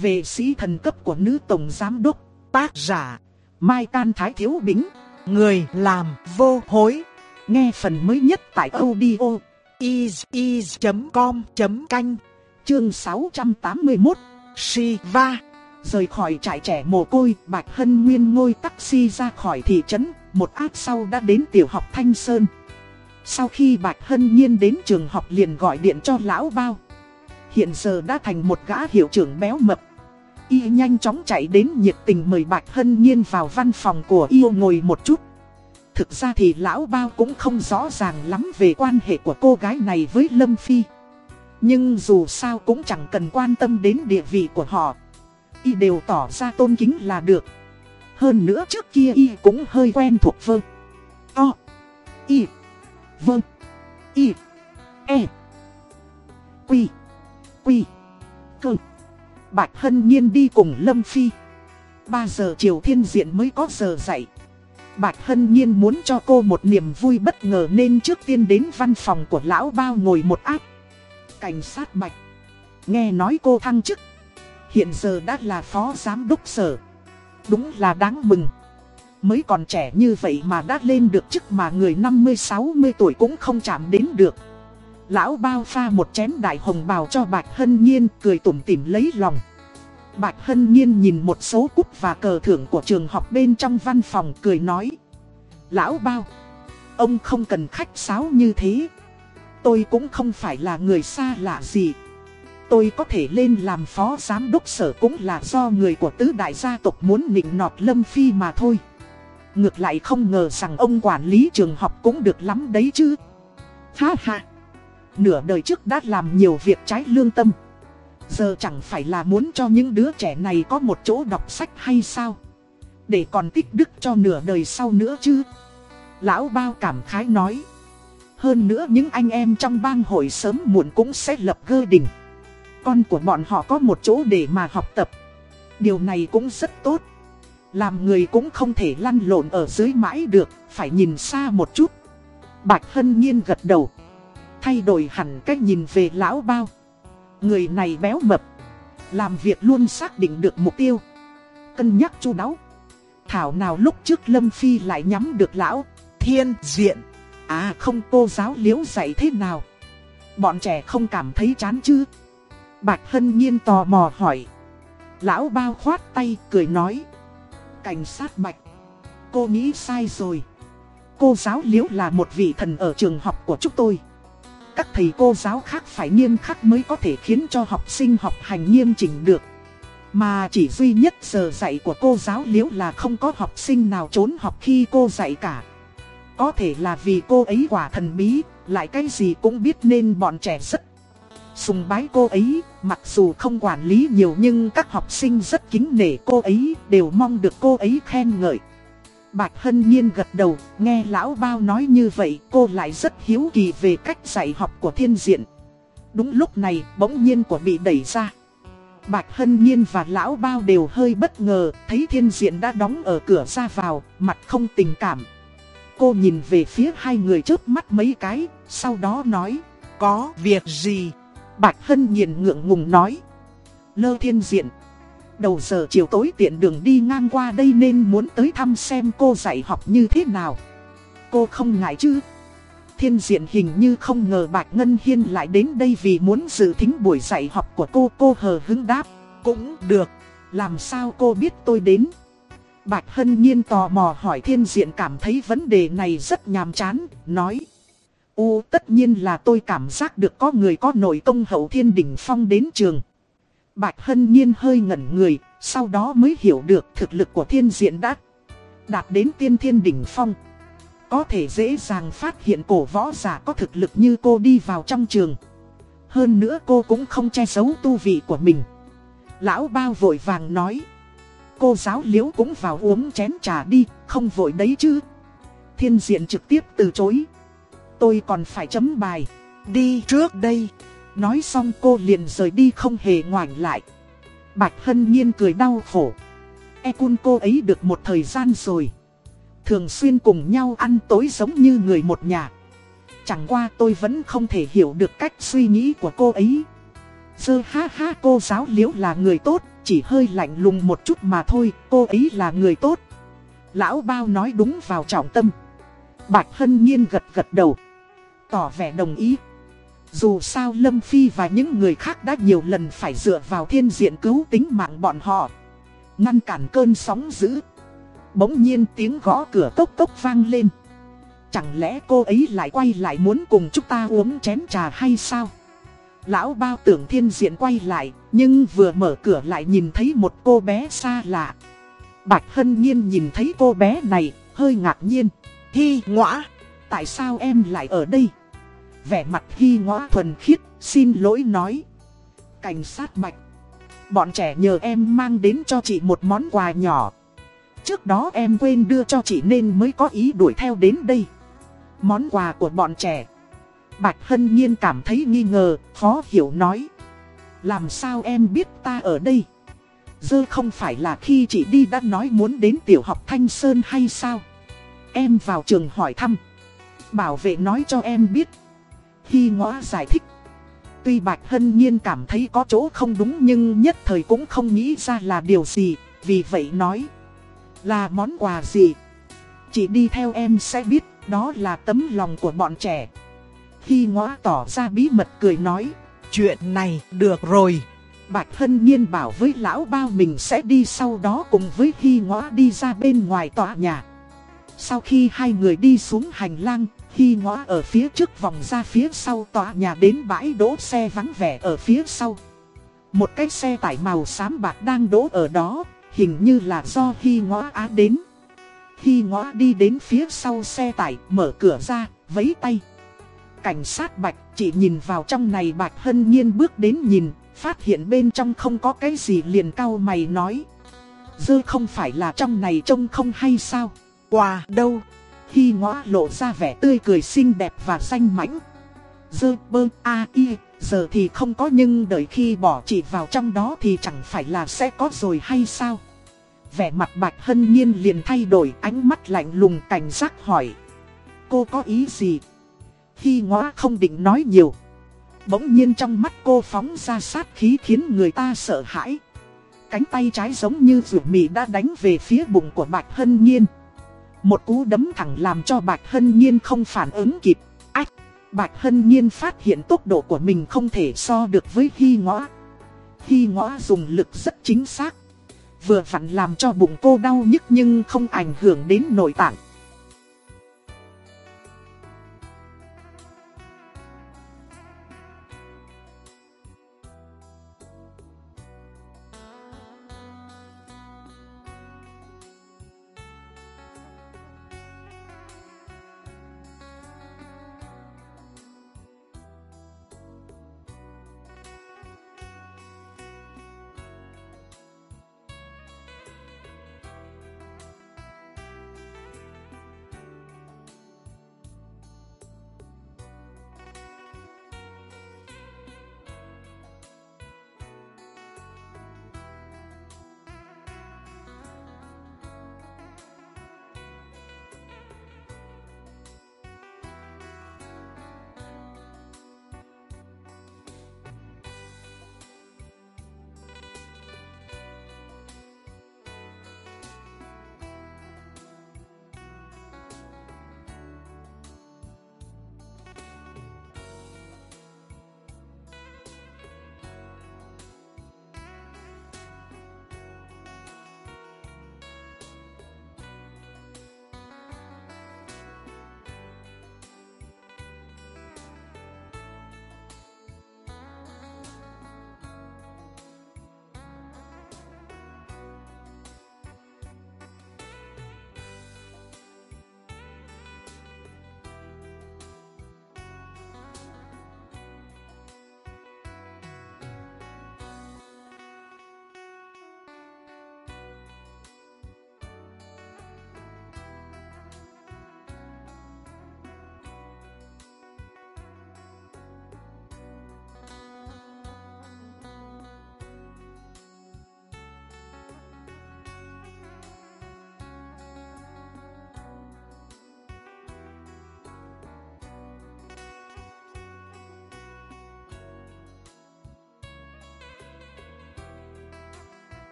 về sĩ thần cấp của nữ tổng giám đốc, tác giả, Mai Can Thái Thiếu Bính, người làm vô hối. Nghe phần mới nhất tại audio is.com.canh, chương 681, Shiva. Rời khỏi trại trẻ mồ côi, Bạch Hân Nguyên ngôi taxi ra khỏi thị trấn, một áp sau đã đến tiểu học Thanh Sơn. Sau khi Bạch Hân Nhiên đến trường học liền gọi điện cho lão bao. Hiện giờ đã thành một gã hiệu trưởng béo mập. Y nhanh chóng chạy đến nhiệt tình mời Bạch Hân Nhiên vào văn phòng của yêu ngồi một chút. Thực ra thì lão bao cũng không rõ ràng lắm về quan hệ của cô gái này với Lâm Phi. Nhưng dù sao cũng chẳng cần quan tâm đến địa vị của họ. Y đều tỏ ra tôn kính là được. Hơn nữa trước kia Y cũng hơi quen thuộc vơ. O. Y. Vâng. Y. E. Quy. Quy. Cơ. Bạch Hân Nhiên đi cùng Lâm Phi. 3 giờ chiều thiên diện mới có giờ dạy. Bạch Hân Nhiên muốn cho cô một niềm vui bất ngờ nên trước tiên đến văn phòng của lão bao ngồi một áp. Cảnh sát Bạch. Nghe nói cô thăng chức. Hiện giờ đã là phó giám đốc sở. Đúng là đáng mừng. Mới còn trẻ như vậy mà đã lên được chức mà người 50-60 tuổi cũng không chạm đến được. Lão bao pha một chén đại hồng bào cho Bạch Hân Nhiên cười tủm tỉm lấy lòng. Bạch Hân Nhiên nhìn một số cúp và cờ thưởng của trường học bên trong văn phòng cười nói. Lão bao, ông không cần khách sáo như thế. Tôi cũng không phải là người xa lạ gì. Tôi có thể lên làm phó giám đốc sở cũng là do người của tứ đại gia tộc muốn nịnh nọt Lâm Phi mà thôi. Ngược lại không ngờ rằng ông quản lý trường học cũng được lắm đấy chứ. Ha ha. Nửa đời trước đã làm nhiều việc trái lương tâm. Giờ chẳng phải là muốn cho những đứa trẻ này có một chỗ đọc sách hay sao? Để còn tích đức cho nửa đời sau nữa chứ. Lão bao cảm khái nói. Hơn nữa những anh em trong bang hội sớm muộn cũng sẽ lập gơ đình. Con của bọn họ có một chỗ để mà học tập. Điều này cũng rất tốt. Làm người cũng không thể lăn lộn ở dưới mãi được, phải nhìn xa một chút. Bạch Hân Nhiên gật đầu. Thay đổi hẳn cách nhìn về lão bao. Người này béo mập. Làm việc luôn xác định được mục tiêu. Cân nhắc chu đáo. Thảo nào lúc trước Lâm Phi lại nhắm được lão. Thiên diện. À không cô giáo liễu dạy thế nào. Bọn trẻ không cảm thấy chán chứ. Bạch Hân Nhiên tò mò hỏi. Lão bao khoát tay cười nói. Cảnh sát Bạch. Cô nghĩ sai rồi. Cô giáo liễu là một vị thần ở trường học của chúng tôi. Các thầy cô giáo khác phải nghiêm khắc mới có thể khiến cho học sinh học hành nghiêm chỉnh được. Mà chỉ duy nhất giờ dạy của cô giáo liễu là không có học sinh nào trốn học khi cô dạy cả. Có thể là vì cô ấy quả thần bí, lại cái gì cũng biết nên bọn trẻ rất sùng bái cô ấy, mặc dù không quản lý nhiều nhưng các học sinh rất kính nể cô ấy, đều mong được cô ấy khen ngợi. Bạch Hân Nhiên gật đầu, nghe lão bao nói như vậy, cô lại rất hiếu kỳ về cách dạy học của thiên diện. Đúng lúc này, bỗng nhiên của bị đẩy ra. Bạch Hân Nhiên và lão bao đều hơi bất ngờ, thấy thiên diện đã đóng ở cửa ra vào, mặt không tình cảm. Cô nhìn về phía hai người trước mắt mấy cái, sau đó nói, có việc gì? Bạch Hân Nhiên ngượng ngùng nói. Lơ thiên diện. Đầu giờ chiều tối tiện đường đi ngang qua đây nên muốn tới thăm xem cô dạy học như thế nào. Cô không ngại chứ? Thiên diện hình như không ngờ Bạch Ngân Hiên lại đến đây vì muốn dự thính buổi dạy học của cô. Cô hờ hứng đáp. Cũng được. Làm sao cô biết tôi đến? Bạch Hân Nhiên tò mò hỏi thiên diện cảm thấy vấn đề này rất nhàm chán, nói. U tất nhiên là tôi cảm giác được có người có nội công hậu thiên đỉnh phong đến trường. Bạch Hân Nhiên hơi ngẩn người, sau đó mới hiểu được thực lực của thiên diện đã đạt đến tiên thiên đỉnh phong. Có thể dễ dàng phát hiện cổ võ giả có thực lực như cô đi vào trong trường. Hơn nữa cô cũng không che giấu tu vị của mình. Lão bao vội vàng nói. Cô giáo liễu cũng vào uống chén trà đi, không vội đấy chứ. Thiên diện trực tiếp từ chối tôi còn phải chấm bài. Đi trước đây. Nói xong cô liền rời đi không hề ngoảnh lại. Bạch Hân Nhiên cười đau khổ. E cun cô ấy được một thời gian rồi. Thường xuyên cùng nhau ăn tối giống như người một nhà. Chẳng qua tôi vẫn không thể hiểu được cách suy nghĩ của cô ấy. Dơ ha ha cô giáo liễu là người tốt, chỉ hơi lạnh lùng một chút mà thôi, cô ấy là người tốt. Lão bao nói đúng vào trọng tâm. Bạch Hân Nhiên gật gật đầu. Tỏ vẻ đồng ý. Dù sao Lâm Phi và những người khác đã nhiều lần phải dựa vào thiên diện cứu tính mạng bọn họ. Ngăn cản cơn sóng dữ. Bỗng nhiên tiếng gõ cửa tốc tốc vang lên. Chẳng lẽ cô ấy lại quay lại muốn cùng chúng ta uống chén trà hay sao? Lão bao tưởng thiên diện quay lại, nhưng vừa mở cửa lại nhìn thấy một cô bé xa lạ. Bạch Hân Nhiên nhìn thấy cô bé này, hơi ngạc nhiên. Hi ngõa, tại sao em lại ở đây? Vẻ mặt Hi ngõ thuần khiết, xin lỗi nói. Cảnh sát Bạch, bọn trẻ nhờ em mang đến cho chị một món quà nhỏ. Trước đó em quên đưa cho chị nên mới có ý đuổi theo đến đây. Món quà của bọn trẻ. Bạch Hân Nhiên cảm thấy nghi ngờ, khó hiểu nói. Làm sao em biết ta ở đây? Dơ không phải là khi chị đi đã nói muốn đến tiểu học Thanh Sơn hay sao? Em vào trường hỏi thăm. Bảo vệ nói cho em biết. Khi ngõ giải thích. Tuy Bạch Hân Nhiên cảm thấy có chỗ không đúng nhưng nhất thời cũng không nghĩ ra là điều gì. Vì vậy nói. Là món quà gì? Chị đi theo em sẽ biết đó là tấm lòng của bọn trẻ. Khi ngõ tỏ ra bí mật cười nói. Chuyện này được rồi. Bạch Hân Nhiên bảo với lão bao mình sẽ đi sau đó cùng với Hy Ngõ đi ra bên ngoài tòa nhà. Sau khi hai người đi xuống hành lang, Hy Ngõ ở phía trước vòng ra phía sau tòa nhà đến bãi đỗ xe vắng vẻ ở phía sau. Một cái xe tải màu xám bạc đang đỗ ở đó, hình như là do Hy Ngõ á đến. Hy Ngõ đi đến phía sau xe tải, mở cửa ra, vấy tay. Cảnh sát Bạch chỉ nhìn vào trong này Bạch Hân Nhiên bước đến nhìn, Phát hiện bên trong không có cái gì liền cao mày nói. Dơ không phải là trong này trông không hay sao? Quà đâu? Khi ngõ lộ ra vẻ tươi cười xinh đẹp và xanh mãnh. Dơ bơ a y, giờ thì không có nhưng đợi khi bỏ chị vào trong đó thì chẳng phải là sẽ có rồi hay sao? Vẻ mặt bạch hân nhiên liền thay đổi ánh mắt lạnh lùng cảnh giác hỏi. Cô có ý gì? Khi ngõ không định nói nhiều. Bỗng nhiên trong mắt cô phóng ra sát khí khiến người ta sợ hãi. Cánh tay trái giống như rượu mì đã đánh về phía bụng của Bạch Hân Nhiên. Một cú đấm thẳng làm cho Bạch Hân Nhiên không phản ứng kịp. Ách! Bạch Hân Nhiên phát hiện tốc độ của mình không thể so được với Hy Ngõ. Hy Ngõ dùng lực rất chính xác. Vừa vặn làm cho bụng cô đau nhức nhưng không ảnh hưởng đến nội tạng.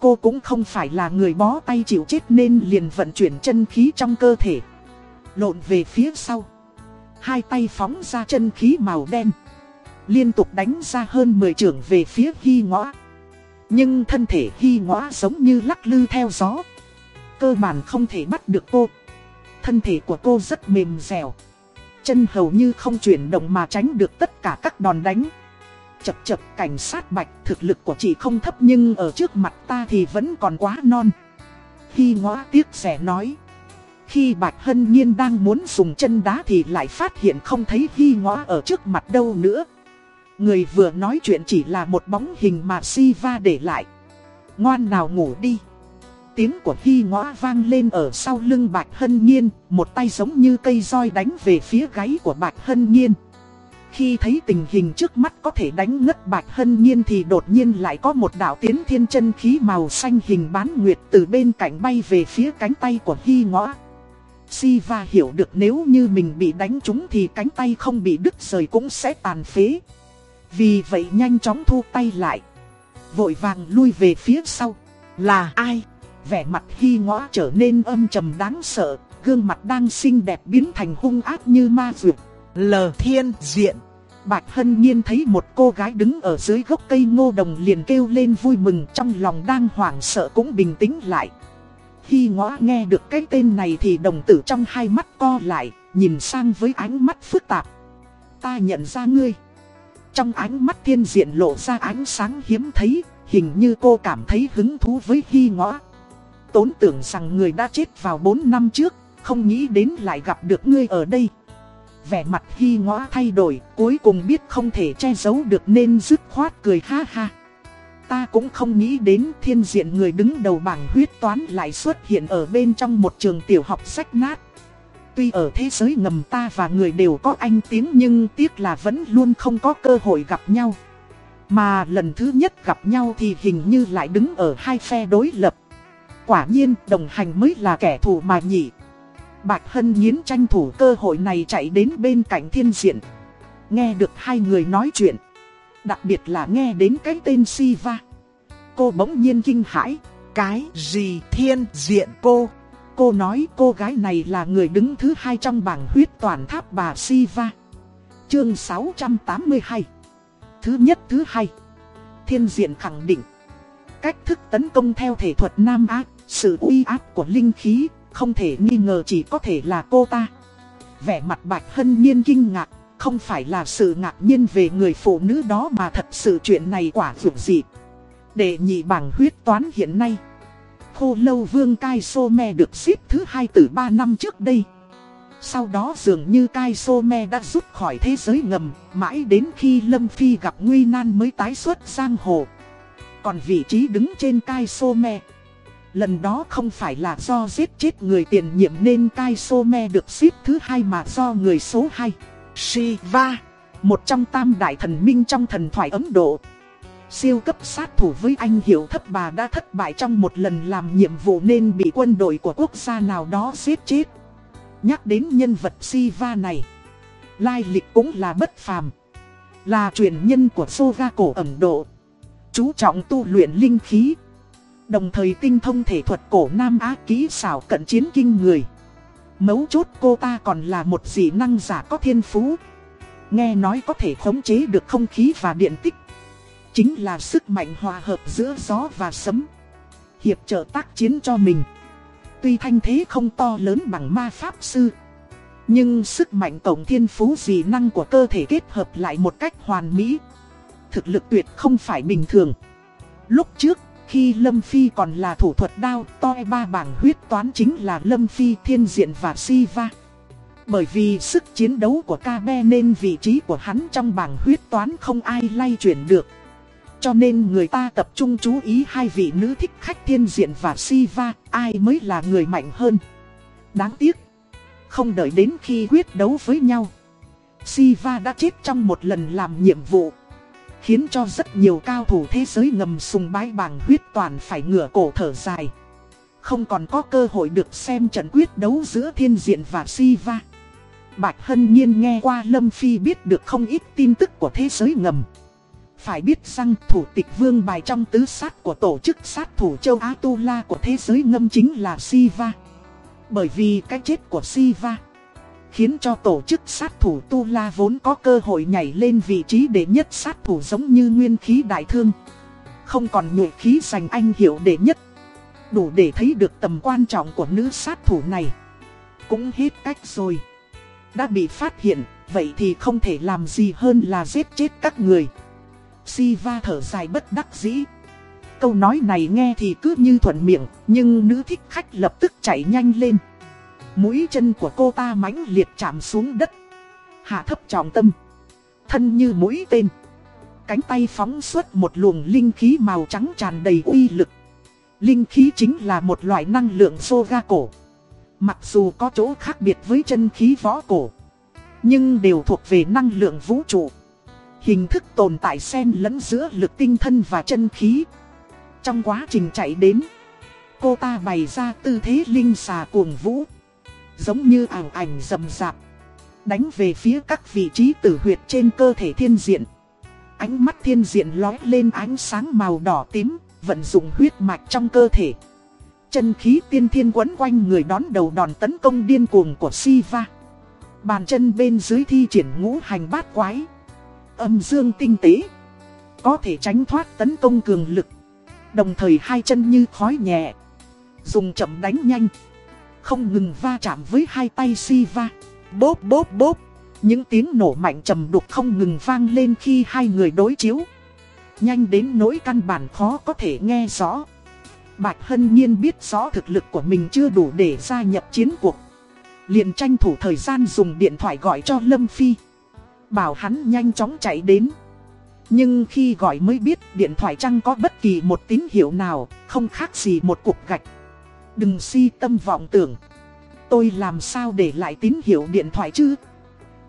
cô cũng không phải là người bó tay chịu chết nên liền vận chuyển chân khí trong cơ thể. Lộn về phía sau. Hai tay phóng ra chân khí màu đen. Liên tục đánh ra hơn 10 trường về phía Hy Ngõ. Nhưng thân thể Hy Ngõ giống như lắc lư theo gió. Cơ bản không thể bắt được cô. Thân thể của cô rất mềm dẻo. Chân hầu như không chuyển động mà tránh được tất cả các đòn đánh. Chập chập cảnh sát bạch thực lực của chị không thấp nhưng ở trước mặt ta thì vẫn còn quá non. Khi ngõ tiếc rẻ nói. Khi Bạch Hân Nhiên đang muốn dùng chân đá thì lại phát hiện không thấy khi ngõ ở trước mặt đâu nữa. Người vừa nói chuyện chỉ là một bóng hình mà Siva để lại. Ngoan nào ngủ đi. Tiếng của Hy ngõ vang lên ở sau lưng Bạch Hân Nhiên, một tay giống như cây roi đánh về phía gáy của Bạch Hân Nhiên. Khi thấy tình hình trước mắt có thể đánh ngất Bạch Hân Nhiên thì đột nhiên lại có một đạo tiến thiên chân khí màu xanh hình bán nguyệt từ bên cạnh bay về phía cánh tay của Hy ngõ. Siva hiểu được nếu như mình bị đánh trúng thì cánh tay không bị đứt rời cũng sẽ tàn phế. Vì vậy nhanh chóng thu tay lại. Vội vàng lui về phía sau. Là ai? Vẻ mặt Hy ngõ trở nên âm trầm đáng sợ. Gương mặt đang xinh đẹp biến thành hung ác như ma dược. L. Thiên Diện. Bạch Hân Nhiên thấy một cô gái đứng ở dưới gốc cây ngô đồng liền kêu lên vui mừng trong lòng đang hoảng sợ cũng bình tĩnh lại. Khi ngõ nghe được cái tên này thì đồng tử trong hai mắt co lại, nhìn sang với ánh mắt phức tạp. Ta nhận ra ngươi. Trong ánh mắt thiên diện lộ ra ánh sáng hiếm thấy, hình như cô cảm thấy hứng thú với Hy ngõ. Tốn tưởng rằng người đã chết vào 4 năm trước, không nghĩ đến lại gặp được ngươi ở đây vẻ mặt Hy ngõ thay đổi, cuối cùng biết không thể che giấu được nên dứt khoát cười ha ha. Ta cũng không nghĩ đến thiên diện người đứng đầu bảng huyết toán lại xuất hiện ở bên trong một trường tiểu học sách nát. Tuy ở thế giới ngầm ta và người đều có anh tiếng nhưng tiếc là vẫn luôn không có cơ hội gặp nhau. Mà lần thứ nhất gặp nhau thì hình như lại đứng ở hai phe đối lập. Quả nhiên đồng hành mới là kẻ thù mà nhỉ. Bạch Hân Nhiến tranh thủ cơ hội này chạy đến bên cạnh thiên diện. Nghe được hai người nói chuyện. Đặc biệt là nghe đến cái tên Siva. Cô bỗng nhiên kinh hãi. Cái gì thiên diện cô? Cô nói cô gái này là người đứng thứ hai trong bảng huyết toàn tháp bà Siva. Chương 682 Thứ nhất, thứ hai Thiên diện khẳng định Cách thức tấn công theo thể thuật Nam Á, Sự uy áp của linh khí không thể nghi ngờ chỉ có thể là cô ta. Vẻ mặt Bạch Hân Nhiên kinh ngạc, Không phải là sự ngạc nhiên về người phụ nữ đó mà thật sự chuyện này quả vượt dị. Để nhị bảng huyết toán hiện nay. Khô lâu vương Cai Sô Me được xếp thứ hai từ 3 năm trước đây. Sau đó dường như Cai Sô Me đã rút khỏi thế giới ngầm, Mãi đến khi Lâm Phi gặp nguy nan mới tái xuất sang hồ. Còn vị trí đứng trên Cai Sô Me Lần đó không phải là do giết chết người tiền nhiệm nên Kai Me được xếp thứ hai mà do người số 2. Shiva, một trong tam đại thần minh trong thần thoại Ấn Độ. Siêu cấp sát thủ với anh hiểu thấp bà đã thất bại trong một lần làm nhiệm vụ nên bị quân đội của quốc gia nào đó giết chết. Nhắc đến nhân vật Shiva này, lai lịch cũng là bất phàm. Là truyền nhân của Soga cổ Ấn Độ. Chú trọng tu luyện linh khí. Đồng thời tinh thông thể thuật cổ Nam Á kỹ xảo cận chiến kinh người. Mấu chốt cô ta còn là một dị năng giả có thiên phú. Nghe nói có thể khống chế được không khí và điện tích. Chính là sức mạnh hòa hợp giữa gió và sấm. Hiệp trợ tác chiến cho mình. Tuy thanh thế không to lớn bằng ma pháp sư. Nhưng sức mạnh tổng thiên phú dị năng của cơ thể kết hợp lại một cách hoàn mỹ. Thực lực tuyệt không phải bình thường. Lúc trước khi Lâm Phi còn là thủ thuật đao, toi ba bảng huyết toán chính là Lâm Phi Thiên Diện và Siva. Bởi vì sức chiến đấu của Kabe nên vị trí của hắn trong bảng huyết toán không ai lay chuyển được. Cho nên người ta tập trung chú ý hai vị nữ thích khách Thiên Diện và Siva, ai mới là người mạnh hơn. Đáng tiếc, không đợi đến khi quyết đấu với nhau. Siva đã chết trong một lần làm nhiệm vụ. Khiến cho rất nhiều cao thủ thế giới ngầm sùng bái bảng huyết toàn phải ngửa cổ thở dài. Không còn có cơ hội được xem trận quyết đấu giữa thiên diện và Siva Bạch Hân Nhiên nghe qua Lâm Phi biết được không ít tin tức của thế giới ngầm. Phải biết rằng thủ tịch vương bài trong tứ sát của tổ chức sát thủ châu Á Tu La của thế giới ngâm chính là Siva. Bởi vì cái chết của Siva khiến cho tổ chức sát thủ Tu La vốn có cơ hội nhảy lên vị trí đệ nhất sát thủ giống như nguyên khí đại thương. Không còn nhuệ khí giành anh hiệu đệ nhất. Đủ để thấy được tầm quan trọng của nữ sát thủ này. Cũng hết cách rồi. Đã bị phát hiện, vậy thì không thể làm gì hơn là giết chết các người. Siva thở dài bất đắc dĩ. Câu nói này nghe thì cứ như thuận miệng, nhưng nữ thích khách lập tức chạy nhanh lên. Mũi chân của cô ta mãnh liệt chạm xuống đất. Hạ thấp trọng tâm. Thân như mũi tên. Cánh tay phóng xuất một luồng linh khí màu trắng tràn đầy uy lực. Linh khí chính là một loại năng lượng ga cổ. Mặc dù có chỗ khác biệt với chân khí võ cổ. Nhưng đều thuộc về năng lượng vũ trụ. Hình thức tồn tại xen lẫn giữa lực tinh thân và chân khí. Trong quá trình chạy đến, cô ta bày ra tư thế linh xà cuồng vũ. Giống như ảo ảnh rầm rạp. Đánh về phía các vị trí tử huyệt trên cơ thể thiên diện. Ánh mắt thiên diện lói lên ánh sáng màu đỏ tím, vận dụng huyết mạch trong cơ thể. Chân khí tiên thiên quấn quanh người đón đầu đòn tấn công điên cuồng của Siva. Bàn chân bên dưới thi triển ngũ hành bát quái. Âm dương tinh tế. Có thể tránh thoát tấn công cường lực. Đồng thời hai chân như khói nhẹ. Dùng chậm đánh nhanh. Không ngừng va chạm với hai tay Siva. Bốp bốp bốp. Những tiếng nổ mạnh trầm đục không ngừng vang lên khi hai người đối chiếu. Nhanh đến nỗi căn bản khó có thể nghe rõ. Bạch Hân Nhiên biết rõ thực lực của mình chưa đủ để gia nhập chiến cuộc. liền tranh thủ thời gian dùng điện thoại gọi cho Lâm Phi. Bảo hắn nhanh chóng chạy đến. Nhưng khi gọi mới biết điện thoại chẳng có bất kỳ một tín hiệu nào, không khác gì một cục gạch. Đừng si tâm vọng tưởng. Tôi làm sao để lại tín hiệu điện thoại chứ?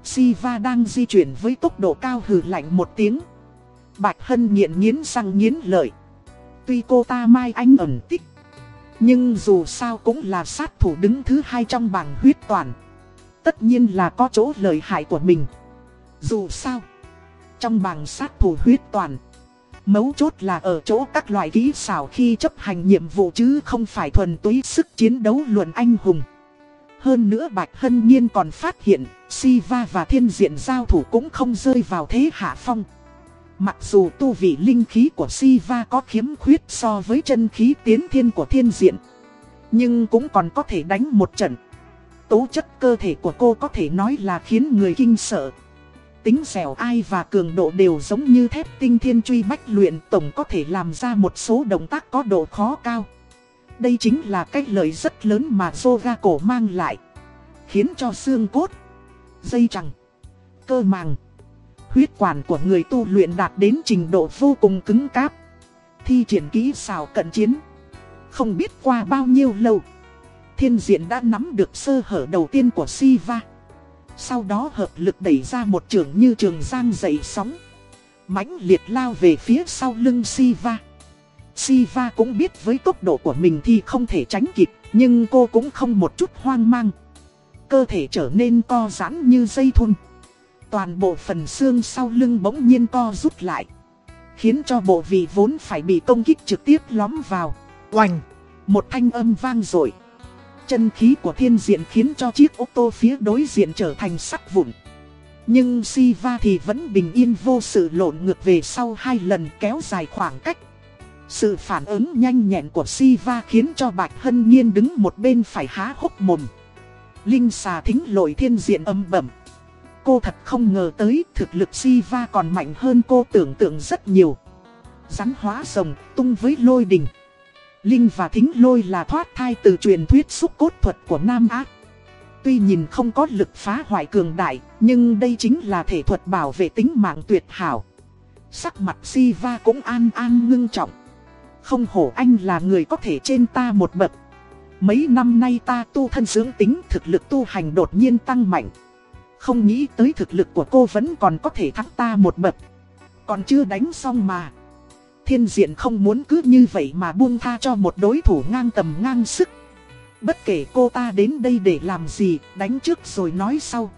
Siva đang di chuyển với tốc độ cao hừ lạnh một tiếng. Bạch Hân nghiện nghiến răng nghiến lợi. Tuy cô ta mai anh ẩn tích. Nhưng dù sao cũng là sát thủ đứng thứ hai trong bảng huyết toàn. Tất nhiên là có chỗ lợi hại của mình. Dù sao, trong bảng sát thủ huyết toàn, mấu chốt là ở chỗ các loại kỹ xảo khi chấp hành nhiệm vụ chứ không phải thuần túy sức chiến đấu luận anh hùng. Hơn nữa Bạch Hân Nhiên còn phát hiện, Siva và thiên diện giao thủ cũng không rơi vào thế hạ phong. Mặc dù tu vị linh khí của Siva có khiếm khuyết so với chân khí tiến thiên của thiên diện, nhưng cũng còn có thể đánh một trận. Tố chất cơ thể của cô có thể nói là khiến người kinh sợ. Tính dẻo ai và cường độ đều giống như thép tinh thiên truy bách luyện tổng có thể làm ra một số động tác có độ khó cao. Đây chính là cách lợi rất lớn mà yoga cổ mang lại. Khiến cho xương cốt, dây chẳng, cơ màng, huyết quản của người tu luyện đạt đến trình độ vô cùng cứng cáp. Thi triển kỹ xào cận chiến. Không biết qua bao nhiêu lâu, thiên diện đã nắm được sơ hở đầu tiên của Siva. Sau đó hợp lực đẩy ra một trường như trường giang dậy sóng. mãnh liệt lao về phía sau lưng Siva. Siva cũng biết với tốc độ của mình thì không thể tránh kịp, nhưng cô cũng không một chút hoang mang. Cơ thể trở nên co giãn như dây thun. Toàn bộ phần xương sau lưng bỗng nhiên co rút lại. Khiến cho bộ vị vốn phải bị công kích trực tiếp lóm vào. Oành! Một thanh âm vang rồi. Chân khí của thiên diện khiến cho chiếc ô tô phía đối diện trở thành sắt vụn. Nhưng Siva thì vẫn bình yên vô sự lộn ngược về sau hai lần kéo dài khoảng cách. Sự phản ứng nhanh nhẹn của Siva khiến cho Bạch Hân Nhiên đứng một bên phải há hốc mồm. Linh xà thính lội thiên diện âm bẩm. Cô thật không ngờ tới thực lực Siva còn mạnh hơn cô tưởng tượng rất nhiều. Rắn hóa rồng tung với lôi đình. Linh và thính lôi là thoát thai từ truyền thuyết xúc cốt thuật của Nam Á. Tuy nhìn không có lực phá hoại cường đại, nhưng đây chính là thể thuật bảo vệ tính mạng tuyệt hảo. Sắc mặt Siva cũng an an ngưng trọng. Không hổ anh là người có thể trên ta một bậc. Mấy năm nay ta tu thân dưỡng tính thực lực tu hành đột nhiên tăng mạnh. Không nghĩ tới thực lực của cô vẫn còn có thể thắng ta một bậc. Còn chưa đánh xong mà. Thiên diện không muốn cứ như vậy mà buông tha cho một đối thủ ngang tầm ngang sức. Bất kể cô ta đến đây để làm gì, đánh trước rồi nói sau.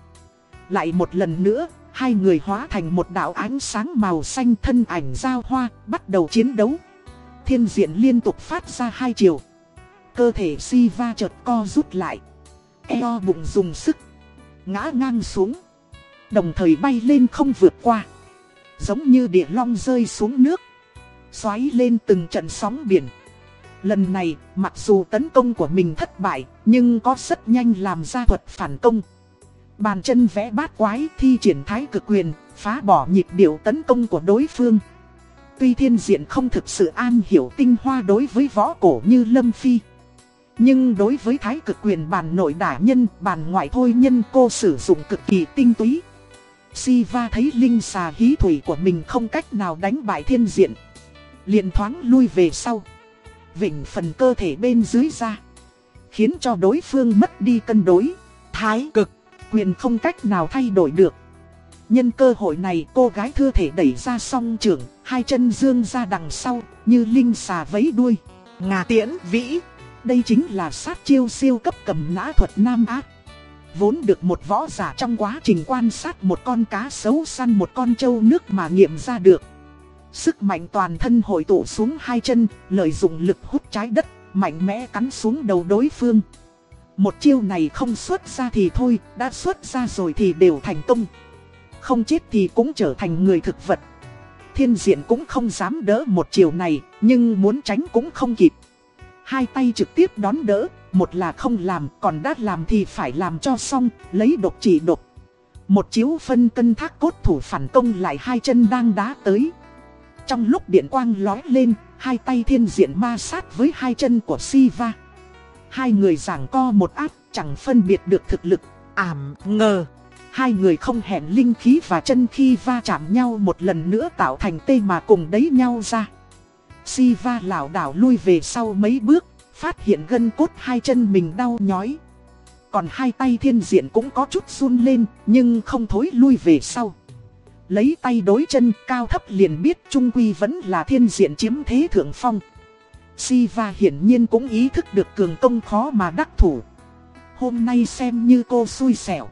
Lại một lần nữa, Hai người hóa thành một đạo ánh sáng màu xanh thân ảnh giao hoa, bắt đầu chiến đấu. Thiên diện liên tục phát ra hai chiều. Cơ thể Siva chợt co rút lại. Eo bụng dùng sức. Ngã ngang xuống. Đồng thời bay lên không vượt qua. Giống như địa long rơi xuống nước. Xoáy lên từng trận sóng biển. Lần này, mặc dù tấn công của mình thất bại, nhưng có rất nhanh làm ra thuật phản công. Bàn chân vẽ bát quái thi triển thái cực quyền, phá bỏ nhịp điệu tấn công của đối phương. Tuy thiên diện không thực sự an hiểu tinh hoa đối với võ cổ như Lâm Phi. Nhưng đối với thái cực quyền bàn nội đả nhân, bàn ngoại thôi nhân cô sử dụng cực kỳ tinh túy. Siva thấy linh xà hí thủy của mình không cách nào đánh bại thiên diện liền thoáng lui về sau. Vịnh phần cơ thể bên dưới ra. Khiến cho đối phương mất đi cân đối. Thái cực, quyền không cách nào thay đổi được. Nhân cơ hội này cô gái thưa thể đẩy ra song trưởng, hai chân dương ra đằng sau, như linh xà vấy đuôi. Ngà tiễn vĩ, đây chính là sát chiêu siêu cấp cầm nã thuật Nam Á. Vốn được một võ giả trong quá trình quan sát một con cá sấu săn một con trâu nước mà nghiệm ra được. Sức mạnh toàn thân hội tụ xuống hai chân, lợi dụng lực hút trái đất, mạnh mẽ cắn xuống đầu đối phương. Một chiêu này không xuất ra thì thôi, đã xuất ra rồi thì đều thành công. Không chết thì cũng trở thành người thực vật. Thiên diện cũng không dám đỡ một chiều này, nhưng muốn tránh cũng không kịp. Hai tay trực tiếp đón đỡ, một là không làm, còn đã làm thì phải làm cho xong, lấy độc chỉ độc. Một chiếu phân cân thác cốt thủ phản công lại hai chân đang đá tới. Trong lúc điện quang lói lên, hai tay thiên diện ma sát với hai chân của Siva. Hai người giảng co một áp, chẳng phân biệt được thực lực, ảm, ngờ. Hai người không hẹn linh khí và chân khi va chạm nhau một lần nữa tạo thành tê mà cùng đấy nhau ra. Siva lảo đảo lui về sau mấy bước, phát hiện gân cốt hai chân mình đau nhói. Còn hai tay thiên diện cũng có chút run lên, nhưng không thối lui về sau. Lấy tay đối chân, cao thấp liền biết trung quy vẫn là thiên diện chiếm thế thượng phong. Siva hiển nhiên cũng ý thức được cường công khó mà đắc thủ. Hôm nay xem như cô xui xẻo.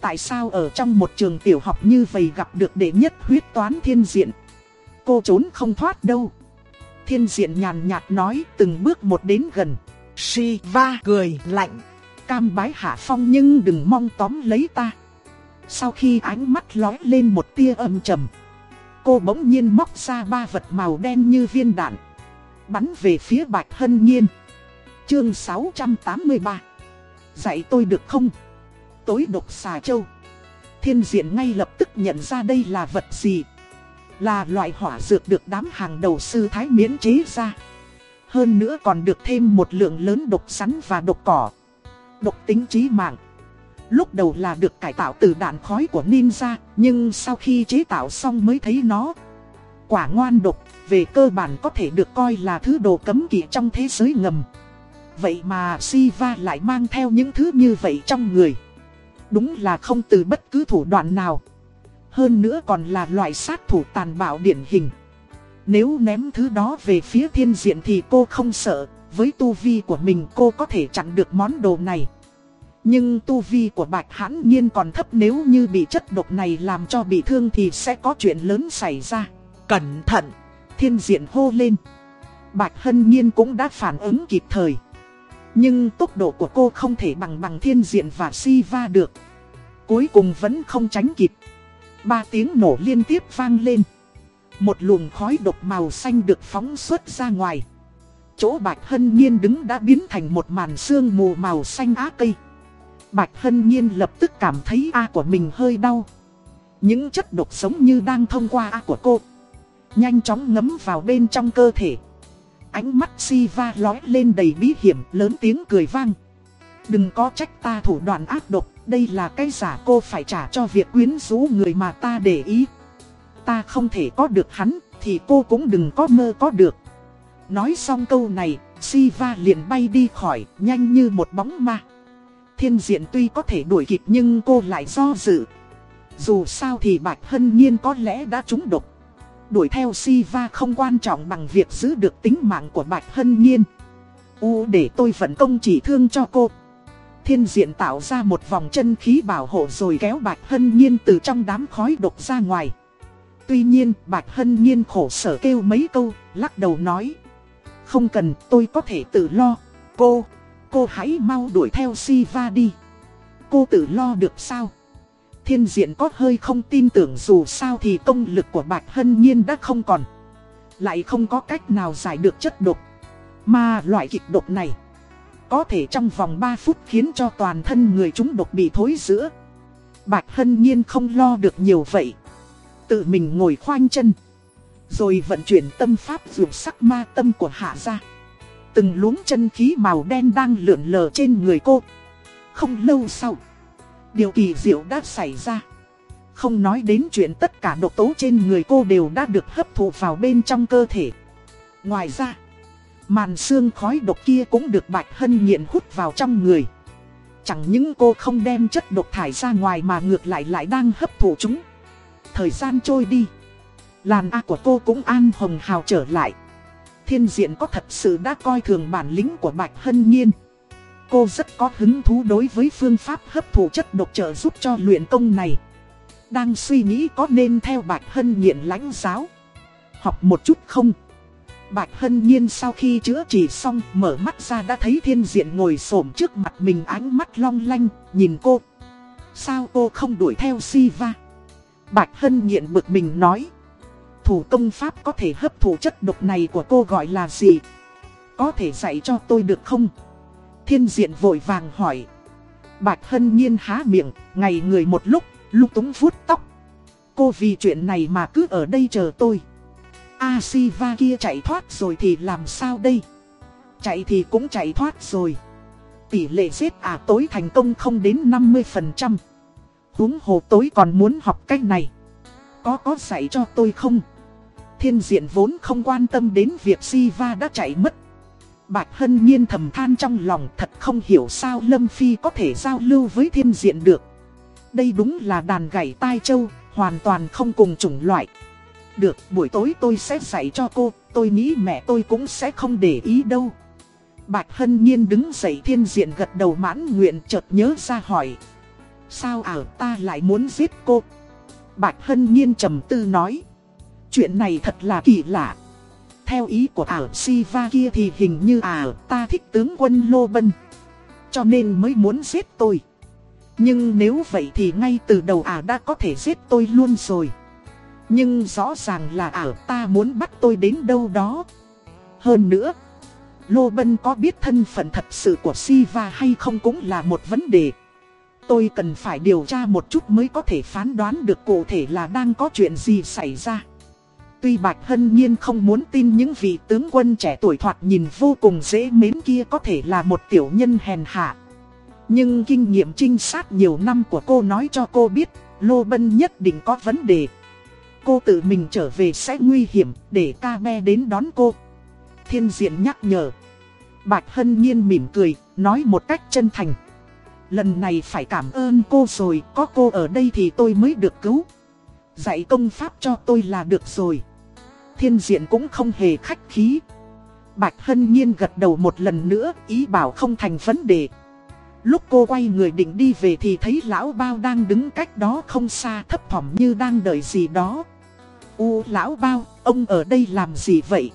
Tại sao ở trong một trường tiểu học như vậy gặp được đệ nhất huyết toán thiên diện? Cô trốn không thoát đâu. Thiên diện nhàn nhạt nói từng bước một đến gần. Shiva cười lạnh. Cam bái hạ phong nhưng đừng mong tóm lấy ta. Sau khi ánh mắt lói lên một tia âm trầm. Cô bỗng nhiên móc ra ba vật màu đen như viên đạn. Bắn về phía Bạch Hân Nhiên. Chương 683 Dạy tôi được không? Tối độc xà châu. Thiên diện ngay lập tức nhận ra đây là vật gì. Là loại hỏa dược được đám hàng đầu sư thái miễn chế ra. Hơn nữa còn được thêm một lượng lớn độc sắn và độc cỏ. Độc tính trí mạng. Lúc đầu là được cải tạo từ đạn khói của ninja, nhưng sau khi chế tạo xong mới thấy nó. Quả ngoan độc, về cơ bản có thể được coi là thứ đồ cấm kỵ trong thế giới ngầm. Vậy mà Siva lại mang theo những thứ như vậy trong người. Đúng là không từ bất cứ thủ đoạn nào. Hơn nữa còn là loại sát thủ tàn bạo điển hình. Nếu ném thứ đó về phía thiên diện thì cô không sợ, với tu vi của mình cô có thể chặn được món đồ này. Nhưng tu vi của Bạch Hãn Nhiên còn thấp nếu như bị chất độc này làm cho bị thương thì sẽ có chuyện lớn xảy ra. Cẩn thận! Thiên diện hô lên. Bạch Hân Nhiên cũng đã phản ứng kịp thời. Nhưng tốc độ của cô không thể bằng bằng thiên diện và si va được. Cuối cùng vẫn không tránh kịp. Ba tiếng nổ liên tiếp vang lên. Một luồng khói độc màu xanh được phóng xuất ra ngoài. Chỗ Bạch Hân Nhiên đứng đã biến thành một màn sương mù màu xanh á cây. Bạch Hân Nhiên lập tức cảm thấy A của mình hơi đau. Những chất độc sống như đang thông qua A của cô. Nhanh chóng ngấm vào bên trong cơ thể. Ánh mắt Siva lói lên đầy bí hiểm lớn tiếng cười vang. Đừng có trách ta thủ đoạn ác độc, đây là cái giả cô phải trả cho việc quyến rũ người mà ta để ý. Ta không thể có được hắn, thì cô cũng đừng có mơ có được. Nói xong câu này, Siva liền bay đi khỏi, nhanh như một bóng ma. Thiên diện tuy có thể đuổi kịp nhưng cô lại do dự. Dù sao thì Bạch Hân Nhiên có lẽ đã trúng độc. Đuổi theo Siva không quan trọng bằng việc giữ được tính mạng của Bạch Hân Nhiên. U để tôi vận công chỉ thương cho cô. Thiên diện tạo ra một vòng chân khí bảo hộ rồi kéo Bạch Hân Nhiên từ trong đám khói độc ra ngoài. Tuy nhiên Bạch Hân Nhiên khổ sở kêu mấy câu, lắc đầu nói. Không cần tôi có thể tự lo. Cô, cô hãy mau đuổi theo Siva đi. Cô tự lo được sao? Thiên diện có hơi không tin tưởng dù sao thì công lực của Bạch Hân Nhiên đã không còn. Lại không có cách nào giải được chất độc. Mà loại kịch độc này, có thể trong vòng 3 phút khiến cho toàn thân người chúng độc bị thối giữa. Bạch Hân Nhiên không lo được nhiều vậy. Tự mình ngồi khoanh chân. Rồi vận chuyển tâm pháp vượt sắc ma tâm của hạ ra. Từng luống chân khí màu đen đang lượn lờ trên người cô. Không lâu sau, điều kỳ diệu đã xảy ra. Không nói đến chuyện tất cả độc tố trên người cô đều đã được hấp thụ vào bên trong cơ thể. Ngoài ra, Màn xương khói độc kia cũng được Bạch Hân nghiện hút vào trong người. Chẳng những cô không đem chất độc thải ra ngoài mà ngược lại lại đang hấp thụ chúng. Thời gian trôi đi. Làn A của cô cũng an hồng hào trở lại. Thiên diện có thật sự đã coi thường bản lĩnh của Bạch Hân Nhiên. Cô rất có hứng thú đối với phương pháp hấp thụ chất độc trợ giúp cho luyện công này. Đang suy nghĩ có nên theo Bạch Hân Nhiên lãnh giáo. Học một chút không? Bạch Hân Nhiên sau khi chữa trị xong mở mắt ra đã thấy thiên diện ngồi xổm trước mặt mình ánh mắt long lanh, nhìn cô. Sao cô không đuổi theo Siva? Bạch Hân Nhiên bực mình nói. Thủ công pháp có thể hấp thụ chất độc này của cô gọi là gì? Có thể dạy cho tôi được không? Thiên diện vội vàng hỏi. Bạch Hân Nhiên há miệng, ngày người một lúc, lúc túng vuốt tóc. Cô vì chuyện này mà cứ ở đây chờ tôi. Asiva kia chạy thoát rồi thì làm sao đây? Chạy thì cũng chạy thoát rồi. Tỷ lệ giết à tối thành công không đến 50%. Húng hồ tối còn muốn học cách này. Có có dạy cho tôi không? Thiên diện vốn không quan tâm đến việc Siva đã chạy mất. Bạch Hân nhiên thầm than trong lòng thật không hiểu sao Lâm Phi có thể giao lưu với thiên diện được. Đây đúng là đàn gảy tai châu, hoàn toàn không cùng chủng loại. Được, buổi tối tôi sẽ dạy cho cô, tôi nghĩ mẹ tôi cũng sẽ không để ý đâu. Bạch Hân Nhiên đứng dậy thiên diện gật đầu mãn nguyện chợt nhớ ra hỏi. Sao ảo ta lại muốn giết cô? Bạch Hân Nhiên trầm tư nói. Chuyện này thật là kỳ lạ. Theo ý của ảo Siva kia thì hình như ả ta thích tướng quân Lô Bân. Cho nên mới muốn giết tôi. Nhưng nếu vậy thì ngay từ đầu ả đã có thể giết tôi luôn rồi. Nhưng rõ ràng là ảo ta muốn bắt tôi đến đâu đó. Hơn nữa, Lô Bân có biết thân phận thật sự của Siva hay không cũng là một vấn đề. Tôi cần phải điều tra một chút mới có thể phán đoán được cụ thể là đang có chuyện gì xảy ra. Tuy Bạch Hân Nhiên không muốn tin những vị tướng quân trẻ tuổi thoạt nhìn vô cùng dễ mến kia có thể là một tiểu nhân hèn hạ. Nhưng kinh nghiệm trinh sát nhiều năm của cô nói cho cô biết, Lô Bân nhất định có vấn đề cô tự mình trở về sẽ nguy hiểm để ca me đến đón cô. Thiên diện nhắc nhở. Bạch Hân Nhiên mỉm cười, nói một cách chân thành. Lần này phải cảm ơn cô rồi, có cô ở đây thì tôi mới được cứu. Dạy công pháp cho tôi là được rồi. Thiên diện cũng không hề khách khí. Bạch Hân Nhiên gật đầu một lần nữa, ý bảo không thành vấn đề. Lúc cô quay người định đi về thì thấy lão bao đang đứng cách đó không xa thấp thỏm như đang đợi gì đó. U lão bao, ông ở đây làm gì vậy?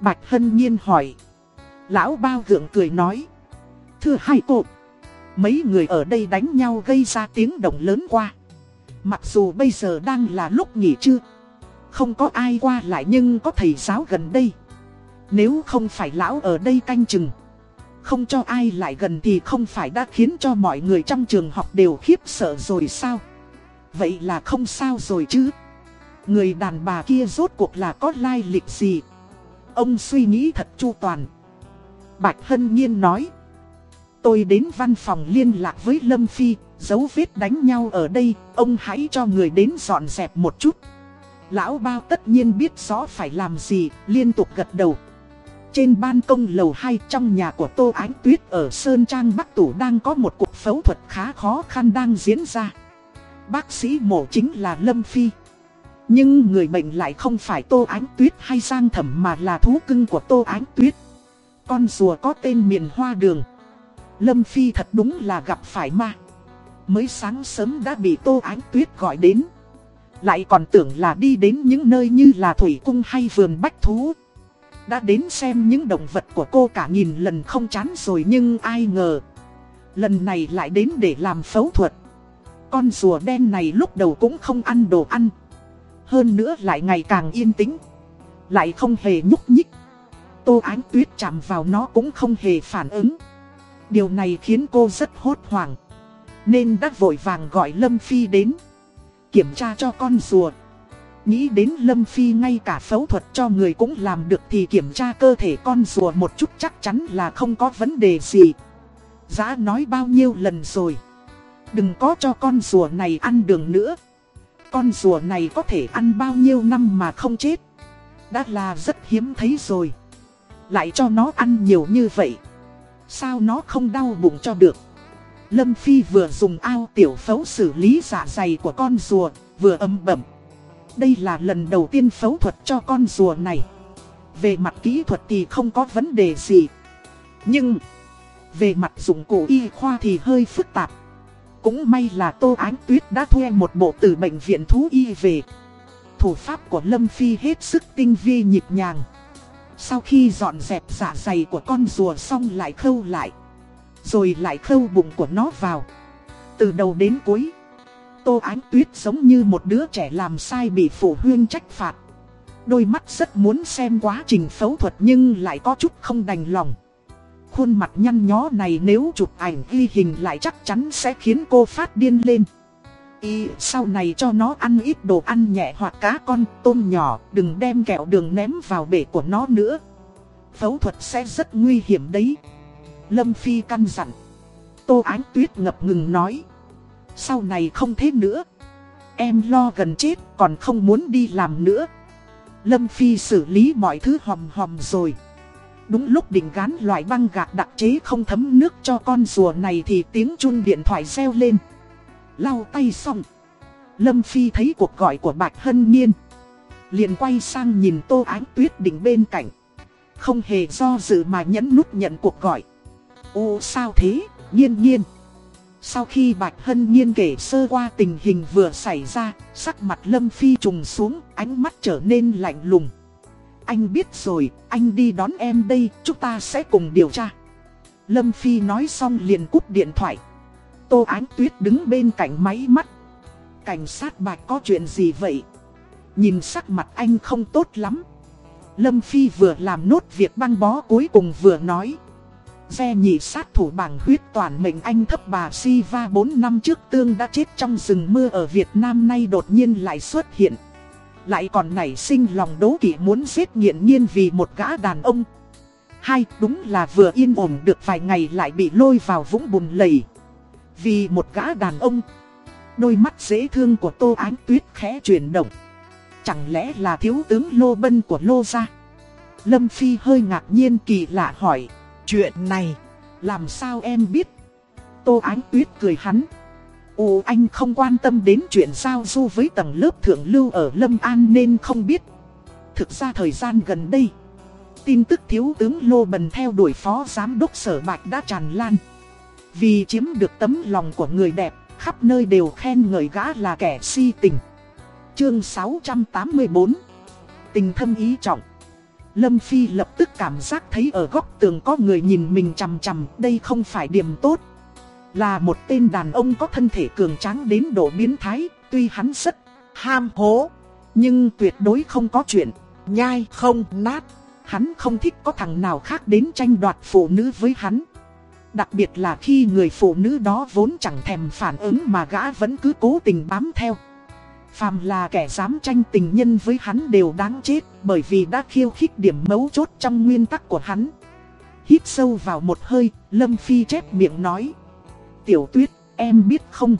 Bạch Hân Nhiên hỏi. Lão bao gượng cười nói. Thưa hai cô, mấy người ở đây đánh nhau gây ra tiếng động lớn qua. Mặc dù bây giờ đang là lúc nghỉ trưa. Không có ai qua lại nhưng có thầy giáo gần đây. Nếu không phải lão ở đây canh chừng. Không cho ai lại gần thì không phải đã khiến cho mọi người trong trường học đều khiếp sợ rồi sao? Vậy là không sao rồi chứ? Người đàn bà kia rốt cuộc là có lai lịch gì? Ông suy nghĩ thật chu toàn. Bạch Hân Nhiên nói. Tôi đến văn phòng liên lạc với Lâm Phi, dấu vết đánh nhau ở đây, ông hãy cho người đến dọn dẹp một chút. Lão bao tất nhiên biết rõ phải làm gì, liên tục gật đầu. Trên ban công lầu 2 trong nhà của Tô Ánh Tuyết ở Sơn Trang Bắc Tủ đang có một cuộc phẫu thuật khá khó khăn đang diễn ra. Bác sĩ mổ chính là Lâm Phi. Nhưng người bệnh lại không phải Tô Ánh Tuyết hay Giang Thẩm mà là thú cưng của Tô Ánh Tuyết. Con rùa có tên miền hoa đường. Lâm Phi thật đúng là gặp phải ma. Mới sáng sớm đã bị Tô Ánh Tuyết gọi đến. Lại còn tưởng là đi đến những nơi như là Thủy Cung hay vườn Bách Thú. Đã đến xem những động vật của cô cả nghìn lần không chán rồi nhưng ai ngờ. Lần này lại đến để làm phẫu thuật. Con rùa đen này lúc đầu cũng không ăn đồ ăn. Hơn nữa lại ngày càng yên tĩnh. Lại không hề nhúc nhích. Tô Ánh Tuyết chạm vào nó cũng không hề phản ứng. Điều này khiến cô rất hốt hoảng. Nên đã vội vàng gọi Lâm Phi đến. Kiểm tra cho con rùa. Nghĩ đến Lâm Phi ngay cả phẫu thuật cho người cũng làm được thì kiểm tra cơ thể con rùa một chút chắc chắn là không có vấn đề gì. Giá nói bao nhiêu lần rồi. Đừng có cho con rùa này ăn đường nữa. Con rùa này có thể ăn bao nhiêu năm mà không chết. Đã là rất hiếm thấy rồi. Lại cho nó ăn nhiều như vậy. Sao nó không đau bụng cho được. Lâm Phi vừa dùng ao tiểu phẫu xử lý dạ dày của con rùa, vừa âm bẩm. Đây là lần đầu tiên phẫu thuật cho con rùa này. Về mặt kỹ thuật thì không có vấn đề gì. Nhưng, về mặt dụng cụ y khoa thì hơi phức tạp. Cũng may là Tô Ánh Tuyết đã thuê một bộ từ bệnh viện thú y về. Thủ pháp của Lâm Phi hết sức tinh vi nhịp nhàng. Sau khi dọn dẹp dạ dày của con rùa xong lại khâu lại. Rồi lại khâu bụng của nó vào. Từ đầu đến cuối. Tô Ánh Tuyết giống như một đứa trẻ làm sai bị phụ huynh trách phạt. Đôi mắt rất muốn xem quá trình phẫu thuật nhưng lại có chút không đành lòng. Khuôn mặt nhăn nhó này nếu chụp ảnh ghi hình lại chắc chắn sẽ khiến cô phát điên lên. Y sau này cho nó ăn ít đồ ăn nhẹ hoặc cá con, tôm nhỏ, đừng đem kẹo đường ném vào bể của nó nữa. Phẫu thuật sẽ rất nguy hiểm đấy. Lâm Phi căn dặn. Tô Ánh Tuyết ngập ngừng nói. Sau này không thế nữa. Em lo gần chết, còn không muốn đi làm nữa. Lâm Phi xử lý mọi thứ hòm hòm rồi. Đúng lúc định gán loại băng gạc đặc chế không thấm nước cho con rùa này thì tiếng chuông điện thoại reo lên. Lau tay xong. Lâm Phi thấy cuộc gọi của Bạch Hân Nhiên. Liền quay sang nhìn Tô Ánh Tuyết đỉnh bên cạnh. Không hề do dự mà nhấn nút nhận cuộc gọi. Ô sao thế, nhiên nhiên. Sau khi Bạch Hân Nhiên kể sơ qua tình hình vừa xảy ra, sắc mặt Lâm Phi trùng xuống, ánh mắt trở nên lạnh lùng. Anh biết rồi, anh đi đón em đây, chúng ta sẽ cùng điều tra. Lâm Phi nói xong liền cúp điện thoại. Tô Ánh Tuyết đứng bên cạnh máy mắt. Cảnh sát Bạch có chuyện gì vậy? Nhìn sắc mặt anh không tốt lắm. Lâm Phi vừa làm nốt việc băng bó cuối cùng vừa nói. Xe nhị sát thủ bảng huyết toàn mệnh anh thấp bà Siva 4 năm trước tương đã chết trong rừng mưa ở Việt Nam nay đột nhiên lại xuất hiện. Lại còn nảy sinh lòng đố kỵ muốn giết nghiện nhiên vì một gã đàn ông. Hai, đúng là vừa yên ổn được vài ngày lại bị lôi vào vũng bùn lầy. Vì một gã đàn ông. Đôi mắt dễ thương của Tô Ánh Tuyết khẽ chuyển động. Chẳng lẽ là thiếu tướng Lô Bân của Lô Gia? Lâm Phi hơi ngạc nhiên kỳ lạ hỏi. Chuyện này, làm sao em biết? Tô Ánh Tuyết cười hắn. Ồ anh không quan tâm đến chuyện giao du với tầng lớp thượng lưu ở Lâm An nên không biết. Thực ra thời gian gần đây, tin tức thiếu tướng Lô Bần theo đuổi phó giám đốc sở bạch đã tràn lan. Vì chiếm được tấm lòng của người đẹp, khắp nơi đều khen ngợi gã là kẻ si tình. Chương 684 Tình thâm ý trọng Lâm Phi lập tức cảm giác thấy ở góc tường có người nhìn mình chằm chằm, đây không phải điểm tốt. Là một tên đàn ông có thân thể cường tráng đến độ biến thái, tuy hắn rất ham hố, nhưng tuyệt đối không có chuyện, nhai không nát. Hắn không thích có thằng nào khác đến tranh đoạt phụ nữ với hắn. Đặc biệt là khi người phụ nữ đó vốn chẳng thèm phản ứng mà gã vẫn cứ cố tình bám theo. Phàm là kẻ dám tranh tình nhân với hắn đều đáng chết bởi vì đã khiêu khích điểm mấu chốt trong nguyên tắc của hắn. Hít sâu vào một hơi, Lâm Phi chép miệng nói. Tiểu tuyết, em biết không?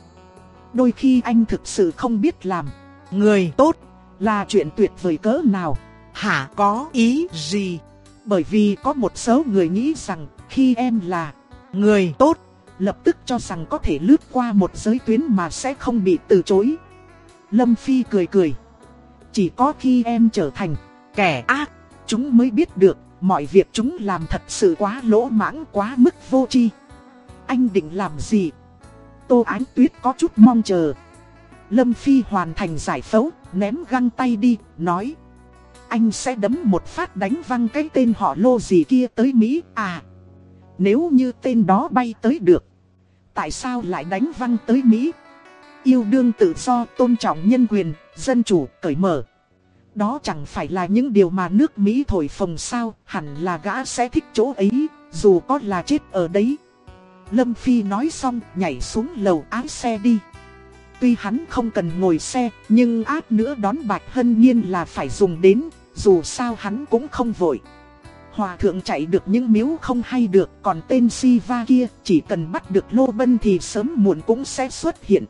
Đôi khi anh thực sự không biết làm. Người tốt là chuyện tuyệt vời cỡ nào? Hả có ý gì? Bởi vì có một số người nghĩ rằng khi em là người tốt, lập tức cho rằng có thể lướt qua một giới tuyến mà sẽ không bị từ chối. Lâm Phi cười cười. Chỉ có khi em trở thành kẻ ác, chúng mới biết được mọi việc chúng làm thật sự quá lỗ mãng quá mức vô tri. Anh định làm gì? Tô Ánh Tuyết có chút mong chờ. Lâm Phi hoàn thành giải phẫu, ném găng tay đi, nói. Anh sẽ đấm một phát đánh văng cái tên họ lô gì kia tới Mỹ à. Nếu như tên đó bay tới được. Tại sao lại đánh văng tới Mỹ? Yêu đương tự do, tôn trọng nhân quyền, dân chủ, cởi mở. Đó chẳng phải là những điều mà nước Mỹ thổi phồng sao, hẳn là gã sẽ thích chỗ ấy, dù có là chết ở đấy. Lâm Phi nói xong, nhảy xuống lầu ái xe đi. Tuy hắn không cần ngồi xe, nhưng áp nữa đón Bạch Hân Nhiên là phải dùng đến, dù sao hắn cũng không vội. Hòa thượng chạy được những miếu không hay được, còn tên Siva kia chỉ cần bắt được Lô Bân thì sớm muộn cũng sẽ xuất hiện.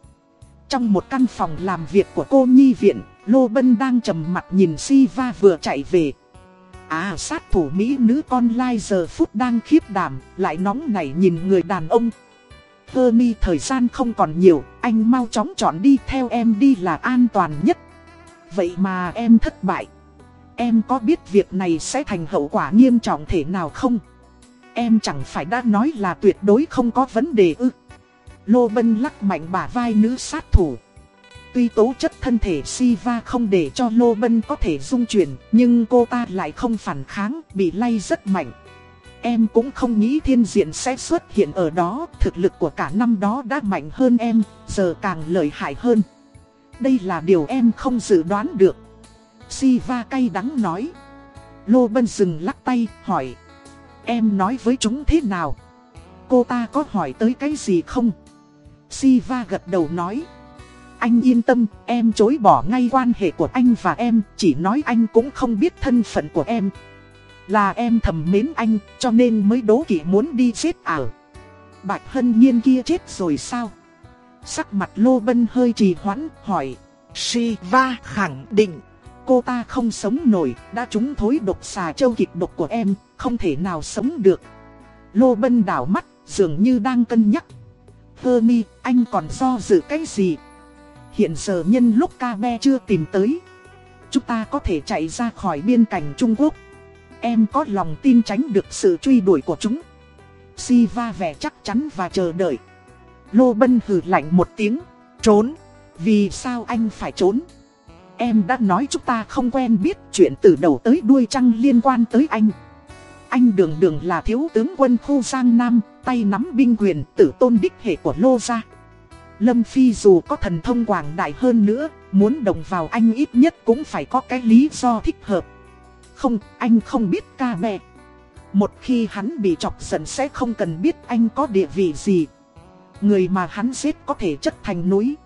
Trong một căn phòng làm việc của cô nhi viện, Lô Bân đang trầm mặt nhìn Siva vừa chạy về. À sát thủ Mỹ nữ con lai giờ phút đang khiếp đảm, lại nóng nảy nhìn người đàn ông. Hơ mi thời gian không còn nhiều, anh mau chóng chọn đi theo em đi là an toàn nhất. Vậy mà em thất bại. Em có biết việc này sẽ thành hậu quả nghiêm trọng thể nào không? Em chẳng phải đã nói là tuyệt đối không có vấn đề ư. Lô Bân lắc mạnh bả vai nữ sát thủ. Tuy tố chất thân thể Siva không để cho Lô Bân có thể dung chuyển, nhưng cô ta lại không phản kháng, bị lay rất mạnh. Em cũng không nghĩ thiên diện sẽ xuất hiện ở đó, thực lực của cả năm đó đã mạnh hơn em, giờ càng lợi hại hơn. Đây là điều em không dự đoán được. Siva cay đắng nói. Lô Bân dừng lắc tay, hỏi. Em nói với chúng thế nào? Cô ta có hỏi tới cái gì không? Siva gật đầu nói. Anh yên tâm, em chối bỏ ngay quan hệ của anh và em, chỉ nói anh cũng không biết thân phận của em. Là em thầm mến anh, cho nên mới đố kỵ muốn đi giết ảo. Bạch Hân Nhiên kia chết rồi sao? Sắc mặt Lô Bân hơi trì hoãn, hỏi. Shiva khẳng định, cô ta không sống nổi, đã trúng thối độc xà châu kịch độc của em, không thể nào sống được. Lô Bân đảo mắt, dường như đang cân nhắc. Hơ mi, anh còn do dự cái gì? Hiện giờ nhân lúc ca be chưa tìm tới Chúng ta có thể chạy ra khỏi biên cảnh Trung Quốc. Em có lòng tin tránh được sự truy đuổi của chúng. Siva vẻ chắc chắn và chờ đợi. Lô Bân hừ lạnh một tiếng Trốn? Vì sao anh phải trốn? Em đã nói chúng ta không quen biết chuyện từ đầu tới đuôi chăng liên quan tới anh? Anh đường đường là thiếu tướng quân khu Giang Nam Tay nắm binh quyền tử tôn đích hệ của Lô gia Lâm Phi dù có thần thông quảng đại hơn nữa, muốn đồng vào anh ít nhất cũng phải có cái lý do thích hợp. Không, anh không biết ca mẹ Một khi hắn bị chọc giận sẽ không cần biết anh có địa vị gì. Người mà hắn giết có thể chất thành núi.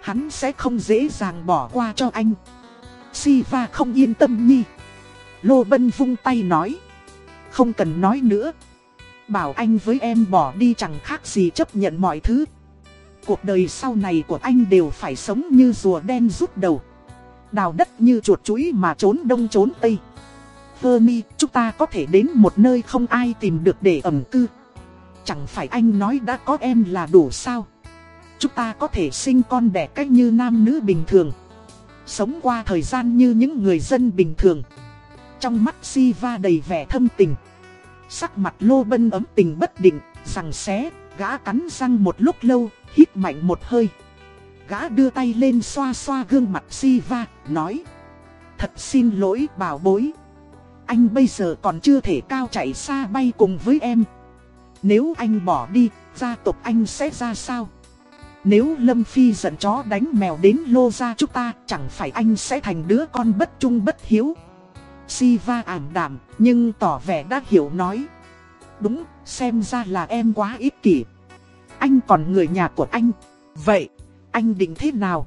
Hắn sẽ không dễ dàng bỏ qua cho anh. Siva không yên tâm nhi. Lô Bân vung tay nói. Không cần nói nữa. Bảo anh với em bỏ đi chẳng khác gì chấp nhận mọi thứ. Cuộc đời sau này của anh đều phải sống như rùa đen rút đầu. Đào đất như chuột chuối mà trốn đông trốn tây. Hermi, chúng ta có thể đến một nơi không ai tìm được để ẩm cư. Chẳng phải anh nói đã có em là đủ sao? Chúng ta có thể sinh con đẻ cách như nam nữ bình thường. Sống qua thời gian như những người dân bình thường. Trong mắt Siva đầy vẻ thâm tình Sắc mặt lô bân ấm tình bất định, rằng xé, gã cắn răng một lúc lâu, hít mạnh một hơi. Gã đưa tay lên xoa xoa gương mặt Siva, nói. Thật xin lỗi bảo bối. Anh bây giờ còn chưa thể cao chạy xa bay cùng với em. Nếu anh bỏ đi, gia tộc anh sẽ ra sao? Nếu Lâm Phi giận chó đánh mèo đến lô ra chúng ta, chẳng phải anh sẽ thành đứa con bất trung bất hiếu. Siva ảm đạm, nhưng tỏ vẻ đã hiểu nói. Đúng, xem ra là em quá ích kỷ. Anh còn người nhà của anh. Vậy, anh định thế nào?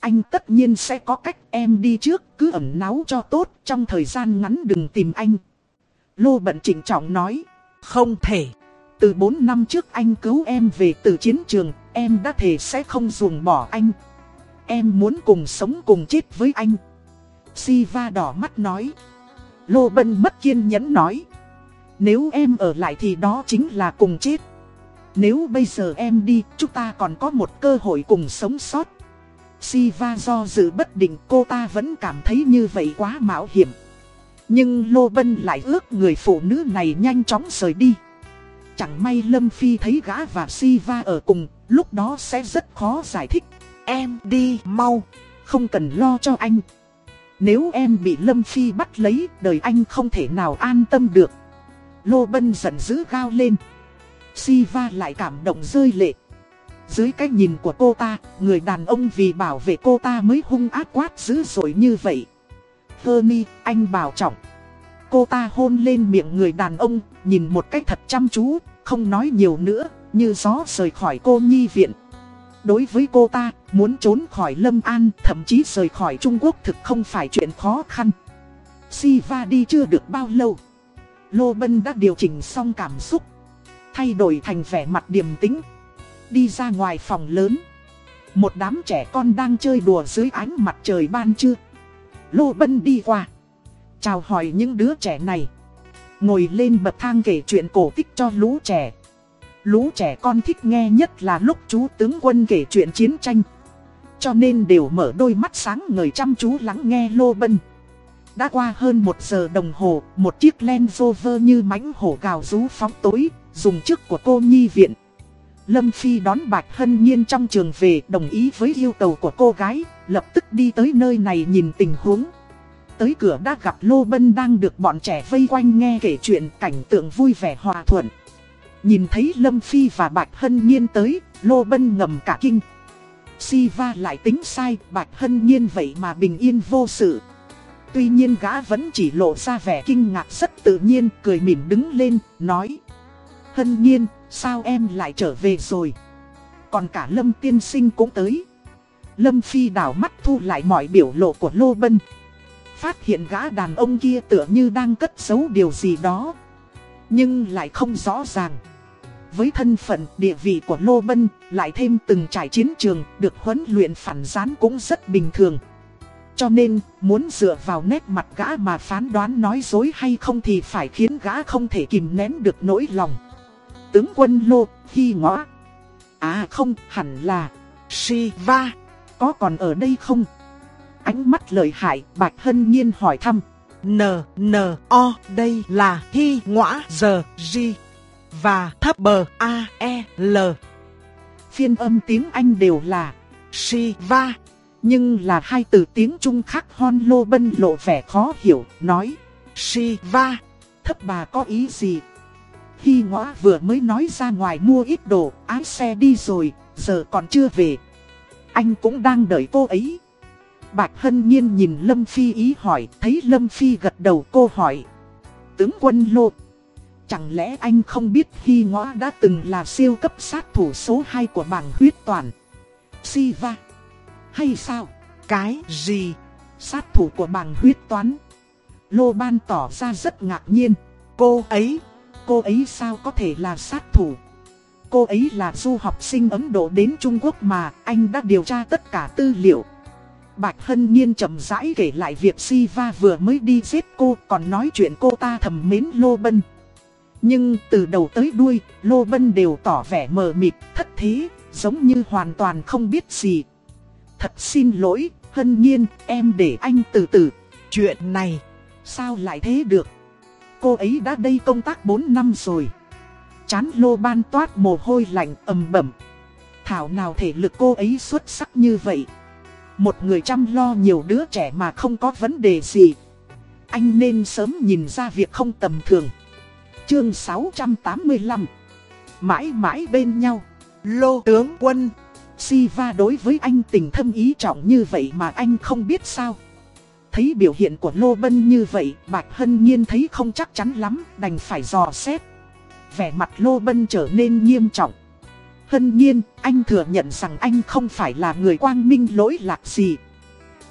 Anh tất nhiên sẽ có cách em đi trước cứ ẩn náu cho tốt trong thời gian ngắn đừng tìm anh. Lô Bận chỉnh trọng nói. Không thể. Từ 4 năm trước anh cứu em về từ chiến trường, em đã thể sẽ không dùng bỏ anh. Em muốn cùng sống cùng chết với anh. Siva đỏ mắt nói. Lô Bân mất kiên nhẫn nói. Nếu em ở lại thì đó chính là cùng chết. Nếu bây giờ em đi, chúng ta còn có một cơ hội cùng sống sót. Siva do dự bất định cô ta vẫn cảm thấy như vậy quá mạo hiểm. Nhưng Lô Bân lại ước người phụ nữ này nhanh chóng rời đi. Chẳng may Lâm Phi thấy gã và Siva ở cùng, lúc đó sẽ rất khó giải thích. Em đi mau, không cần lo cho anh. Nếu em bị Lâm Phi bắt lấy, đời anh không thể nào an tâm được. Lô Bân giận dữ gao lên. Siva lại cảm động rơi lệ. Dưới cái nhìn của cô ta, người đàn ông vì bảo vệ cô ta mới hung ác quát dữ dội như vậy. Hermi, anh bảo trọng. Cô ta hôn lên miệng người đàn ông, nhìn một cách thật chăm chú, không nói nhiều nữa, như gió rời khỏi cô nhi viện. Đối với cô ta, muốn trốn khỏi Lâm An, thậm chí rời khỏi Trung Quốc thực không phải chuyện khó khăn. Siva đi chưa được bao lâu. Lô Bân đã điều chỉnh xong cảm xúc, thay đổi thành vẻ mặt điềm tĩnh. Đi ra ngoài phòng lớn. Một đám trẻ con đang chơi đùa dưới ánh mặt trời ban trưa. Lô Bân đi qua. Chào hỏi những đứa trẻ này. Ngồi lên bậc thang kể chuyện cổ tích cho lũ trẻ. Lũ trẻ con thích nghe nhất là lúc chú tướng quân kể chuyện chiến tranh. Cho nên đều mở đôi mắt sáng ngời chăm chú lắng nghe Lô Bân. Đã qua hơn một giờ đồng hồ, một chiếc Land Rover như mánh hổ gào rú phóng tối, dùng chức của cô nhi viện. Lâm Phi đón Bạch Hân Nhiên trong trường về đồng ý với yêu cầu của cô gái, lập tức đi tới nơi này nhìn tình huống. Tới cửa đã gặp Lô Bân đang được bọn trẻ vây quanh nghe kể chuyện cảnh tượng vui vẻ hòa thuận. Nhìn thấy Lâm Phi và Bạch Hân Nhiên tới, Lô Bân ngầm cả kinh. Siva lại tính sai, Bạch Hân Nhiên vậy mà bình yên vô sự. Tuy nhiên gã vẫn chỉ lộ ra vẻ kinh ngạc rất tự nhiên, cười mỉm đứng lên, nói. Hân Nhiên, sao em lại trở về rồi? Còn cả Lâm Tiên Sinh cũng tới. Lâm Phi đảo mắt thu lại mọi biểu lộ của Lô Bân. Phát hiện gã đàn ông kia tựa như đang cất giấu điều gì đó. Nhưng lại không rõ ràng. Với thân phận, địa vị của Lô Bân, lại thêm từng trải chiến trường, được huấn luyện phản gián cũng rất bình thường. Cho nên, muốn dựa vào nét mặt gã mà phán đoán nói dối hay không thì phải khiến gã không thể kìm nén được nỗi lòng. Tướng quân Lô, khi ngõ. À không, hẳn là Shiva. Có còn ở đây không? Ánh mắt lợi hại, Bạch Hân Nhiên hỏi thăm. N, N, O, đây là Hi, Ngõa, Giờ, Di và thấp bờ A, E, L. Phiên âm tiếng Anh đều là Shiva, nhưng là hai từ tiếng Trung khác Hon Lô Bân lộ vẻ khó hiểu, nói Shiva, thấp bà có ý gì? Khi ngõ vừa mới nói ra ngoài mua ít đồ, ái xe đi rồi, giờ còn chưa về. Anh cũng đang đợi cô ấy. Bạch Hân Nhiên nhìn Lâm Phi ý hỏi, thấy Lâm Phi gật đầu cô hỏi. Tướng quân Lô, chẳng lẽ anh không biết khi Ngõ đã từng là siêu cấp sát thủ số 2 của bảng huyết toàn? Siva, hay sao? Cái gì? Sát thủ của bảng huyết toán? Lô Ban tỏ ra rất ngạc nhiên. Cô ấy, cô ấy sao có thể là sát thủ? Cô ấy là du học sinh Ấn Độ đến Trung Quốc mà anh đã điều tra tất cả tư liệu. Bạch Hân Nhiên chậm rãi kể lại việc Siva vừa mới đi giết cô còn nói chuyện cô ta thầm mến Lô Bân. Nhưng từ đầu tới đuôi, Lô Bân đều tỏ vẻ mờ mịt, thất thế, giống như hoàn toàn không biết gì. Thật xin lỗi, Hân Nhiên, em để anh từ từ. Chuyện này, sao lại thế được? Cô ấy đã đây công tác 4 năm rồi. Chán Lô Ban toát mồ hôi lạnh ầm bẩm. Thảo nào thể lực cô ấy xuất sắc như vậy. Một người chăm lo nhiều đứa trẻ mà không có vấn đề gì. Anh nên sớm nhìn ra việc không tầm thường. Chương 685 Mãi mãi bên nhau Lô tướng quân. Siva đối với anh tình thâm ý trọng như vậy mà anh không biết sao. Thấy biểu hiện của Lô Bân như vậy Bạch Hân Nhiên thấy không chắc chắn lắm Đành phải dò xét. Vẻ mặt Lô Bân trở nên nghiêm trọng. Hân nhiên, anh thừa nhận rằng anh không phải là người quang minh lỗi lạc gì.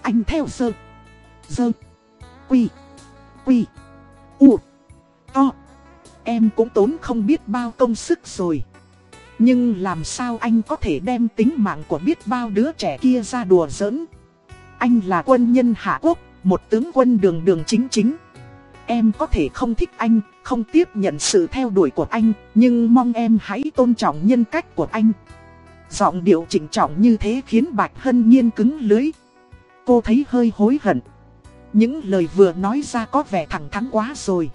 Anh theo sơ, sơ, quy, quy, u, to. Em cũng tốn không biết bao công sức rồi. Nhưng làm sao anh có thể đem tính mạng của biết bao đứa trẻ kia ra đùa giỡn. Anh là quân nhân Hạ Quốc, một tướng quân đường đường chính chính. Em có thể không thích anh, không tiếp nhận sự theo đuổi của anh, nhưng mong em hãy tôn trọng nhân cách của anh. Giọng điệu chỉnh trọng như thế khiến Bạch Hân Nhiên cứng lưới. Cô thấy hơi hối hận. Những lời vừa nói ra có vẻ thẳng thắn quá rồi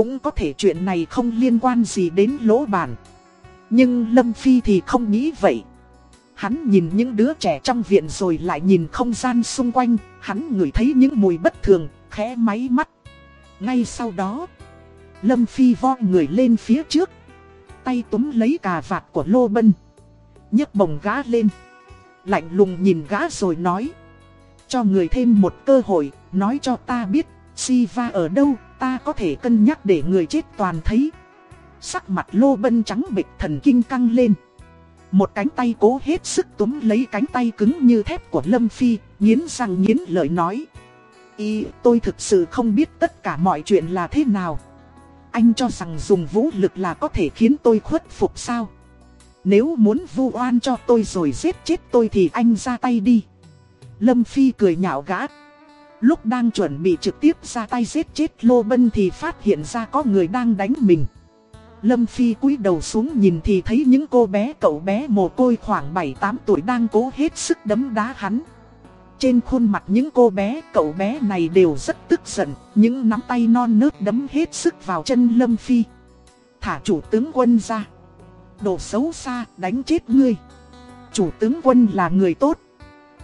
cũng có thể chuyện này không liên quan gì đến lỗ bản. Nhưng Lâm Phi thì không nghĩ vậy. Hắn nhìn những đứa trẻ trong viện rồi lại nhìn không gian xung quanh, hắn ngửi thấy những mùi bất thường, khẽ máy mắt. Ngay sau đó, Lâm Phi vo người lên phía trước, tay túm lấy cà vạt của Lô Bân, nhấc bồng gã lên, lạnh lùng nhìn gã rồi nói. Cho người thêm một cơ hội, nói cho ta biết, Siva ở đâu, ta có thể cân nhắc để người chết toàn thấy. Sắc mặt Lô Bân trắng bịch thần kinh căng lên. Một cánh tay cố hết sức túm lấy cánh tay cứng như thép của Lâm Phi, nghiến răng nghiến lợi nói. Y, tôi thực sự không biết tất cả mọi chuyện là thế nào. Anh cho rằng dùng vũ lực là có thể khiến tôi khuất phục sao? Nếu muốn vu oan cho tôi rồi giết chết tôi thì anh ra tay đi. Lâm Phi cười nhạo gã. Lúc đang chuẩn bị trực tiếp ra tay giết chết Lô Bân thì phát hiện ra có người đang đánh mình. Lâm Phi cúi đầu xuống nhìn thì thấy những cô bé cậu bé mồ côi khoảng 7-8 tuổi đang cố hết sức đấm đá hắn. Trên khuôn mặt những cô bé, cậu bé này đều rất tức giận, những nắm tay non nớt đấm hết sức vào chân Lâm Phi. Thả chủ tướng quân ra. Đồ xấu xa, đánh chết ngươi. Chủ tướng quân là người tốt,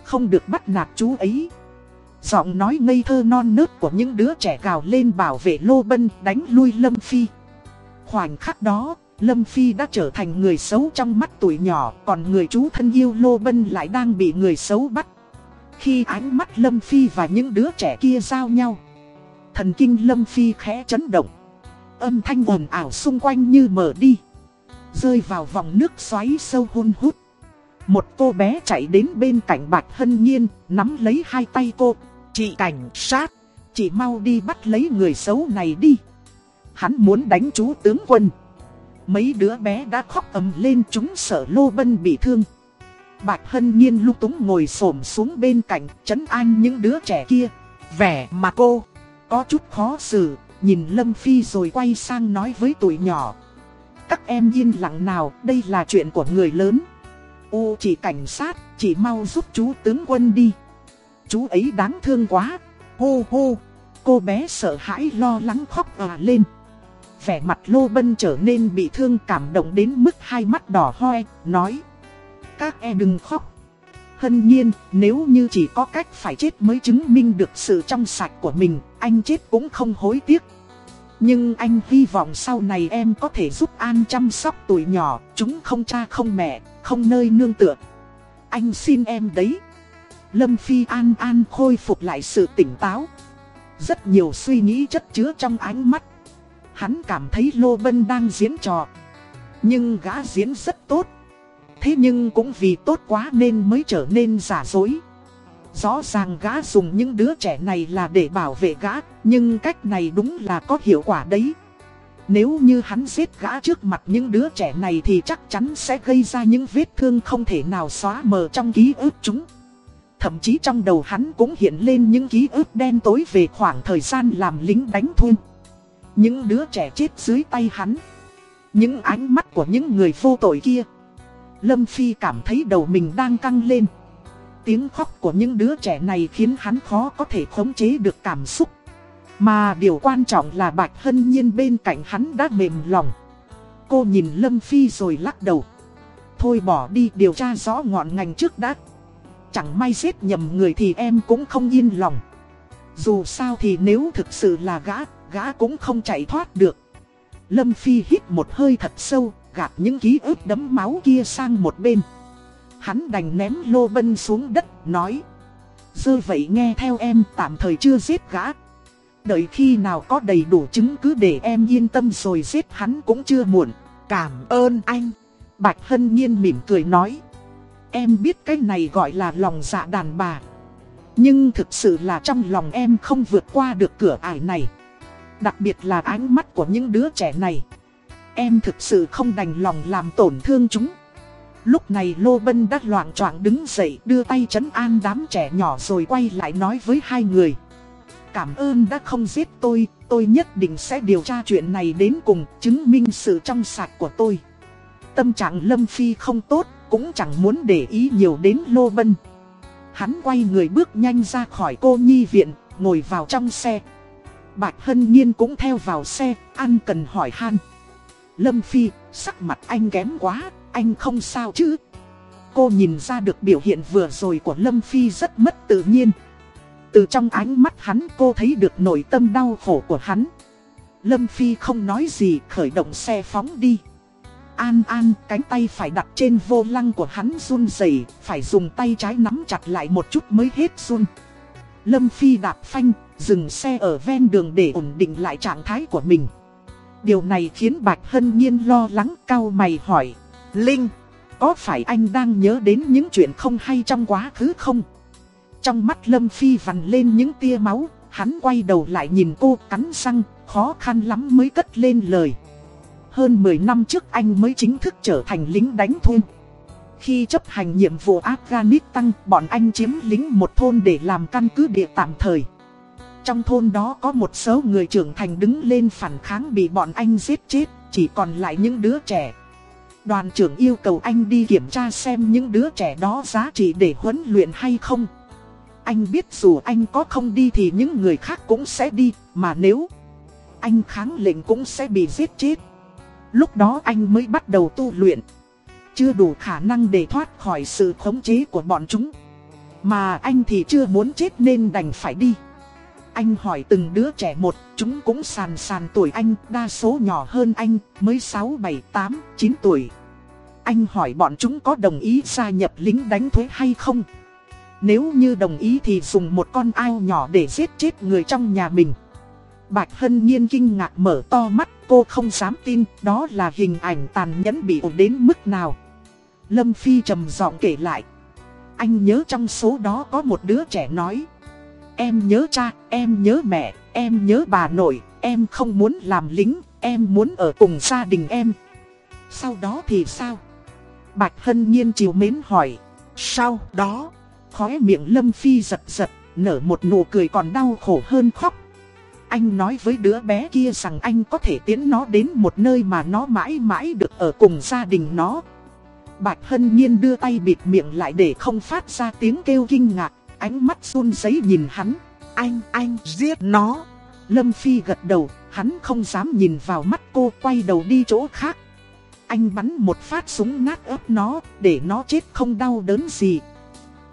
không được bắt nạt chú ấy. Giọng nói ngây thơ non nớt của những đứa trẻ gào lên bảo vệ Lô Bân đánh lui Lâm Phi. Khoảnh khắc đó, Lâm Phi đã trở thành người xấu trong mắt tuổi nhỏ, còn người chú thân yêu Lô Bân lại đang bị người xấu bắt. Khi ánh mắt Lâm Phi và những đứa trẻ kia giao nhau, thần kinh Lâm Phi khẽ chấn động. Âm thanh ồn ảo xung quanh như mở đi, rơi vào vòng nước xoáy sâu hun hút. Một cô bé chạy đến bên cạnh Bạch Hân Nhiên, nắm lấy hai tay cô. Chị cảnh sát, chị mau đi bắt lấy người xấu này đi. Hắn muốn đánh chú tướng quân. Mấy đứa bé đã khóc ầm lên chúng sợ Lô Bân bị thương. Bạch Hân Nhiên lúc túng ngồi xổm xuống bên cạnh chấn an những đứa trẻ kia. Vẻ mà cô có chút khó xử, nhìn Lâm Phi rồi quay sang nói với tuổi nhỏ. Các em yên lặng nào, đây là chuyện của người lớn. Ô chị cảnh sát, chị mau giúp chú tướng quân đi. Chú ấy đáng thương quá. Hô hô, cô bé sợ hãi lo lắng khóc à lên. Vẻ mặt Lô Bân trở nên bị thương cảm động đến mức hai mắt đỏ hoe, nói. Các em đừng khóc. Hân nhiên, nếu như chỉ có cách phải chết mới chứng minh được sự trong sạch của mình, anh chết cũng không hối tiếc. Nhưng anh hy vọng sau này em có thể giúp An chăm sóc tuổi nhỏ, chúng không cha không mẹ, không nơi nương tựa. Anh xin em đấy. Lâm Phi An An khôi phục lại sự tỉnh táo. Rất nhiều suy nghĩ chất chứa trong ánh mắt. Hắn cảm thấy Lô Vân đang diễn trò. Nhưng gã diễn rất tốt. Thế nhưng cũng vì tốt quá nên mới trở nên giả dối. Rõ ràng gã dùng những đứa trẻ này là để bảo vệ gã, nhưng cách này đúng là có hiệu quả đấy. Nếu như hắn giết gã trước mặt những đứa trẻ này thì chắc chắn sẽ gây ra những vết thương không thể nào xóa mờ trong ký ức chúng. Thậm chí trong đầu hắn cũng hiện lên những ký ức đen tối về khoảng thời gian làm lính đánh thun. Những đứa trẻ chết dưới tay hắn. Những ánh mắt của những người vô tội kia. Lâm Phi cảm thấy đầu mình đang căng lên. Tiếng khóc của những đứa trẻ này khiến hắn khó có thể khống chế được cảm xúc. Mà điều quan trọng là Bạch Hân Nhiên bên cạnh hắn đã mềm lòng. Cô nhìn Lâm Phi rồi lắc đầu. Thôi bỏ đi, điều tra rõ ngọn ngành trước đã. Chẳng may giết nhầm người thì em cũng không yên lòng. Dù sao thì nếu thực sự là gã, gã cũng không chạy thoát được. Lâm Phi hít một hơi thật sâu, gạt những ký ức đấm máu kia sang một bên. Hắn đành ném lô bân xuống đất, nói. Dơ vậy nghe theo em tạm thời chưa giết gã. Đợi khi nào có đầy đủ chứng cứ để em yên tâm rồi giết hắn cũng chưa muộn. Cảm ơn anh. Bạch Hân Nhiên mỉm cười nói. Em biết cái này gọi là lòng dạ đàn bà. Nhưng thực sự là trong lòng em không vượt qua được cửa ải này. Đặc biệt là ánh mắt của những đứa trẻ này. Em thực sự không đành lòng làm tổn thương chúng. Lúc này Lô Bân đã loạn choạng đứng dậy đưa tay chấn an đám trẻ nhỏ rồi quay lại nói với hai người. Cảm ơn đã không giết tôi, tôi nhất định sẽ điều tra chuyện này đến cùng, chứng minh sự trong sạch của tôi. Tâm trạng Lâm Phi không tốt, cũng chẳng muốn để ý nhiều đến Lô Bân. Hắn quay người bước nhanh ra khỏi cô nhi viện, ngồi vào trong xe. Bạch Hân Nhiên cũng theo vào xe, Ăn cần hỏi han. Lâm Phi, sắc mặt anh kém quá, anh không sao chứ? Cô nhìn ra được biểu hiện vừa rồi của Lâm Phi rất mất tự nhiên. Từ trong ánh mắt hắn cô thấy được nội tâm đau khổ của hắn. Lâm Phi không nói gì khởi động xe phóng đi. An An cánh tay phải đặt trên vô lăng của hắn run rẩy phải dùng tay trái nắm chặt lại một chút mới hết run. Lâm Phi đạp phanh, dừng xe ở ven đường để ổn định lại trạng thái của mình. Điều này khiến Bạch Hân Nhiên lo lắng cao mày hỏi. Linh, có phải anh đang nhớ đến những chuyện không hay trong quá khứ không? Trong mắt Lâm Phi vằn lên những tia máu, hắn quay đầu lại nhìn cô cắn răng, khó khăn lắm mới cất lên lời. Hơn 10 năm trước anh mới chính thức trở thành lính đánh thuê. Khi chấp hành nhiệm vụ Afghanistan, bọn anh chiếm lính một thôn để làm căn cứ địa tạm thời. Trong thôn đó có một số người trưởng thành đứng lên phản kháng bị bọn anh giết chết, chỉ còn lại những đứa trẻ. Đoàn trưởng yêu cầu anh đi kiểm tra xem những đứa trẻ đó giá trị để huấn luyện hay không. Anh biết dù anh có không đi thì những người khác cũng sẽ đi, mà nếu anh kháng lệnh cũng sẽ bị giết chết. Lúc đó anh mới bắt đầu tu luyện. Chưa đủ khả năng để thoát khỏi sự khống chế của bọn chúng. Mà anh thì chưa muốn chết nên đành phải đi. Anh hỏi từng đứa trẻ một, chúng cũng sàn sàn tuổi anh, đa số nhỏ hơn anh, mới 6, 7, 8, 9 tuổi. Anh hỏi bọn chúng có đồng ý gia nhập lính đánh thuế hay không? Nếu như đồng ý thì dùng một con ao nhỏ để giết chết người trong nhà mình. Bạch Hân Nhiên kinh ngạc mở to mắt, cô không dám tin đó là hình ảnh tàn nhẫn bị ổn đến mức nào. Lâm Phi trầm giọng kể lại. Anh nhớ trong số đó có một đứa trẻ nói. Em nhớ cha, em nhớ mẹ, em nhớ bà nội, em không muốn làm lính, em muốn ở cùng gia đình em. Sau đó thì sao? Bạch Hân Nhiên chiều mến hỏi. Sau đó, khóe miệng Lâm Phi giật giật, nở một nụ cười còn đau khổ hơn khóc. Anh nói với đứa bé kia rằng anh có thể tiến nó đến một nơi mà nó mãi mãi được ở cùng gia đình nó. Bạch Hân Nhiên đưa tay bịt miệng lại để không phát ra tiếng kêu kinh ngạc, ánh mắt run rẩy nhìn hắn. Anh, anh, giết nó. Lâm Phi gật đầu, hắn không dám nhìn vào mắt cô quay đầu đi chỗ khác. Anh bắn một phát súng nát ớp nó, để nó chết không đau đớn gì.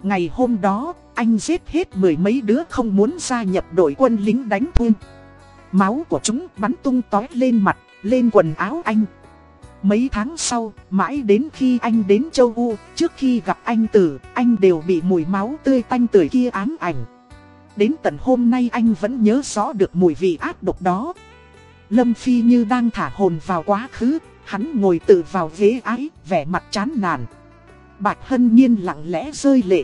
Ngày hôm đó, anh giết hết mười mấy đứa không muốn gia nhập đội quân lính đánh thun Máu của chúng bắn tung tói lên mặt, lên quần áo anh. Mấy tháng sau, mãi đến khi anh đến châu U, trước khi gặp anh Tử, anh đều bị mùi máu tươi tanh tưởi kia ám ảnh. Đến tận hôm nay anh vẫn nhớ rõ được mùi vị ác độc đó. Lâm Phi như đang thả hồn vào quá khứ, hắn ngồi tự vào ghế ái, vẻ mặt chán nản. Bạch Hân Nhiên lặng lẽ rơi lệ.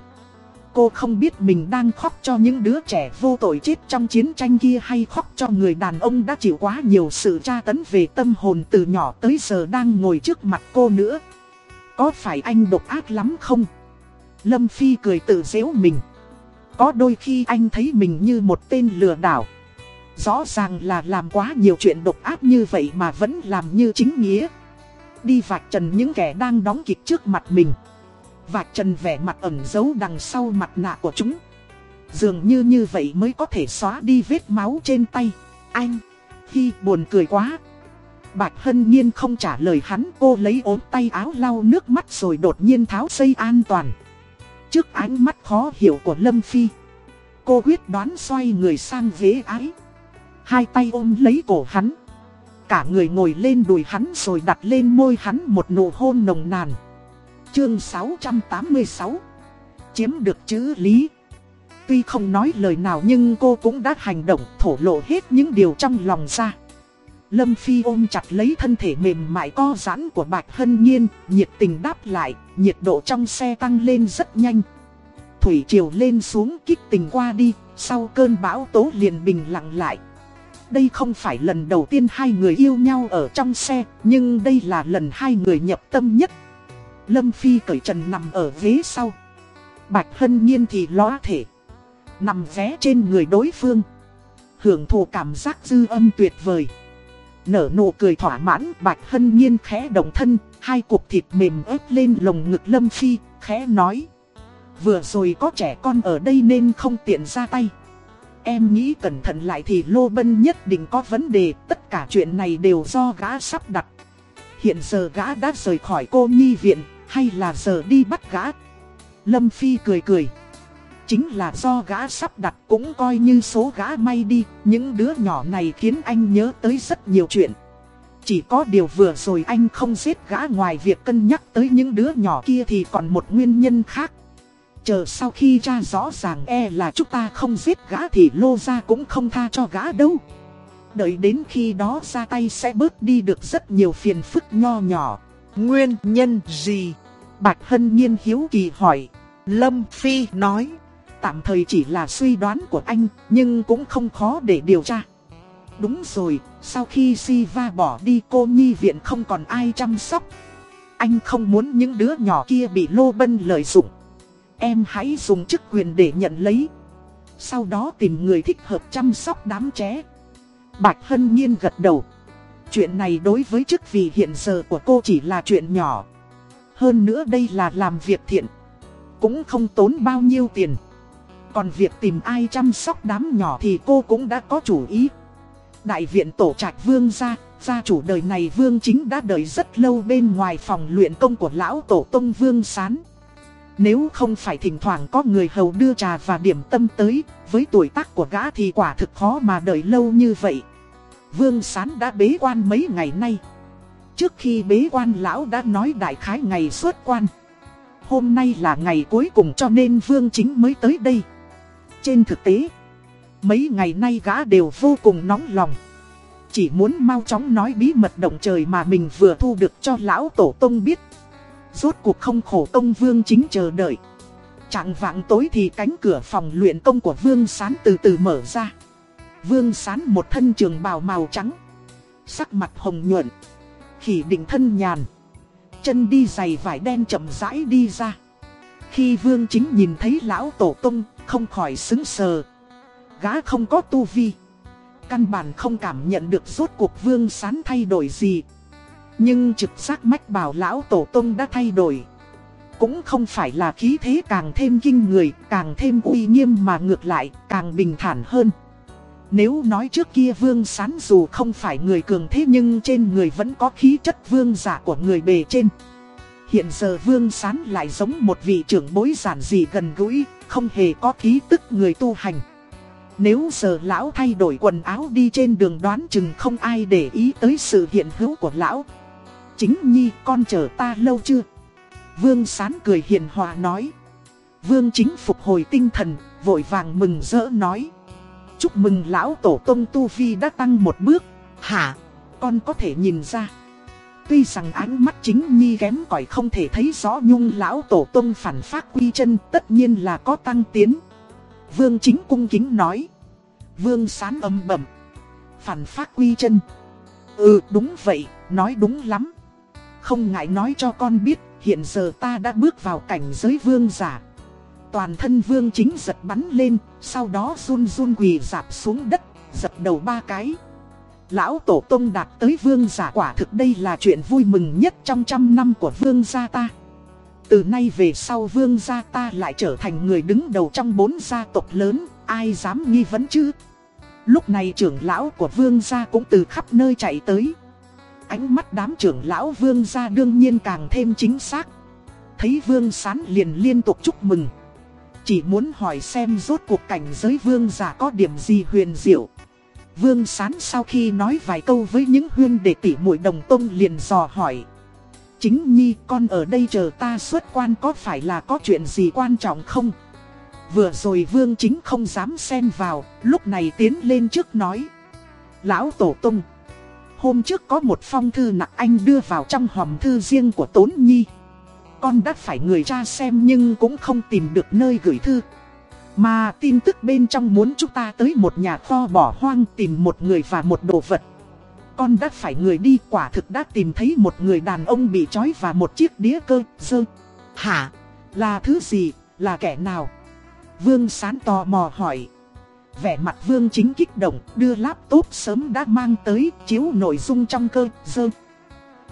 Cô không biết mình đang khóc cho những đứa trẻ vô tội chết trong chiến tranh kia hay khóc cho người đàn ông đã chịu quá nhiều sự tra tấn về tâm hồn từ nhỏ tới giờ đang ngồi trước mặt cô nữa. Có phải anh độc ác lắm không? Lâm Phi cười tự dễu mình. Có đôi khi anh thấy mình như một tên lừa đảo. Rõ ràng là làm quá nhiều chuyện độc ác như vậy mà vẫn làm như chính nghĩa. Đi vạch trần những kẻ đang đóng kịch trước mặt mình. Vạch trần vẻ mặt ẩn giấu đằng sau mặt nạ của chúng. Dường như như vậy mới có thể xóa đi vết máu trên tay. Anh, Hi buồn cười quá. Bạch Hân Nhiên không trả lời hắn cô lấy ốm tay áo lau nước mắt rồi đột nhiên tháo dây an toàn. Trước ánh mắt khó hiểu của Lâm Phi. Cô quyết đoán xoay người sang ghế ái. Hai tay ôm lấy cổ hắn. Cả người ngồi lên đùi hắn rồi đặt lên môi hắn một nụ hôn nồng nàn. Chương 686 Chiếm được chữ lý Tuy không nói lời nào nhưng cô cũng đã hành động thổ lộ hết những điều trong lòng ra. Lâm Phi ôm chặt lấy thân thể mềm mại co giãn của Bạch Hân Nhiên, nhiệt tình đáp lại, nhiệt độ trong xe tăng lên rất nhanh. Thủy triều lên xuống kích tình qua đi, sau cơn bão tố liền bình lặng lại. Đây không phải lần đầu tiên hai người yêu nhau ở trong xe, nhưng đây là lần hai người nhập tâm nhất. Lâm Phi cởi trần nằm ở ghế sau. Bạch Hân Nhiên thì lóa thể. Nằm vé trên người đối phương. Hưởng thụ cảm giác dư âm tuyệt vời. Nở nụ cười thỏa mãn Bạch Hân Nhiên khẽ động thân. Hai cục thịt mềm ớt lên lồng ngực Lâm Phi, khẽ nói. Vừa rồi có trẻ con ở đây nên không tiện ra tay. Em nghĩ cẩn thận lại thì Lô Bân nhất định có vấn đề, tất cả chuyện này đều do gã sắp đặt. Hiện giờ gã đã rời khỏi cô nhi viện, hay là giờ đi bắt gã? Lâm Phi cười cười. Chính là do gã sắp đặt cũng coi như số gã may đi, những đứa nhỏ này khiến anh nhớ tới rất nhiều chuyện. Chỉ có điều vừa rồi anh không giết gã ngoài việc cân nhắc tới những đứa nhỏ kia thì còn một nguyên nhân khác. Chờ sau khi ra rõ ràng e là chúng ta không giết gã thì lô ra cũng không tha cho gã đâu. Đợi đến khi đó ra tay sẽ bớt đi được rất nhiều phiền phức nho nhỏ. Nguyên nhân gì? Bạch Hân Nhiên hiếu kỳ hỏi. Lâm Phi nói. Tạm thời chỉ là suy đoán của anh, nhưng cũng không khó để điều tra. Đúng rồi, sau khi Siva bỏ đi cô nhi viện không còn ai chăm sóc. Anh không muốn những đứa nhỏ kia bị Lô Bân lợi dụng. Em hãy dùng chức quyền để nhận lấy. Sau đó tìm người thích hợp chăm sóc đám trẻ. Bạch Hân Nhiên gật đầu. Chuyện này đối với chức vị hiện giờ của cô chỉ là chuyện nhỏ. Hơn nữa đây là làm việc thiện. Cũng không tốn bao nhiêu tiền. Còn việc tìm ai chăm sóc đám nhỏ thì cô cũng đã có chủ ý. Đại viện tổ trạch vương gia, gia chủ đời này vương chính đã đợi rất lâu bên ngoài phòng luyện công của lão tổ tông vương sán. Nếu không phải thỉnh thoảng có người hầu đưa trà và điểm tâm tới, với tuổi tác của gã thì quả thực khó mà đợi lâu như vậy. Vương Sán đã bế quan mấy ngày nay. Trước khi bế quan lão đã nói đại khái ngày xuất quan. Hôm nay là ngày cuối cùng cho nên Vương Chính mới tới đây. Trên thực tế, mấy ngày nay gã đều vô cùng nóng lòng. Chỉ muốn mau chóng nói bí mật động trời mà mình vừa thu được cho lão tổ tông biết. Rốt cuộc không khổ tông Vương Chính chờ đợi. Trạng vạng tối thì cánh cửa phòng luyện công của Vương Sán từ từ mở ra. Vương Sán một thân trường bào màu trắng. Sắc mặt hồng nhuận. Khỉ định thân nhàn. Chân đi giày vải đen chậm rãi đi ra. Khi Vương Chính nhìn thấy lão tổ tông, không khỏi xứng sờ. Gã không có tu vi. Căn bản không cảm nhận được rốt cuộc Vương Sán thay đổi gì. Nhưng trực giác mách bảo lão tổ tông đã thay đổi. Cũng không phải là khí thế càng thêm kinh người, càng thêm uy nghiêm mà ngược lại, càng bình thản hơn. Nếu nói trước kia vương sán dù không phải người cường thế nhưng trên người vẫn có khí chất vương giả của người bề trên. Hiện giờ vương sán lại giống một vị trưởng bối giản dị gần gũi, không hề có khí tức người tu hành. Nếu giờ lão thay đổi quần áo đi trên đường đoán chừng không ai để ý tới sự hiện hữu của lão. Chính nhi con chờ ta lâu chưa? Vương sán cười hiền hòa nói. Vương chính phục hồi tinh thần, vội vàng mừng rỡ nói. Chúc mừng lão tổ tông Tu Vi đã tăng một bước. Hả? Con có thể nhìn ra. Tuy rằng ánh mắt chính nhi kém cỏi không thể thấy rõ nhung lão tổ tông phản phát quy chân tất nhiên là có tăng tiến. Vương chính cung kính nói. Vương sán âm bẩm. Phản phát quy chân. Ừ đúng vậy, nói đúng lắm. Không ngại nói cho con biết, hiện giờ ta đã bước vào cảnh giới vương giả. Toàn thân vương chính giật bắn lên, sau đó run run quỳ dạp xuống đất, dập đầu ba cái. Lão Tổ Tông đạt tới vương giả quả thực đây là chuyện vui mừng nhất trong trăm năm của vương gia ta. Từ nay về sau vương gia ta lại trở thành người đứng đầu trong bốn gia tộc lớn, ai dám nghi vấn chứ? Lúc này trưởng lão của vương gia cũng từ khắp nơi chạy tới. Ánh mắt đám trưởng lão vương gia đương nhiên càng thêm chính xác. Thấy vương sán liền liên tục chúc mừng. Chỉ muốn hỏi xem rốt cuộc cảnh giới vương giả có điểm gì huyền diệu. Vương Sán sau khi nói vài câu với những huyên đệ tỷ muội đồng tông liền dò hỏi. Chính Nhi con ở đây chờ ta xuất quan có phải là có chuyện gì quan trọng không? Vừa rồi Vương Chính không dám xen vào, lúc này tiến lên trước nói. Lão Tổ Tông, hôm trước có một phong thư nặng anh đưa vào trong hòm thư riêng của Tốn Nhi. Con đã phải người ra xem nhưng cũng không tìm được nơi gửi thư. Mà tin tức bên trong muốn chúng ta tới một nhà kho bỏ hoang tìm một người và một đồ vật. Con đã phải người đi quả thực đã tìm thấy một người đàn ông bị trói và một chiếc đĩa cơ, dơ. Hả? Là thứ gì? Là kẻ nào? Vương Sán tò mò hỏi. Vẻ mặt Vương chính kích động đưa laptop sớm đã mang tới chiếu nội dung trong cơ, dơ.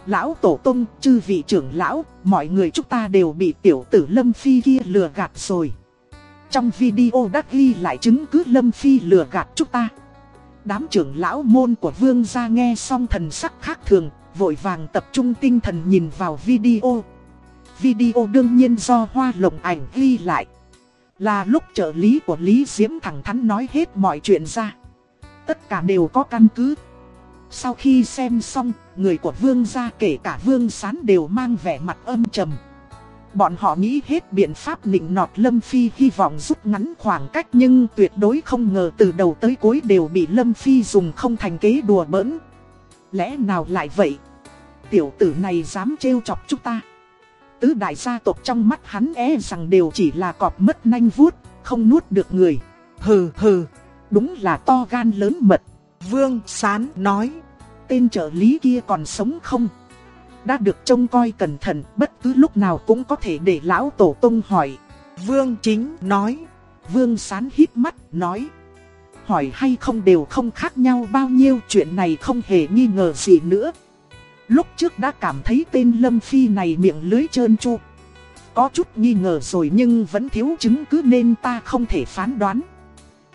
Lão Tổ Tông, chư vị trưởng lão, mọi người chúng ta đều bị tiểu tử Lâm Phi kia lừa gạt rồi. Trong video đã ghi lại chứng cứ Lâm Phi lừa gạt chúng ta. Đám trưởng lão môn của vương gia nghe xong thần sắc khác thường, vội vàng tập trung tinh thần nhìn vào video. Video đương nhiên do hoa lồng ảnh ghi lại. Là lúc trợ lý của Lý Diễm thẳng thắn nói hết mọi chuyện ra. Tất cả đều có căn cứ. Sau khi xem xong, người của vương gia kể cả vương sán đều mang vẻ mặt âm trầm. Bọn họ nghĩ hết biện pháp nịnh nọt Lâm Phi hy vọng rút ngắn khoảng cách nhưng tuyệt đối không ngờ từ đầu tới cuối đều bị Lâm Phi dùng không thành kế đùa bỡn. Lẽ nào lại vậy? Tiểu tử này dám trêu chọc chúng ta. Tứ đại gia tộc trong mắt hắn e rằng đều chỉ là cọp mất nanh vuốt, không nuốt được người. Hừ hừ, đúng là to gan lớn mật. Vương Sán nói, tên trợ lý kia còn sống không? Đã được trông coi cẩn thận, bất cứ lúc nào cũng có thể để lão tổ tông hỏi. Vương Chính nói, Vương Sán hít mắt, nói. Hỏi hay không đều không khác nhau bao nhiêu chuyện này không hề nghi ngờ gì nữa. Lúc trước đã cảm thấy tên Lâm Phi này miệng lưới trơn tru. Có chút nghi ngờ rồi nhưng vẫn thiếu chứng cứ nên ta không thể phán đoán.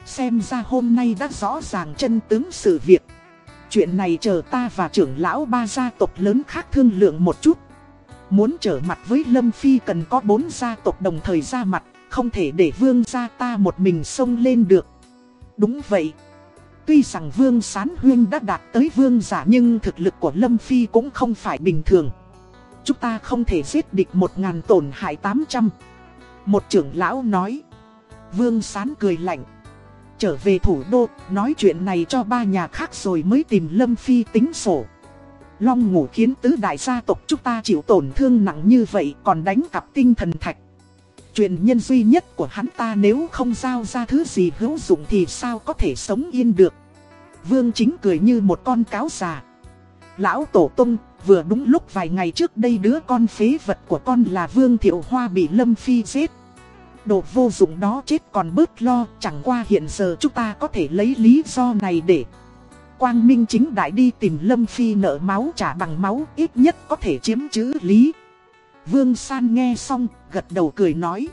Xem ra hôm nay đã rõ ràng chân tướng sự việc. Chuyện này chờ ta và trưởng lão ba gia tộc lớn khác thương lượng một chút. Muốn trở mặt với Lâm Phi cần có bốn gia tộc đồng thời ra mặt, không thể để vương gia ta một mình xông lên được. Đúng vậy. Tuy rằng vương sán huyên đã đạt tới vương giả nhưng thực lực của Lâm Phi cũng không phải bình thường. Chúng ta không thể giết địch một ngàn tổn hại tám trăm. Một trưởng lão nói. Vương sán cười lạnh trở về thủ đô, nói chuyện này cho ba nhà khác rồi mới tìm Lâm Phi tính sổ. Long ngủ khiến tứ đại gia tộc chúng ta chịu tổn thương nặng như vậy còn đánh cặp tinh thần thạch. Chuyện nhân duy nhất của hắn ta nếu không giao ra thứ gì hữu dụng thì sao có thể sống yên được. Vương chính cười như một con cáo già. Lão Tổ Tông, vừa đúng lúc vài ngày trước đây đứa con phế vật của con là Vương Thiệu Hoa bị Lâm Phi giết. Đồ vô dụng đó chết còn bớt lo, chẳng qua hiện giờ chúng ta có thể lấy lý do này để Quang Minh chính đại đi tìm Lâm Phi nợ máu trả bằng máu, ít nhất có thể chiếm chữ lý. Vương San nghe xong, gật đầu cười nói.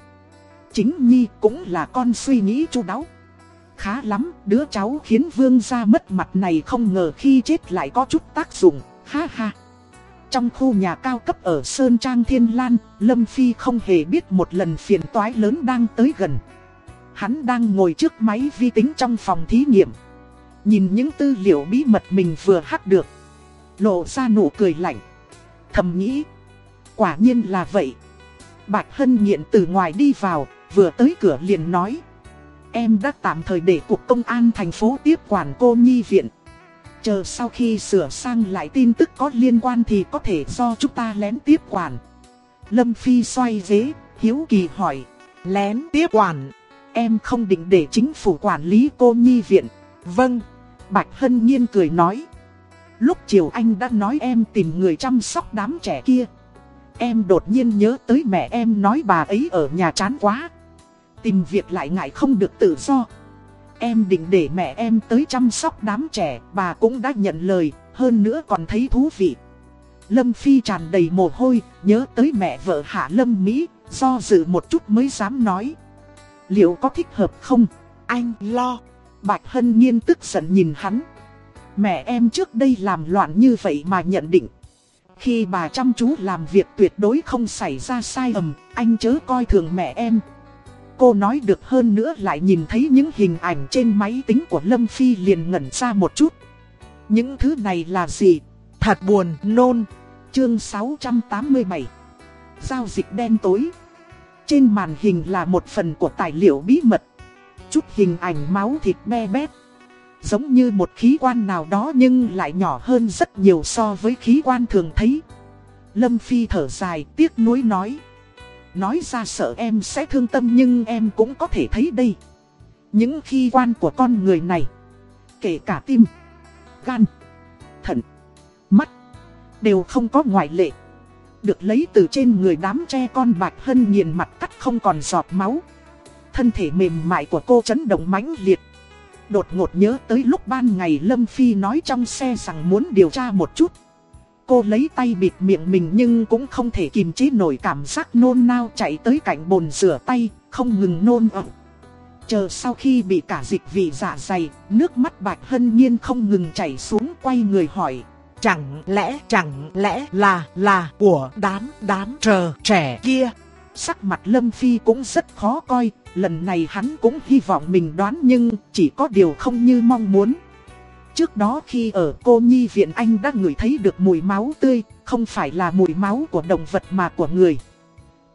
Chính Nhi cũng là con suy nghĩ chu đáo. Khá lắm, đứa cháu khiến Vương ra mất mặt này không ngờ khi chết lại có chút tác dụng, ha ha. Trong khu nhà cao cấp ở Sơn Trang Thiên Lan, Lâm Phi không hề biết một lần phiền toái lớn đang tới gần. Hắn đang ngồi trước máy vi tính trong phòng thí nghiệm. Nhìn những tư liệu bí mật mình vừa hack được. Lộ ra nụ cười lạnh. Thầm nghĩ. Quả nhiên là vậy. Bạch Hân nghiện từ ngoài đi vào, vừa tới cửa liền nói. Em đã tạm thời để cuộc Công an thành phố tiếp quản cô nhi viện. Chờ sau khi sửa sang lại tin tức có liên quan thì có thể do chúng ta lén tiếp quản. Lâm Phi xoay ghế, hiếu kỳ hỏi. Lén tiếp quản. Em không định để chính phủ quản lý cô nhi viện. Vâng. Bạch Hân Nhiên cười nói. Lúc chiều anh đã nói em tìm người chăm sóc đám trẻ kia. Em đột nhiên nhớ tới mẹ em nói bà ấy ở nhà chán quá. Tìm việc lại ngại không được tự do. Em định để mẹ em tới chăm sóc đám trẻ, bà cũng đã nhận lời, hơn nữa còn thấy thú vị. Lâm Phi tràn đầy mồ hôi, nhớ tới mẹ vợ Hạ Lâm Mỹ, do dự một chút mới dám nói. Liệu có thích hợp không? Anh lo. Bạch Hân Nhiên tức giận nhìn hắn. Mẹ em trước đây làm loạn như vậy mà nhận định. Khi bà chăm chú làm việc tuyệt đối không xảy ra sai ầm, anh chớ coi thường mẹ em, cô nói được hơn nữa lại nhìn thấy những hình ảnh trên máy tính của Lâm Phi liền ngẩn ra một chút. Những thứ này là gì? Thật buồn, nôn. Chương 687 Giao dịch đen tối Trên màn hình là một phần của tài liệu bí mật. Chút hình ảnh máu thịt me bét. Giống như một khí quan nào đó nhưng lại nhỏ hơn rất nhiều so với khí quan thường thấy. Lâm Phi thở dài tiếc nuối nói. Nói ra sợ em sẽ thương tâm nhưng em cũng có thể thấy đây. Những khi quan của con người này Kể cả tim, gan, thận, mắt Đều không có ngoại lệ. Được lấy từ trên người đám tre con bạch hân nghiền mặt cắt không còn giọt máu. Thân thể mềm mại của cô chấn động mãnh liệt. Đột ngột nhớ tới lúc ban ngày Lâm Phi nói trong xe rằng muốn điều tra một chút. Cô lấy tay bịt miệng mình nhưng cũng không thể kìm chế nổi cảm giác nôn nao chạy tới cạnh bồn rửa tay, không ngừng nôn ẩm. Chờ sau khi bị cả dịch vị dạ dày, nước mắt Bạch Hân Nhiên không ngừng chảy xuống quay người hỏi. Chẳng lẽ, chẳng lẽ là, là của đám, đám trờ trẻ kia. Sắc mặt Lâm Phi cũng rất khó coi, lần này hắn cũng hy vọng mình đoán nhưng chỉ có điều không như mong muốn. Trước đó khi ở cô nhi viện anh đã ngửi thấy được mùi máu tươi, không phải là mùi máu của động vật mà của người.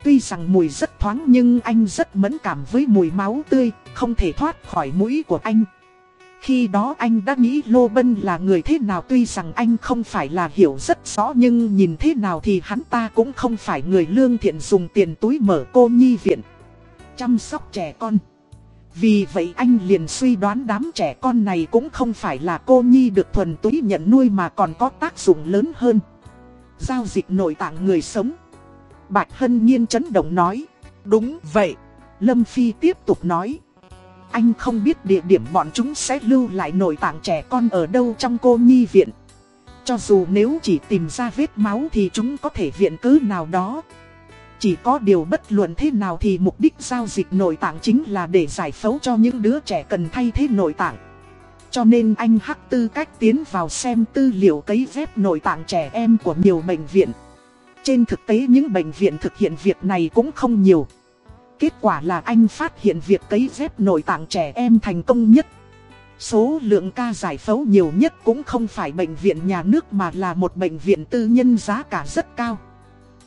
Tuy rằng mùi rất thoáng nhưng anh rất mẫn cảm với mùi máu tươi, không thể thoát khỏi mũi của anh. Khi đó anh đã nghĩ Lô Bân là người thế nào tuy rằng anh không phải là hiểu rất rõ nhưng nhìn thế nào thì hắn ta cũng không phải người lương thiện dùng tiền túi mở cô nhi viện. Chăm sóc trẻ con. Vì vậy anh liền suy đoán đám trẻ con này cũng không phải là cô nhi được thuần túy nhận nuôi mà còn có tác dụng lớn hơn. Giao dịch nội tạng người sống. Bạch Hân Nhiên chấn động nói. Đúng vậy. Lâm Phi tiếp tục nói. Anh không biết địa điểm bọn chúng sẽ lưu lại nội tạng trẻ con ở đâu trong cô nhi viện. Cho dù nếu chỉ tìm ra vết máu thì chúng có thể viện cứ nào đó. Chỉ có điều bất luận thế nào thì mục đích giao dịch nội tạng chính là để giải phẫu cho những đứa trẻ cần thay thế nội tạng. Cho nên anh hắc tư cách tiến vào xem tư liệu cấy ghép nội tạng trẻ em của nhiều bệnh viện. Trên thực tế những bệnh viện thực hiện việc này cũng không nhiều. Kết quả là anh phát hiện việc cấy ghép nội tạng trẻ em thành công nhất. Số lượng ca giải phẫu nhiều nhất cũng không phải bệnh viện nhà nước mà là một bệnh viện tư nhân giá cả rất cao.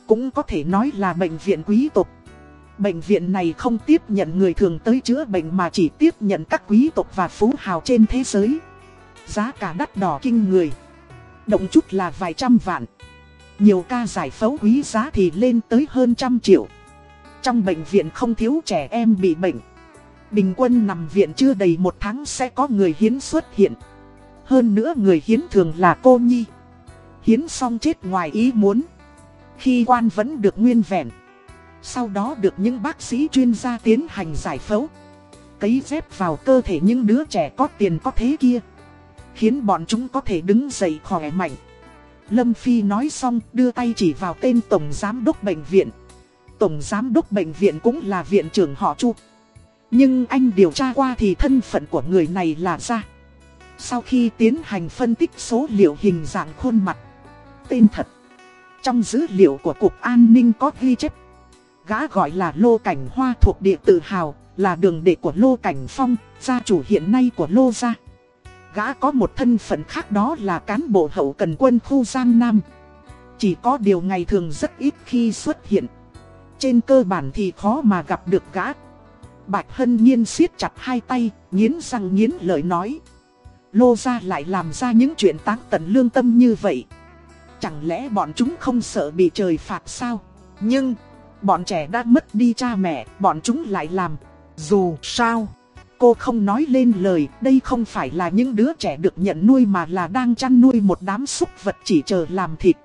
Cũng có thể nói là bệnh viện quý tộc. Bệnh viện này không tiếp nhận người thường tới chữa bệnh mà chỉ tiếp nhận các quý tộc và phú hào trên thế giới. Giá cả đắt đỏ kinh người. Động chút là vài trăm vạn. Nhiều ca giải phẫu quý giá thì lên tới hơn trăm triệu. Trong bệnh viện không thiếu trẻ em bị bệnh. Bình quân nằm viện chưa đầy một tháng sẽ có người hiến xuất hiện. Hơn nữa người hiến thường là cô nhi. Hiến xong chết ngoài ý muốn. Khi quan vẫn được nguyên vẹn. Sau đó được những bác sĩ chuyên gia tiến hành giải phẫu. Cấy dép vào cơ thể những đứa trẻ có tiền có thế kia. Khiến bọn chúng có thể đứng dậy khỏe mạnh. Lâm Phi nói xong đưa tay chỉ vào tên Tổng Giám đốc Bệnh viện. Tổng Giám đốc Bệnh viện cũng là viện trưởng họ Chu. Nhưng anh điều tra qua thì thân phận của người này là ra. Sau khi tiến hành phân tích số liệu hình dạng khuôn mặt, tên thật. Trong dữ liệu của Cục An ninh có ghi chép. Gã gọi là Lô Cảnh Hoa thuộc địa tự hào, là đường đệ của Lô Cảnh Phong, gia chủ hiện nay của Lô Gia. Gã có một thân phận khác đó là cán bộ hậu cần quân khu Giang Nam. Chỉ có điều ngày thường rất ít khi xuất hiện. Trên cơ bản thì khó mà gặp được gã. Bạch Hân Nhiên siết chặt hai tay, nghiến răng nghiến lời nói. Lô gia lại làm ra những chuyện táng tận lương tâm như vậy. Chẳng lẽ bọn chúng không sợ bị trời phạt sao? Nhưng, bọn trẻ đã mất đi cha mẹ, bọn chúng lại làm. Dù sao, cô không nói lên lời, đây không phải là những đứa trẻ được nhận nuôi mà là đang chăn nuôi một đám súc vật chỉ chờ làm thịt.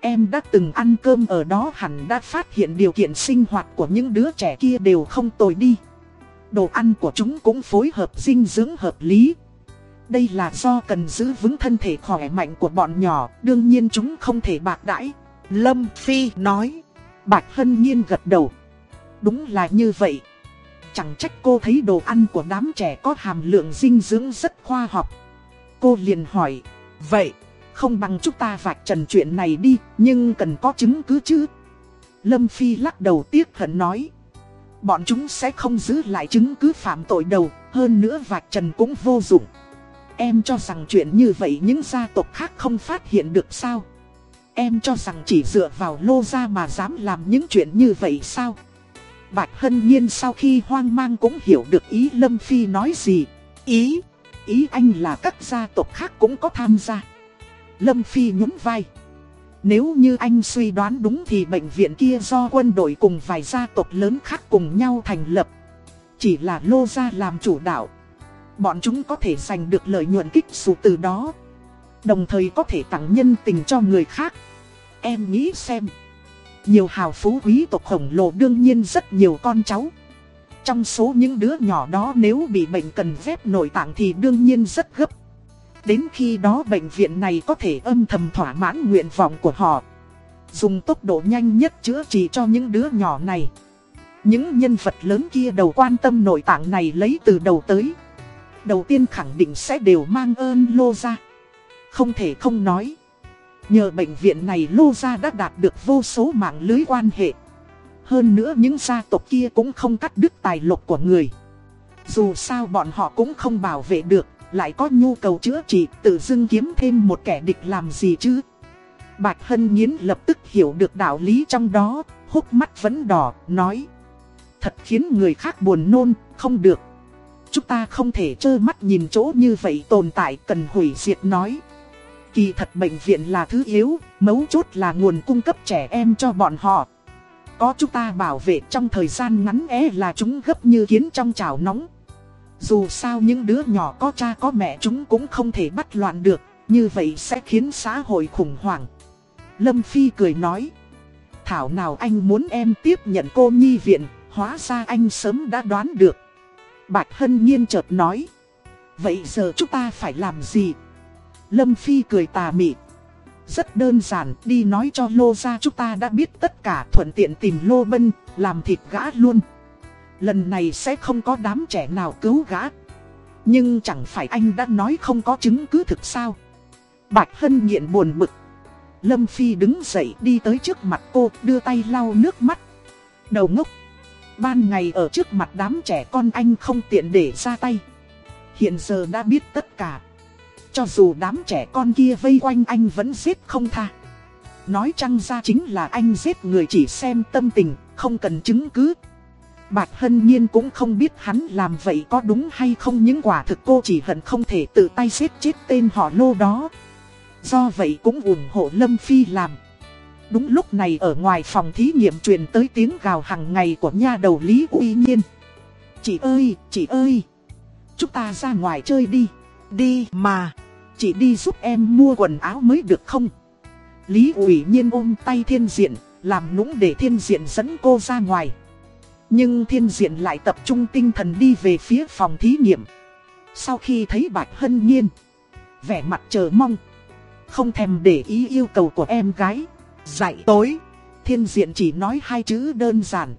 Em đã từng ăn cơm ở đó hẳn đã phát hiện điều kiện sinh hoạt của những đứa trẻ kia đều không tồi đi. Đồ ăn của chúng cũng phối hợp dinh dưỡng hợp lý. Đây là do cần giữ vững thân thể khỏe mạnh của bọn nhỏ, đương nhiên chúng không thể bạc đãi. Lâm Phi nói. Bạch Hân Nhiên gật đầu. Đúng là như vậy. Chẳng trách cô thấy đồ ăn của đám trẻ có hàm lượng dinh dưỡng rất khoa học. Cô liền hỏi. Vậy, không bằng chúng ta vạch trần chuyện này đi, nhưng cần có chứng cứ chứ. Lâm Phi lắc đầu tiếc hận nói. Bọn chúng sẽ không giữ lại chứng cứ phạm tội đầu, hơn nữa vạch trần cũng vô dụng. Em cho rằng chuyện như vậy những gia tộc khác không phát hiện được sao? Em cho rằng chỉ dựa vào lô gia mà dám làm những chuyện như vậy sao? Bạch Hân Nhiên sau khi hoang mang cũng hiểu được ý Lâm Phi nói gì. Ý, ý anh là các gia tộc khác cũng có tham gia. Lâm Phi nhún vai. Nếu như anh suy đoán đúng thì bệnh viện kia do quân đội cùng vài gia tộc lớn khác cùng nhau thành lập. Chỉ là lô gia làm chủ đạo. Bọn chúng có thể giành được lợi nhuận kích xù từ đó. Đồng thời có thể tặng nhân tình cho người khác. Em nghĩ xem. Nhiều hào phú quý tộc khổng lồ đương nhiên rất nhiều con cháu. Trong số những đứa nhỏ đó nếu bị bệnh cần ghép nội tạng thì đương nhiên rất gấp. Đến khi đó bệnh viện này có thể âm thầm thỏa mãn nguyện vọng của họ. Dùng tốc độ nhanh nhất chữa trị cho những đứa nhỏ này. Những nhân vật lớn kia đầu quan tâm nội tạng này lấy từ đầu tới. Đầu tiên khẳng định sẽ đều mang ơn Lô ra. Không thể không nói. Nhờ bệnh viện này Lô ra đã đạt được vô số mạng lưới quan hệ. Hơn nữa những gia tộc kia cũng không cắt đứt tài lộc của người. Dù sao bọn họ cũng không bảo vệ được, lại có nhu cầu chữa trị, tự dưng kiếm thêm một kẻ địch làm gì chứ. Bạch Hân Nhiến lập tức hiểu được đạo lý trong đó, hốc mắt vẫn đỏ, nói. Thật khiến người khác buồn nôn, không được. Chúng ta không thể trơ mắt nhìn chỗ như vậy tồn tại cần hủy diệt nói. Kỳ thật bệnh viện là thứ yếu, mấu chốt là nguồn cung cấp trẻ em cho bọn họ. Có chúng ta bảo vệ trong thời gian ngắn é là chúng gấp như kiến trong chảo nóng. Dù sao những đứa nhỏ có cha có mẹ chúng cũng không thể bắt loạn được, như vậy sẽ khiến xã hội khủng hoảng. Lâm Phi cười nói, Thảo nào anh muốn em tiếp nhận cô nhi viện, hóa ra anh sớm đã đoán được. Bạch Hân Nhiên chợt nói, Vậy giờ chúng ta phải làm gì? Lâm Phi cười tà mị. Rất đơn giản, đi nói cho Lô ra chúng ta đã biết tất cả thuận tiện tìm Lô Bân, làm thịt gã luôn. Lần này sẽ không có đám trẻ nào cứu gã. Nhưng chẳng phải anh đã nói không có chứng cứ thực sao. Bạch Hân nghiện buồn bực. Lâm Phi đứng dậy đi tới trước mặt cô, đưa tay lau nước mắt. Đầu ngốc. Ban ngày ở trước mặt đám trẻ con anh không tiện để ra tay. Hiện giờ đã biết tất cả. Cho dù đám trẻ con kia vây quanh anh vẫn giết không tha. Nói chăng ra chính là anh giết người chỉ xem tâm tình, không cần chứng cứ. Bạch Hân Nhiên cũng không biết hắn làm vậy có đúng hay không những quả thực cô chỉ hận không thể tự tay giết chết tên họ lô đó. Do vậy cũng ủng hộ Lâm Phi làm. Đúng lúc này ở ngoài phòng thí nghiệm truyền tới tiếng gào hàng ngày của nha đầu Lý Uy Nhiên. Chị ơi, chị ơi, chúng ta ra ngoài chơi đi. Đi mà, chị đi giúp em mua quần áo mới được không? Lý Uy Nhiên ôm tay thiên diện, làm nũng để thiên diện dẫn cô ra ngoài. Nhưng thiên diện lại tập trung tinh thần đi về phía phòng thí nghiệm. Sau khi thấy Bạch Hân Nhiên, vẻ mặt chờ mong, không thèm để ý yêu cầu của em gái. Dạy tối, thiên diện chỉ nói hai chữ đơn giản.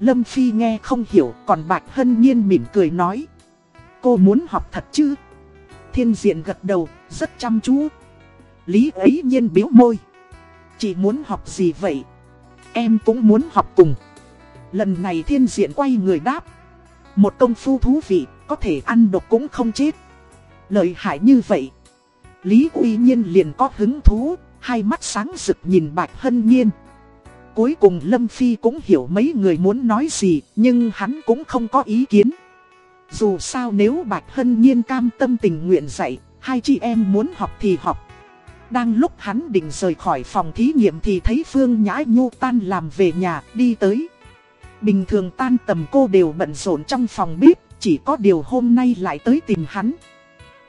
Lâm Phi nghe không hiểu, còn Bạch Hân Nhiên mỉm cười nói. Cô muốn học thật chứ? Thiên diện gật đầu, rất chăm chú. Lý ấy nhiên biếu môi. Chị muốn học gì vậy? Em cũng muốn học cùng. Lần này thiên diện quay người đáp. Một công phu thú vị, có thể ăn độc cũng không chết. Lợi hại như vậy. Lý Uy Nhiên liền có hứng thú, hai mắt sáng rực nhìn Bạch Hân Nhiên. Cuối cùng Lâm Phi cũng hiểu mấy người muốn nói gì, nhưng hắn cũng không có ý kiến. Dù sao nếu Bạch Hân Nhiên cam tâm tình nguyện dạy, hai chị em muốn học thì học. Đang lúc hắn định rời khỏi phòng thí nghiệm thì thấy Phương Nhã Nhu tan làm về nhà, đi tới. Bình thường tan tầm cô đều bận rộn trong phòng bếp, chỉ có điều hôm nay lại tới tìm hắn.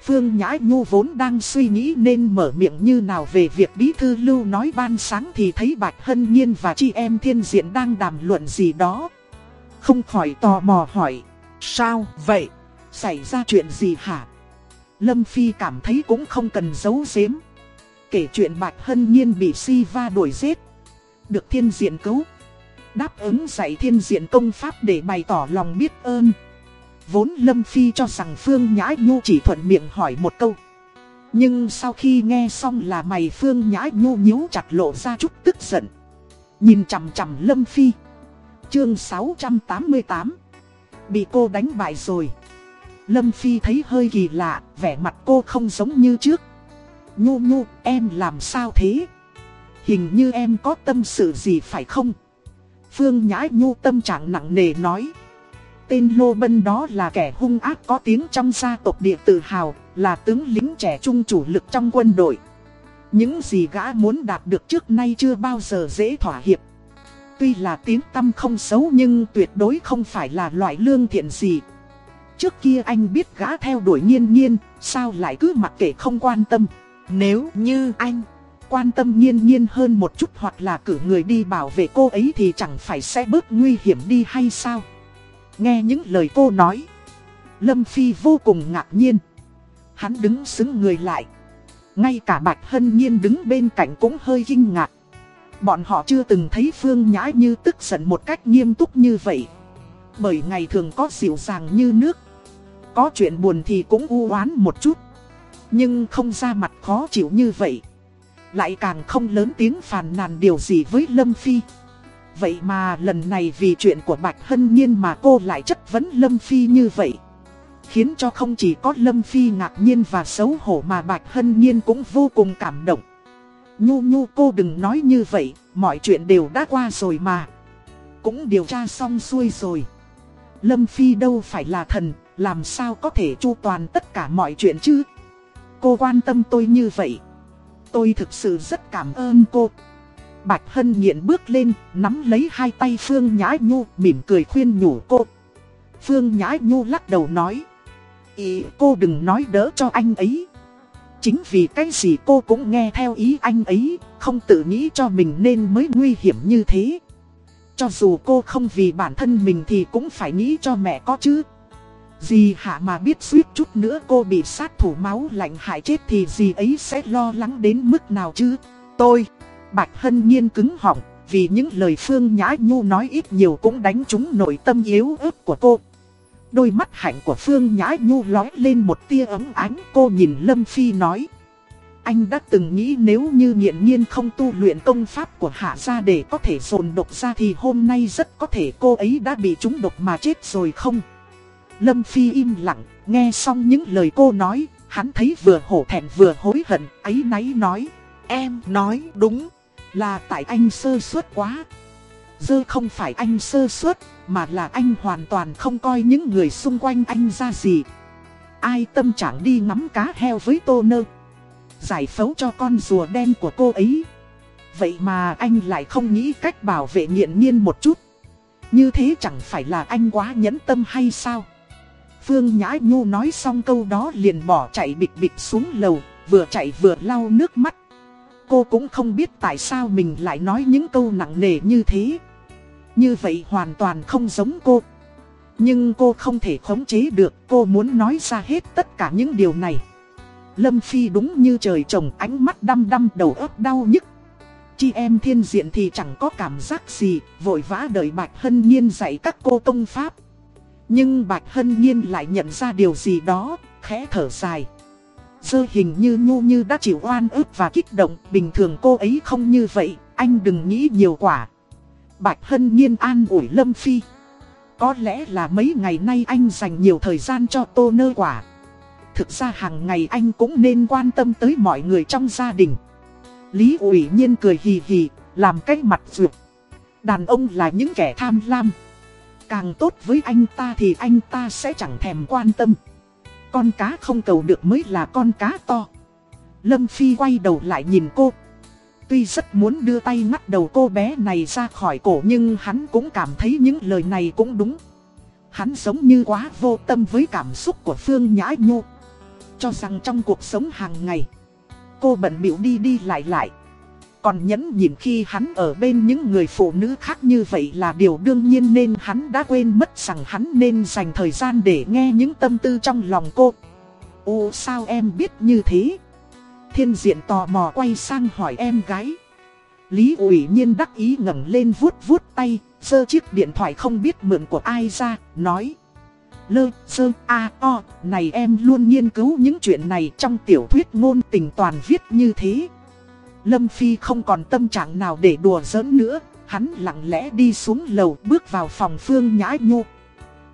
Phương Nhã Nhu vốn đang suy nghĩ nên mở miệng như nào về việc Bí Thư Lưu nói ban sáng thì thấy Bạch Hân Nhiên và chị em thiên diện đang đàm luận gì đó. Không khỏi tò mò hỏi, sao vậy? Xảy ra chuyện gì hả? Lâm Phi cảm thấy cũng không cần giấu giếm. Kể chuyện Bạch Hân Nhiên bị si va đuổi giết. Được thiên diện cứu đáp ứng dạy thiên diện công pháp để bày tỏ lòng biết ơn. Vốn Lâm Phi cho rằng Phương Nhã Nhu chỉ thuận miệng hỏi một câu. Nhưng sau khi nghe xong là mày Phương Nhã Nhu nhíu chặt lộ ra chút tức giận. Nhìn chằm chằm Lâm Phi. Chương 688 Bị cô đánh bại rồi. Lâm Phi thấy hơi kỳ lạ, vẻ mặt cô không giống như trước. Nhu Nhu, em làm sao thế? Hình như em có tâm sự gì phải không? Phương Nhã Nhu tâm trạng nặng nề nói. Tên Lô Bân đó là kẻ hung ác có tiếng trong gia tộc địa tự hào, là tướng lính trẻ trung chủ lực trong quân đội. Những gì gã muốn đạt được trước nay chưa bao giờ dễ thỏa hiệp. Tuy là tiếng tâm không xấu nhưng tuyệt đối không phải là loại lương thiện gì. Trước kia anh biết gã theo đuổi nhiên nhiên, sao lại cứ mặc kệ không quan tâm. Nếu như anh quan tâm nhiên nhiên hơn một chút hoặc là cử người đi bảo vệ cô ấy thì chẳng phải sẽ bớt nguy hiểm đi hay sao? Nghe những lời cô nói, Lâm Phi vô cùng ngạc nhiên. Hắn đứng xứng người lại. Ngay cả Bạch Hân Nhiên đứng bên cạnh cũng hơi kinh ngạc. Bọn họ chưa từng thấy Phương Nhã Như tức giận một cách nghiêm túc như vậy. Bởi ngày thường có dịu dàng như nước. Có chuyện buồn thì cũng u oán một chút. Nhưng không ra mặt khó chịu như vậy. Lại càng không lớn tiếng phàn nàn điều gì với Lâm Phi. Vậy mà lần này vì chuyện của Bạch Hân Nhiên mà cô lại chất vấn Lâm Phi như vậy. Khiến cho không chỉ có Lâm Phi ngạc nhiên và xấu hổ mà Bạch Hân Nhiên cũng vô cùng cảm động. Nhu nhu cô đừng nói như vậy, mọi chuyện đều đã qua rồi mà. Cũng điều tra xong xuôi rồi. Lâm Phi đâu phải là thần, làm sao có thể chu toàn tất cả mọi chuyện chứ? Cô quan tâm tôi như vậy. Tôi thực sự rất cảm ơn cô. Bạch Hân nghiện bước lên, nắm lấy hai tay Phương Nhã Nhu, mỉm cười khuyên nhủ cô. Phương Nhã Nhu lắc đầu nói. Ý cô đừng nói đỡ cho anh ấy. Chính vì cái gì cô cũng nghe theo ý anh ấy, không tự nghĩ cho mình nên mới nguy hiểm như thế. Cho dù cô không vì bản thân mình thì cũng phải nghĩ cho mẹ có chứ. Dì hạ mà biết suýt chút nữa cô bị sát thủ máu lạnh hại chết thì dì ấy sẽ lo lắng đến mức nào chứ. Tôi, Bạch Hân Nhiên cứng họng, vì những lời Phương Nhã Nhu nói ít nhiều cũng đánh trúng nội tâm yếu ớt của cô. Đôi mắt hạnh của Phương Nhã Nhu lói lên một tia ấm ánh cô nhìn Lâm Phi nói. Anh đã từng nghĩ nếu như nghiện nhiên không tu luyện công pháp của hạ gia để có thể dồn độc ra thì hôm nay rất có thể cô ấy đã bị trúng độc mà chết rồi không? Lâm Phi im lặng, nghe xong những lời cô nói, hắn thấy vừa hổ thẹn vừa hối hận, ấy náy nói. Em nói đúng, là tại anh sơ suất quá. Dơ không phải anh sơ suất, mà là anh hoàn toàn không coi những người xung quanh anh ra gì. Ai tâm trạng đi ngắm cá heo với tô nơ. Giải phẫu cho con rùa đen của cô ấy. Vậy mà anh lại không nghĩ cách bảo vệ nghiện nhiên một chút. Như thế chẳng phải là anh quá nhẫn tâm hay sao? Phương Nhã Nhu nói xong câu đó liền bỏ chạy bịch bịch xuống lầu, vừa chạy vừa lau nước mắt. Cô cũng không biết tại sao mình lại nói những câu nặng nề như thế. Như vậy hoàn toàn không giống cô. Nhưng cô không thể khống chế được, cô muốn nói ra hết tất cả những điều này. Lâm Phi đúng như trời trồng ánh mắt đăm đăm đầu óc đau nhức. Chị em thiên diện thì chẳng có cảm giác gì, vội vã đợi Bạch Hân Nhiên dạy các cô công pháp. Nhưng Bạch Hân Nhiên lại nhận ra điều gì đó, khẽ thở dài. Dơ hình như nhu như đã chịu oan ức và kích động, bình thường cô ấy không như vậy, anh đừng nghĩ nhiều quả. Bạch Hân Nhiên an ủi Lâm Phi. Có lẽ là mấy ngày nay anh dành nhiều thời gian cho tô nơ quả. Thực ra hàng ngày anh cũng nên quan tâm tới mọi người trong gia đình. Lý ủy nhiên cười hì hì, làm cái mặt rượt. Đàn ông là những kẻ tham lam. Càng tốt với anh ta thì anh ta sẽ chẳng thèm quan tâm. Con cá không cầu được mới là con cá to. Lâm Phi quay đầu lại nhìn cô. Tuy rất muốn đưa tay ngắt đầu cô bé này ra khỏi cổ nhưng hắn cũng cảm thấy những lời này cũng đúng. Hắn giống như quá vô tâm với cảm xúc của Phương Nhã nhu Cho rằng trong cuộc sống hàng ngày, cô bận biểu đi đi lại lại. Còn nhẫn nhịn khi hắn ở bên những người phụ nữ khác như vậy là điều đương nhiên nên hắn đã quên mất rằng hắn nên dành thời gian để nghe những tâm tư trong lòng cô. Ô sao em biết như thế? Thiên diện tò mò quay sang hỏi em gái. Lý ủy nhiên đắc ý ngẩng lên vuốt vuốt tay, giơ chiếc điện thoại không biết mượn của ai ra, nói. Lơ, sơ, a, o, này em luôn nghiên cứu những chuyện này trong tiểu thuyết ngôn tình toàn viết như thế. Lâm Phi không còn tâm trạng nào để đùa giỡn nữa, hắn lặng lẽ đi xuống lầu bước vào phòng Phương Nhã Nhu.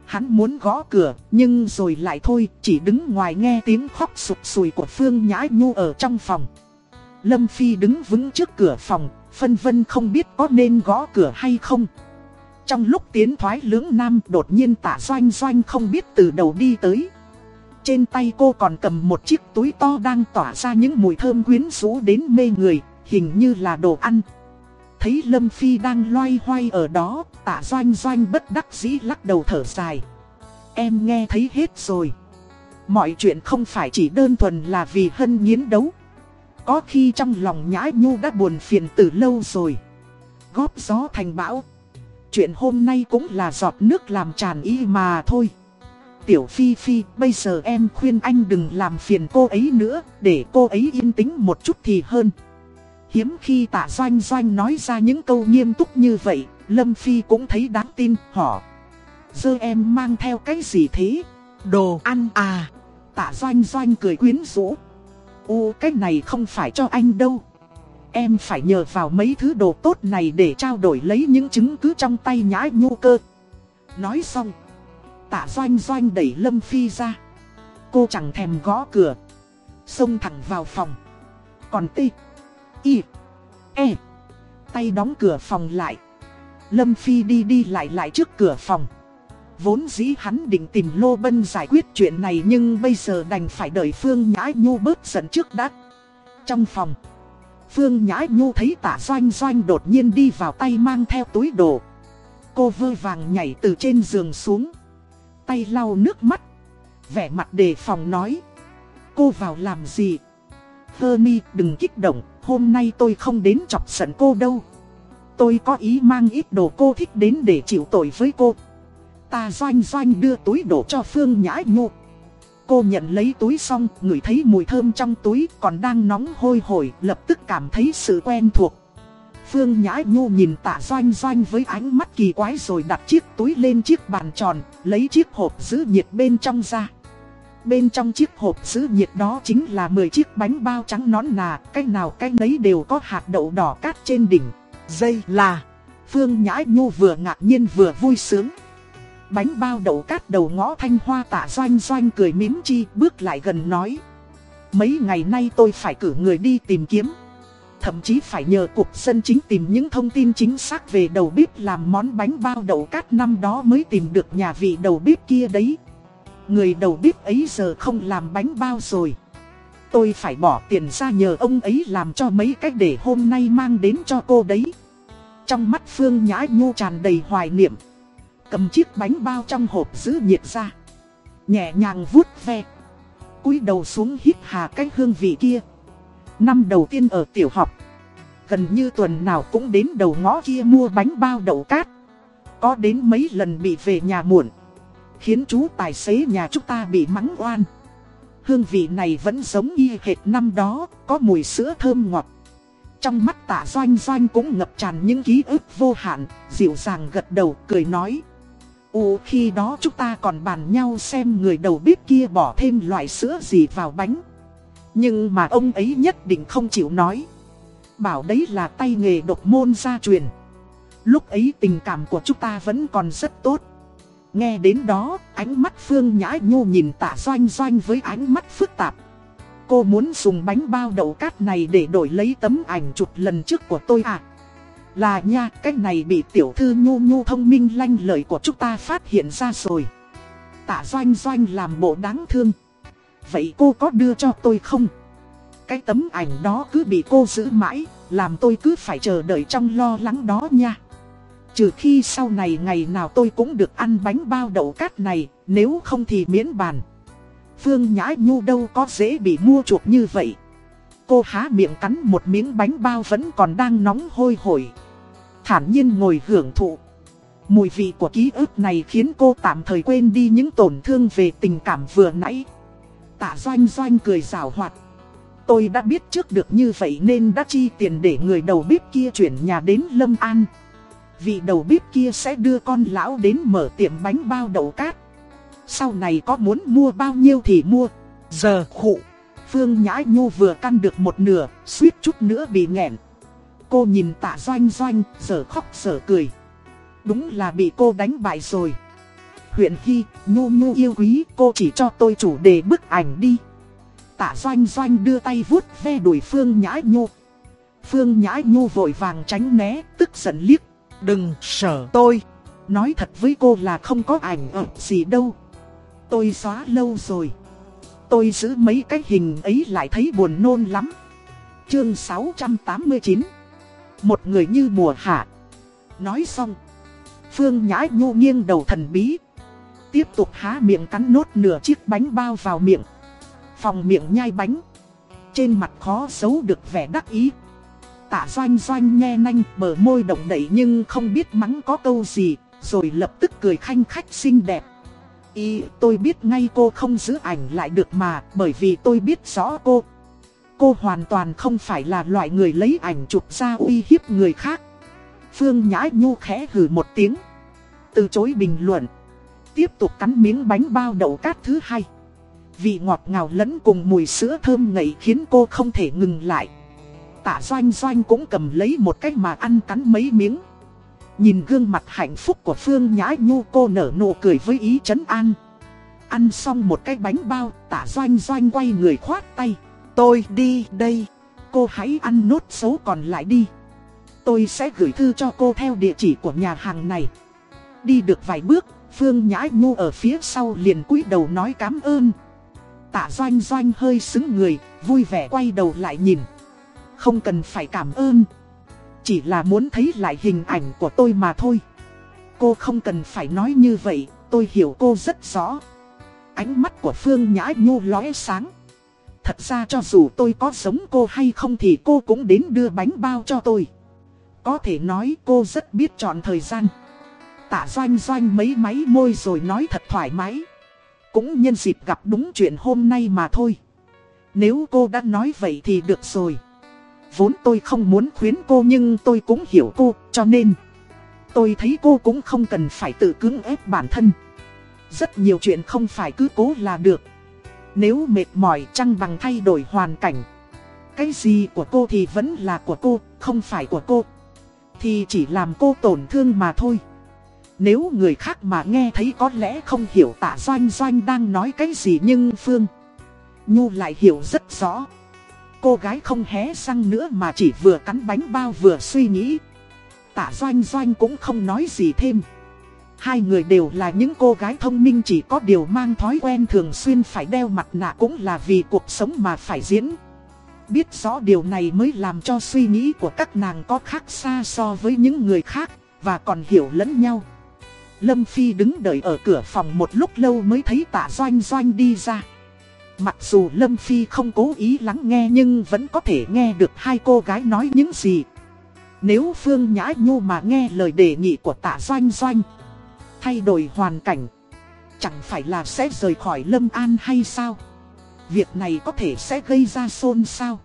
Hắn muốn gõ cửa, nhưng rồi lại thôi, chỉ đứng ngoài nghe tiếng khóc sụp sùi của Phương Nhã Nhu ở trong phòng. Lâm Phi đứng vững trước cửa phòng, phân vân không biết có nên gõ cửa hay không. Trong lúc tiến thoái lưỡng nam đột nhiên tả doanh doanh không biết từ đầu đi tới. Trên tay cô còn cầm một chiếc túi to đang tỏa ra những mùi thơm quyến rũ đến mê người, hình như là đồ ăn. Thấy Lâm Phi đang loay hoay ở đó, tạ doanh doanh bất đắc dĩ lắc đầu thở dài. Em nghe thấy hết rồi. Mọi chuyện không phải chỉ đơn thuần là vì hân nghiến đấu. Có khi trong lòng nhã nhu đã buồn phiền từ lâu rồi. Góp gió thành bão. Chuyện hôm nay cũng là giọt nước làm tràn y mà thôi. Tiểu Phi Phi, bây giờ em khuyên anh đừng làm phiền cô ấy nữa, để cô ấy yên tĩnh một chút thì hơn. Hiếm khi tạ doanh doanh nói ra những câu nghiêm túc như vậy, Lâm Phi cũng thấy đáng tin, họ. giờ em mang theo cái gì thế? Đồ ăn à? Tạ doanh doanh cười quyến rũ. Ô cái này không phải cho anh đâu. Em phải nhờ vào mấy thứ đồ tốt này để trao đổi lấy những chứng cứ trong tay nhã nhu cơ. Nói xong, tạ doanh doanh đẩy Lâm Phi ra. Cô chẳng thèm gõ cửa. Xông thẳng vào phòng. Còn tê. Y. E, tay đóng cửa phòng lại. Lâm Phi đi đi lại lại trước cửa phòng. Vốn dĩ hắn định tìm Lô Bân giải quyết chuyện này nhưng bây giờ đành phải đợi Phương Nhã Nhu bớt giận trước đã. Trong phòng, Phương Nhã Nhu thấy tả doanh doanh đột nhiên đi vào tay mang theo túi đồ. Cô vơ vàng nhảy từ trên giường xuống. Tay lau nước mắt. Vẻ mặt đề phòng nói. Cô vào làm gì? Hơ đừng kích động, hôm nay tôi không đến chọc giận cô đâu. Tôi có ý mang ít đồ cô thích đến để chịu tội với cô. Ta doanh doanh đưa túi đồ cho Phương Nhã Nhu. Cô nhận lấy túi xong, ngửi thấy mùi thơm trong túi còn đang nóng hôi hổi, lập tức cảm thấy sự quen thuộc. Phương Nhã Nhu nhìn tạ doanh doanh với ánh mắt kỳ quái rồi đặt chiếc túi lên chiếc bàn tròn, lấy chiếc hộp giữ nhiệt bên trong ra. Bên trong chiếc hộp giữ nhiệt đó chính là 10 chiếc bánh bao trắng nón nà, cái nào cái nấy đều có hạt đậu đỏ cát trên đỉnh. Dây là, Phương Nhã Nhu vừa ngạc nhiên vừa vui sướng. Bánh bao đậu cát đầu ngõ thanh hoa tạ doanh doanh cười mím chi bước lại gần nói. Mấy ngày nay tôi phải cử người đi tìm kiếm. Thậm chí phải nhờ cục dân chính tìm những thông tin chính xác về đầu bếp làm món bánh bao đậu cát năm đó mới tìm được nhà vị đầu bếp kia đấy. Người đầu bếp ấy giờ không làm bánh bao rồi. Tôi phải bỏ tiền ra nhờ ông ấy làm cho mấy cách để hôm nay mang đến cho cô đấy. Trong mắt Phương Nhã Nhu tràn đầy hoài niệm. Cầm chiếc bánh bao trong hộp giữ nhiệt ra. Nhẹ nhàng vuốt ve. cúi đầu xuống hít hà cái hương vị kia. Năm đầu tiên ở tiểu học. Gần như tuần nào cũng đến đầu ngõ kia mua bánh bao đậu cát. Có đến mấy lần bị về nhà muộn. Khiến chú tài xế nhà chúng ta bị mắng oan. Hương vị này vẫn giống y hệt năm đó, có mùi sữa thơm ngọt. Trong mắt tạ doanh doanh cũng ngập tràn những ký ức vô hạn, dịu dàng gật đầu cười nói. Ồ khi đó chúng ta còn bàn nhau xem người đầu bếp kia bỏ thêm loại sữa gì vào bánh. Nhưng mà ông ấy nhất định không chịu nói. Bảo đấy là tay nghề độc môn gia truyền. Lúc ấy tình cảm của chúng ta vẫn còn rất tốt. Nghe đến đó, ánh mắt Phương Nhã Nhu nhìn tạ doanh doanh với ánh mắt phức tạp. Cô muốn dùng bánh bao đậu cát này để đổi lấy tấm ảnh chụp lần trước của tôi à? Là nha, cái này bị tiểu thư Nhu Nhu thông minh lanh lợi của chúng ta phát hiện ra rồi. Tạ doanh doanh làm bộ đáng thương. Vậy cô có đưa cho tôi không? Cái tấm ảnh đó cứ bị cô giữ mãi, làm tôi cứ phải chờ đợi trong lo lắng đó nha. Trừ khi sau này ngày nào tôi cũng được ăn bánh bao đậu cát này, nếu không thì miễn bàn. Phương Nhã Nhu đâu có dễ bị mua chuộc như vậy. Cô há miệng cắn một miếng bánh bao vẫn còn đang nóng hôi hổi. Thản nhiên ngồi hưởng thụ. Mùi vị của ký ức này khiến cô tạm thời quên đi những tổn thương về tình cảm vừa nãy. Tạ doanh doanh cười rào hoạt. Tôi đã biết trước được như vậy nên đã chi tiền để người đầu bếp kia chuyển nhà đến Lâm An vị đầu bếp kia sẽ đưa con lão đến mở tiệm bánh bao đậu cát. Sau này có muốn mua bao nhiêu thì mua. Giờ khụ, Phương Nhã Nhu vừa căn được một nửa, suýt chút nữa bị nghẹn. Cô nhìn tạ doanh doanh, giờ khóc giờ cười. Đúng là bị cô đánh bại rồi. Huyện Hy, Nhu Nhu yêu quý, cô chỉ cho tôi chủ đề bức ảnh đi. Tạ doanh doanh đưa tay vuốt ve đuổi Phương Nhã Nhu. Phương Nhã Nhu vội vàng tránh né, tức giận liếc Đừng sợ tôi. Nói thật với cô là không có ảnh ẩm gì đâu. Tôi xóa lâu rồi. Tôi giữ mấy cái hình ấy lại thấy buồn nôn lắm. Chương 689 Một người như mùa hạ. Nói xong. Phương Nhã Nhu nghiêng đầu thần bí. Tiếp tục há miệng cắn nốt nửa chiếc bánh bao vào miệng. Phòng miệng nhai bánh. Trên mặt khó giấu được vẻ đắc ý tạ doanh doanh nghe nanh bờ môi động đẩy nhưng không biết mắng có câu gì, rồi lập tức cười khanh khách xinh đẹp. Ý tôi biết ngay cô không giữ ảnh lại được mà, bởi vì tôi biết rõ cô. cô hoàn toàn không phải là loại người lấy ảnh chụp ra uy hiếp người khác. Phương Nhã Nhu khẽ hừ một tiếng. Từ chối bình luận. Tiếp tục cắn miếng bánh bao đậu cát thứ hai. Vị ngọt ngào lẫn cùng mùi sữa thơm ngậy khiến cô không thể ngừng lại. Tạ doanh doanh cũng cầm lấy một cách mà ăn cắn mấy miếng. Nhìn gương mặt hạnh phúc của Phương Nhã Nhu cô nở nụ cười với ý chấn an. Ăn xong một cái bánh bao, tạ doanh doanh quay người khoát tay. Tôi đi đây, cô hãy ăn nốt số còn lại đi. Tôi sẽ gửi thư cho cô theo địa chỉ của nhà hàng này. Đi được vài bước, Phương Nhã Nhu ở phía sau liền cúi đầu nói cảm ơn. Tạ doanh doanh hơi xứng người, vui vẻ quay đầu lại nhìn. Không cần phải cảm ơn. Chỉ là muốn thấy lại hình ảnh của tôi mà thôi. Cô không cần phải nói như vậy, tôi hiểu cô rất rõ. Ánh mắt của Phương Nhã Nhu lóe sáng. Thật ra cho dù tôi có giống cô hay không thì cô cũng đến đưa bánh bao cho tôi. Có thể nói cô rất biết chọn thời gian. Tạ doanh doanh mấy máy môi rồi nói thật thoải mái. Cũng nhân dịp gặp đúng chuyện hôm nay mà thôi. Nếu cô đã nói vậy thì được rồi. Vốn tôi không muốn khuyến cô nhưng tôi cũng hiểu cô, cho nên Tôi thấy cô cũng không cần phải tự cưỡng ép bản thân Rất nhiều chuyện không phải cứ cố là được Nếu mệt mỏi chăng bằng thay đổi hoàn cảnh Cái gì của cô thì vẫn là của cô, không phải của cô Thì chỉ làm cô tổn thương mà thôi nếu người khác mà nghe thấy có lẽ không hiểu tạ doanh doanh đang nói cái gì nhưng Phương Nhu lại hiểu rất rõ Cô gái không hé răng nữa mà chỉ vừa cắn bánh bao vừa suy nghĩ. Tạ Doanh Doanh cũng không nói gì thêm. Hai người đều là những cô gái thông minh chỉ có điều mang thói quen thường xuyên phải đeo mặt nạ cũng là vì cuộc sống mà phải diễn. Biết rõ điều này mới làm cho suy nghĩ của các nàng có khác xa so với những người khác, và còn hiểu lẫn nhau. Lâm Phi đứng đợi ở cửa phòng một lúc lâu mới thấy tạ Doanh Doanh đi ra. Mặc dù Lâm Phi không cố ý lắng nghe nhưng vẫn có thể nghe được hai cô gái nói những gì. Nếu Phương Nhã Nhu mà nghe lời đề nghị của tạ Doanh Doanh, thay đổi hoàn cảnh, chẳng phải là sẽ rời khỏi Lâm An hay sao? Việc này có thể sẽ gây ra xôn xao.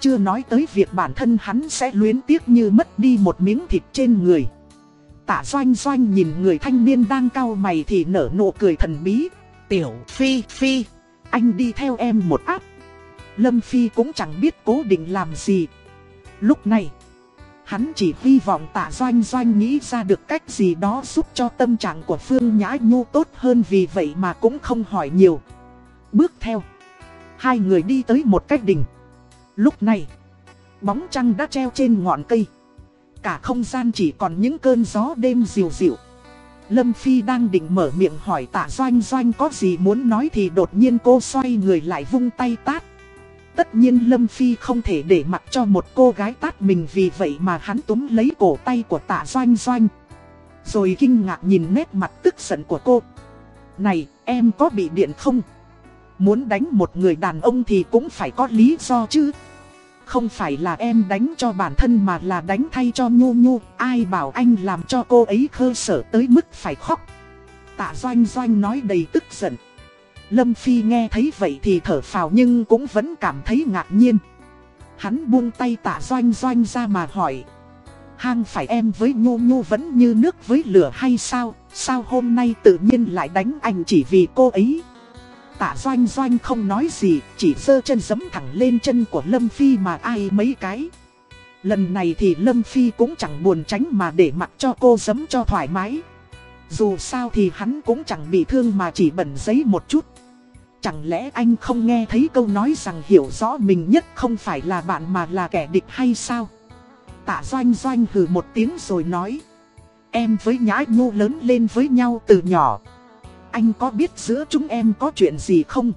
Chưa nói tới việc bản thân hắn sẽ luyến tiếc như mất đi một miếng thịt trên người. Tạ Doanh Doanh nhìn người thanh niên đang cau mày thì nở nụ cười thần bí. Tiểu Phi Phi anh đi theo em một áp. Lâm Phi cũng chẳng biết cố định làm gì. Lúc này, hắn chỉ hy vọng tạ doanh doanh nghĩ ra được cách gì đó giúp cho tâm trạng của Phương Nhã Nhu tốt hơn vì vậy mà cũng không hỏi nhiều. Bước theo, hai người đi tới một cách đỉnh. Lúc này, bóng trăng đã treo trên ngọn cây. Cả không gian chỉ còn những cơn gió đêm dịu dịu. Lâm Phi đang định mở miệng hỏi tạ doanh doanh có gì muốn nói thì đột nhiên cô xoay người lại vung tay tát. Tất nhiên Lâm Phi không thể để mặc cho một cô gái tát mình vì vậy mà hắn túm lấy cổ tay của tạ doanh doanh. Rồi kinh ngạc nhìn nét mặt tức giận của cô. Này, em có bị điện không? Muốn đánh một người đàn ông thì cũng phải có lý do chứ. Không phải là em đánh cho bản thân mà là đánh thay cho Nhu Nhu. Ai bảo anh làm cho cô ấy khơ sở tới mức phải khóc. Tạ Doanh Doanh nói đầy tức giận. Lâm Phi nghe thấy vậy thì thở phào nhưng cũng vẫn cảm thấy ngạc nhiên. Hắn buông tay tạ Doanh Doanh ra mà hỏi. Hang phải em với Nhu Nhu vẫn như nước với lửa hay sao? Sao hôm nay tự nhiên lại đánh anh chỉ vì cô ấy? Tạ doanh doanh không nói gì, chỉ giơ chân giấm thẳng lên chân của Lâm Phi mà ai mấy cái. Lần này thì Lâm Phi cũng chẳng buồn tránh mà để mặc cho cô giấm cho thoải mái. Dù sao thì hắn cũng chẳng bị thương mà chỉ bẩn giấy một chút. Chẳng lẽ anh không nghe thấy câu nói rằng hiểu rõ mình nhất không phải là bạn mà là kẻ địch hay sao? Tạ doanh doanh hừ một tiếng rồi nói. Em với Nhã Nhu lớn lên với nhau từ nhỏ anh có biết giữa chúng em có chuyện gì không?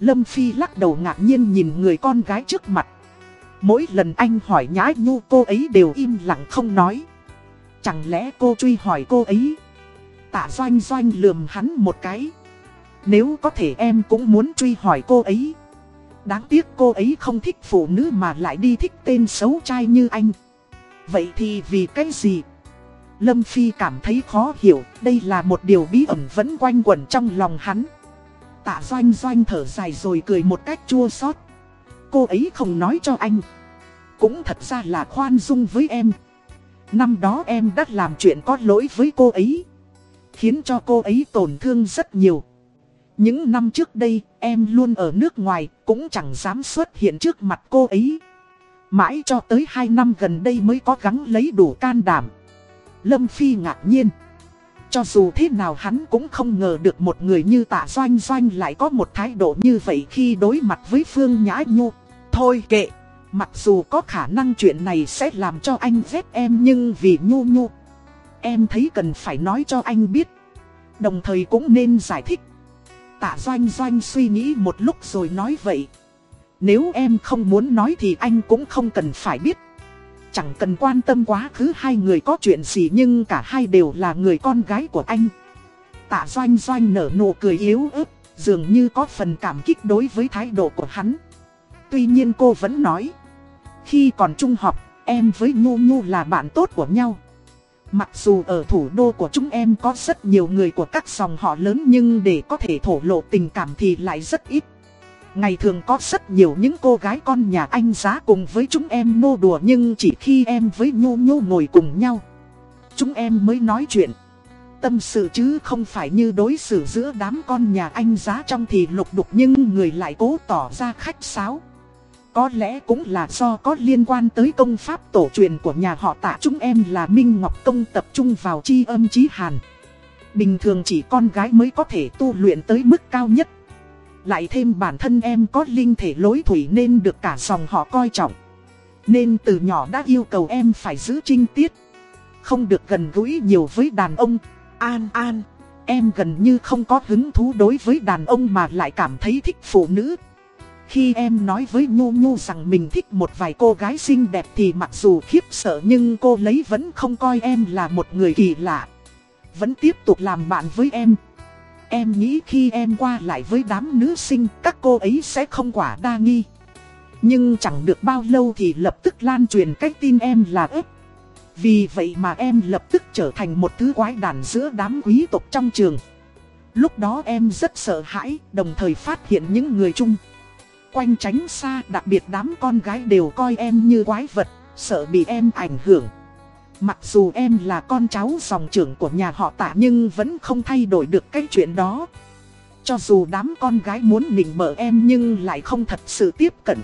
Lâm Phi lắc đầu ngạc nhiên nhìn người con gái trước mặt. Mỗi lần anh hỏi nhã nhu cô ấy đều im lặng không nói. Chẳng lẽ cô truy hỏi cô ấy? Tạ doanh doanh lườm hắn một cái. Nếu có thể em cũng muốn truy hỏi cô ấy. Đáng tiếc cô ấy không thích phụ nữ mà lại đi thích tên xấu trai như anh. Vậy thì vì cái gì? Lâm Phi cảm thấy khó hiểu, đây là một điều bí ẩn vẫn quanh quẩn trong lòng hắn. Tạ doanh doanh thở dài rồi cười một cách chua xót. Cô ấy không nói cho anh. Cũng thật ra là khoan dung với em. Năm đó em đã làm chuyện có lỗi với cô ấy Khiến cho cô ấy tổn thương rất nhiều. Những năm trước đây em luôn ở nước ngoài Cũng chẳng dám xuất hiện trước mặt cô ấy. Mãi cho tới 2 năm gần đây mới có gắng lấy đủ can đảm. Lâm Phi ngạc nhiên. Cho dù thế nào hắn cũng không ngờ được một người như tạ doanh doanh lại có một thái độ như vậy khi đối mặt với Phương Nhã Nhu. Thôi kệ, Mặc dù có khả năng chuyện này sẽ làm cho anh ghét em nhưng vì nhu nhu, Em thấy cần phải nói cho anh biết. Đồng thời cũng nên giải thích. Tạ doanh doanh suy nghĩ một lúc rồi nói vậy. Nếu em không muốn nói thì anh cũng không cần phải biết. Chẳng cần quan tâm quá khứ hai người có chuyện gì nhưng cả hai đều là người con gái của anh Tạ doanh doanh nở nụ cười yếu ớt Dường như có phần cảm kích đối với thái độ của hắn Tuy nhiên cô vẫn nói khi còn trung học, em với Nhu Nhu là bạn tốt của nhau. Mặc dù ở thủ đô của chúng em có rất nhiều người của các dòng họ lớn nhưng để có thể thổ lộ tình cảm thì lại rất ít. Ngày thường có rất nhiều những cô gái con nhà anh giá cùng với chúng em nô đùa nhưng chỉ khi em với Nhu Nhu ngồi cùng nhau. Chúng em mới nói chuyện. Tâm sự chứ không phải như đối xử giữa đám con nhà anh giá trong thì lục đục nhưng người lại cố tỏ ra khách sáo. Có lẽ cũng là do có liên quan tới công pháp tổ truyền của nhà họ tạ chúng em là Minh Ngọc Công tập trung vào chi âm chí hàn. Bình thường chỉ con gái mới có thể tu luyện tới mức cao nhất. Lại thêm bản thân em có linh thể lối thủy nên được cả dòng họ coi trọng. Nên từ nhỏ đã yêu cầu em phải giữ trinh tiết. Không được gần gũi nhiều với đàn ông. An An, em gần như không có hứng thú đối với đàn ông mà lại cảm thấy thích phụ nữ. Khi em nói với Nhu Nhu rằng mình thích một vài cô gái xinh đẹp thì mặc dù khiếp sợ nhưng cô lấy vẫn không coi em là một người kỳ lạ. Vẫn tiếp tục làm bạn với em. Em nghĩ khi em qua lại với đám nữ sinh các cô ấy sẽ không quả đa nghi. Nhưng chẳng được bao lâu thì lập tức lan truyền cách tin em là ếp. Vì vậy mà em lập tức trở thành một thứ quái đàn giữa đám quý tộc trong trường. Lúc đó em rất sợ hãi, đồng thời phát hiện những người chung quanh tránh xa đặc biệt đám con gái đều coi em như quái vật, sợ bị em ảnh hưởng. Mặc dù em là con cháu dòng trưởng của nhà họ tạ nhưng vẫn không thay đổi được cái chuyện đó. Cho dù đám con gái muốn nịnh bợ em nhưng lại không thật sự tiếp cận.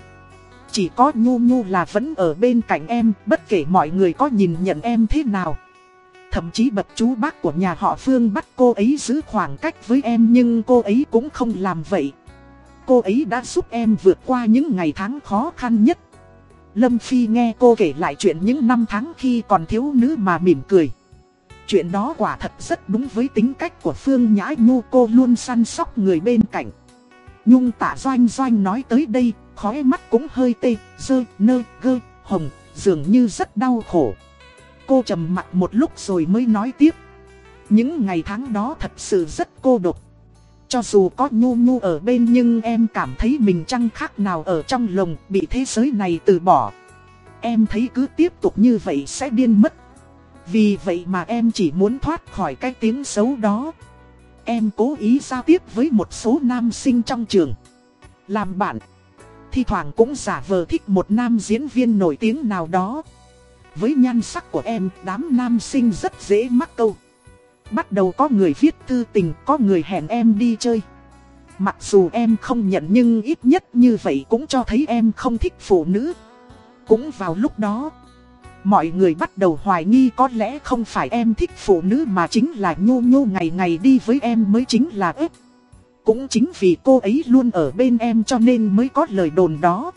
Chỉ có Nhu Nhu là vẫn ở bên cạnh em, bất kể mọi người có nhìn nhận em thế nào. Thậm chí bậc chú bác của nhà họ Phương bắt cô ấy giữ khoảng cách với em nhưng cô ấy cũng không làm vậy cô ấy đã giúp em vượt qua những ngày tháng khó khăn nhất. Lâm Phi nghe cô kể lại chuyện những năm tháng khi còn thiếu nữ mà mỉm cười. Chuyện đó quả thật rất đúng với tính cách của Phương Nhã Nhu cô luôn săn sóc người bên cạnh. Nhung tả doanh doanh nói tới đây, khói mắt cũng hơi tê, dơ, nơ, gơ, hồng, dường như rất đau khổ. Cô trầm mặt một lúc rồi mới nói tiếp. Những ngày tháng đó thật sự rất cô độc. Cho dù có nhu nhu ở bên nhưng em cảm thấy mình chẳng khác nào ở trong lồng bị thế giới này từ bỏ. Em thấy cứ tiếp tục như vậy sẽ điên mất. Vì vậy mà em chỉ muốn thoát khỏi cái tiếng xấu đó. Em cố ý giao tiếp với một số nam sinh trong trường. Làm bạn. thi thoảng cũng giả vờ thích một nam diễn viên nổi tiếng nào đó. Với nhan sắc của em, đám nam sinh rất dễ mắc câu. Bắt đầu có người viết thư tình, có người hẹn em đi chơi. Mặc dù em không nhận nhưng ít nhất như vậy cũng cho thấy em không thích phụ nữ. Cũng vào lúc đó, mọi người bắt đầu hoài nghi có lẽ không phải em thích phụ nữ mà chính là nhô nhô ngày ngày đi với em mới chính là ếp. Cũng chính vì cô ấy luôn ở bên em cho nên mới có lời đồn đó.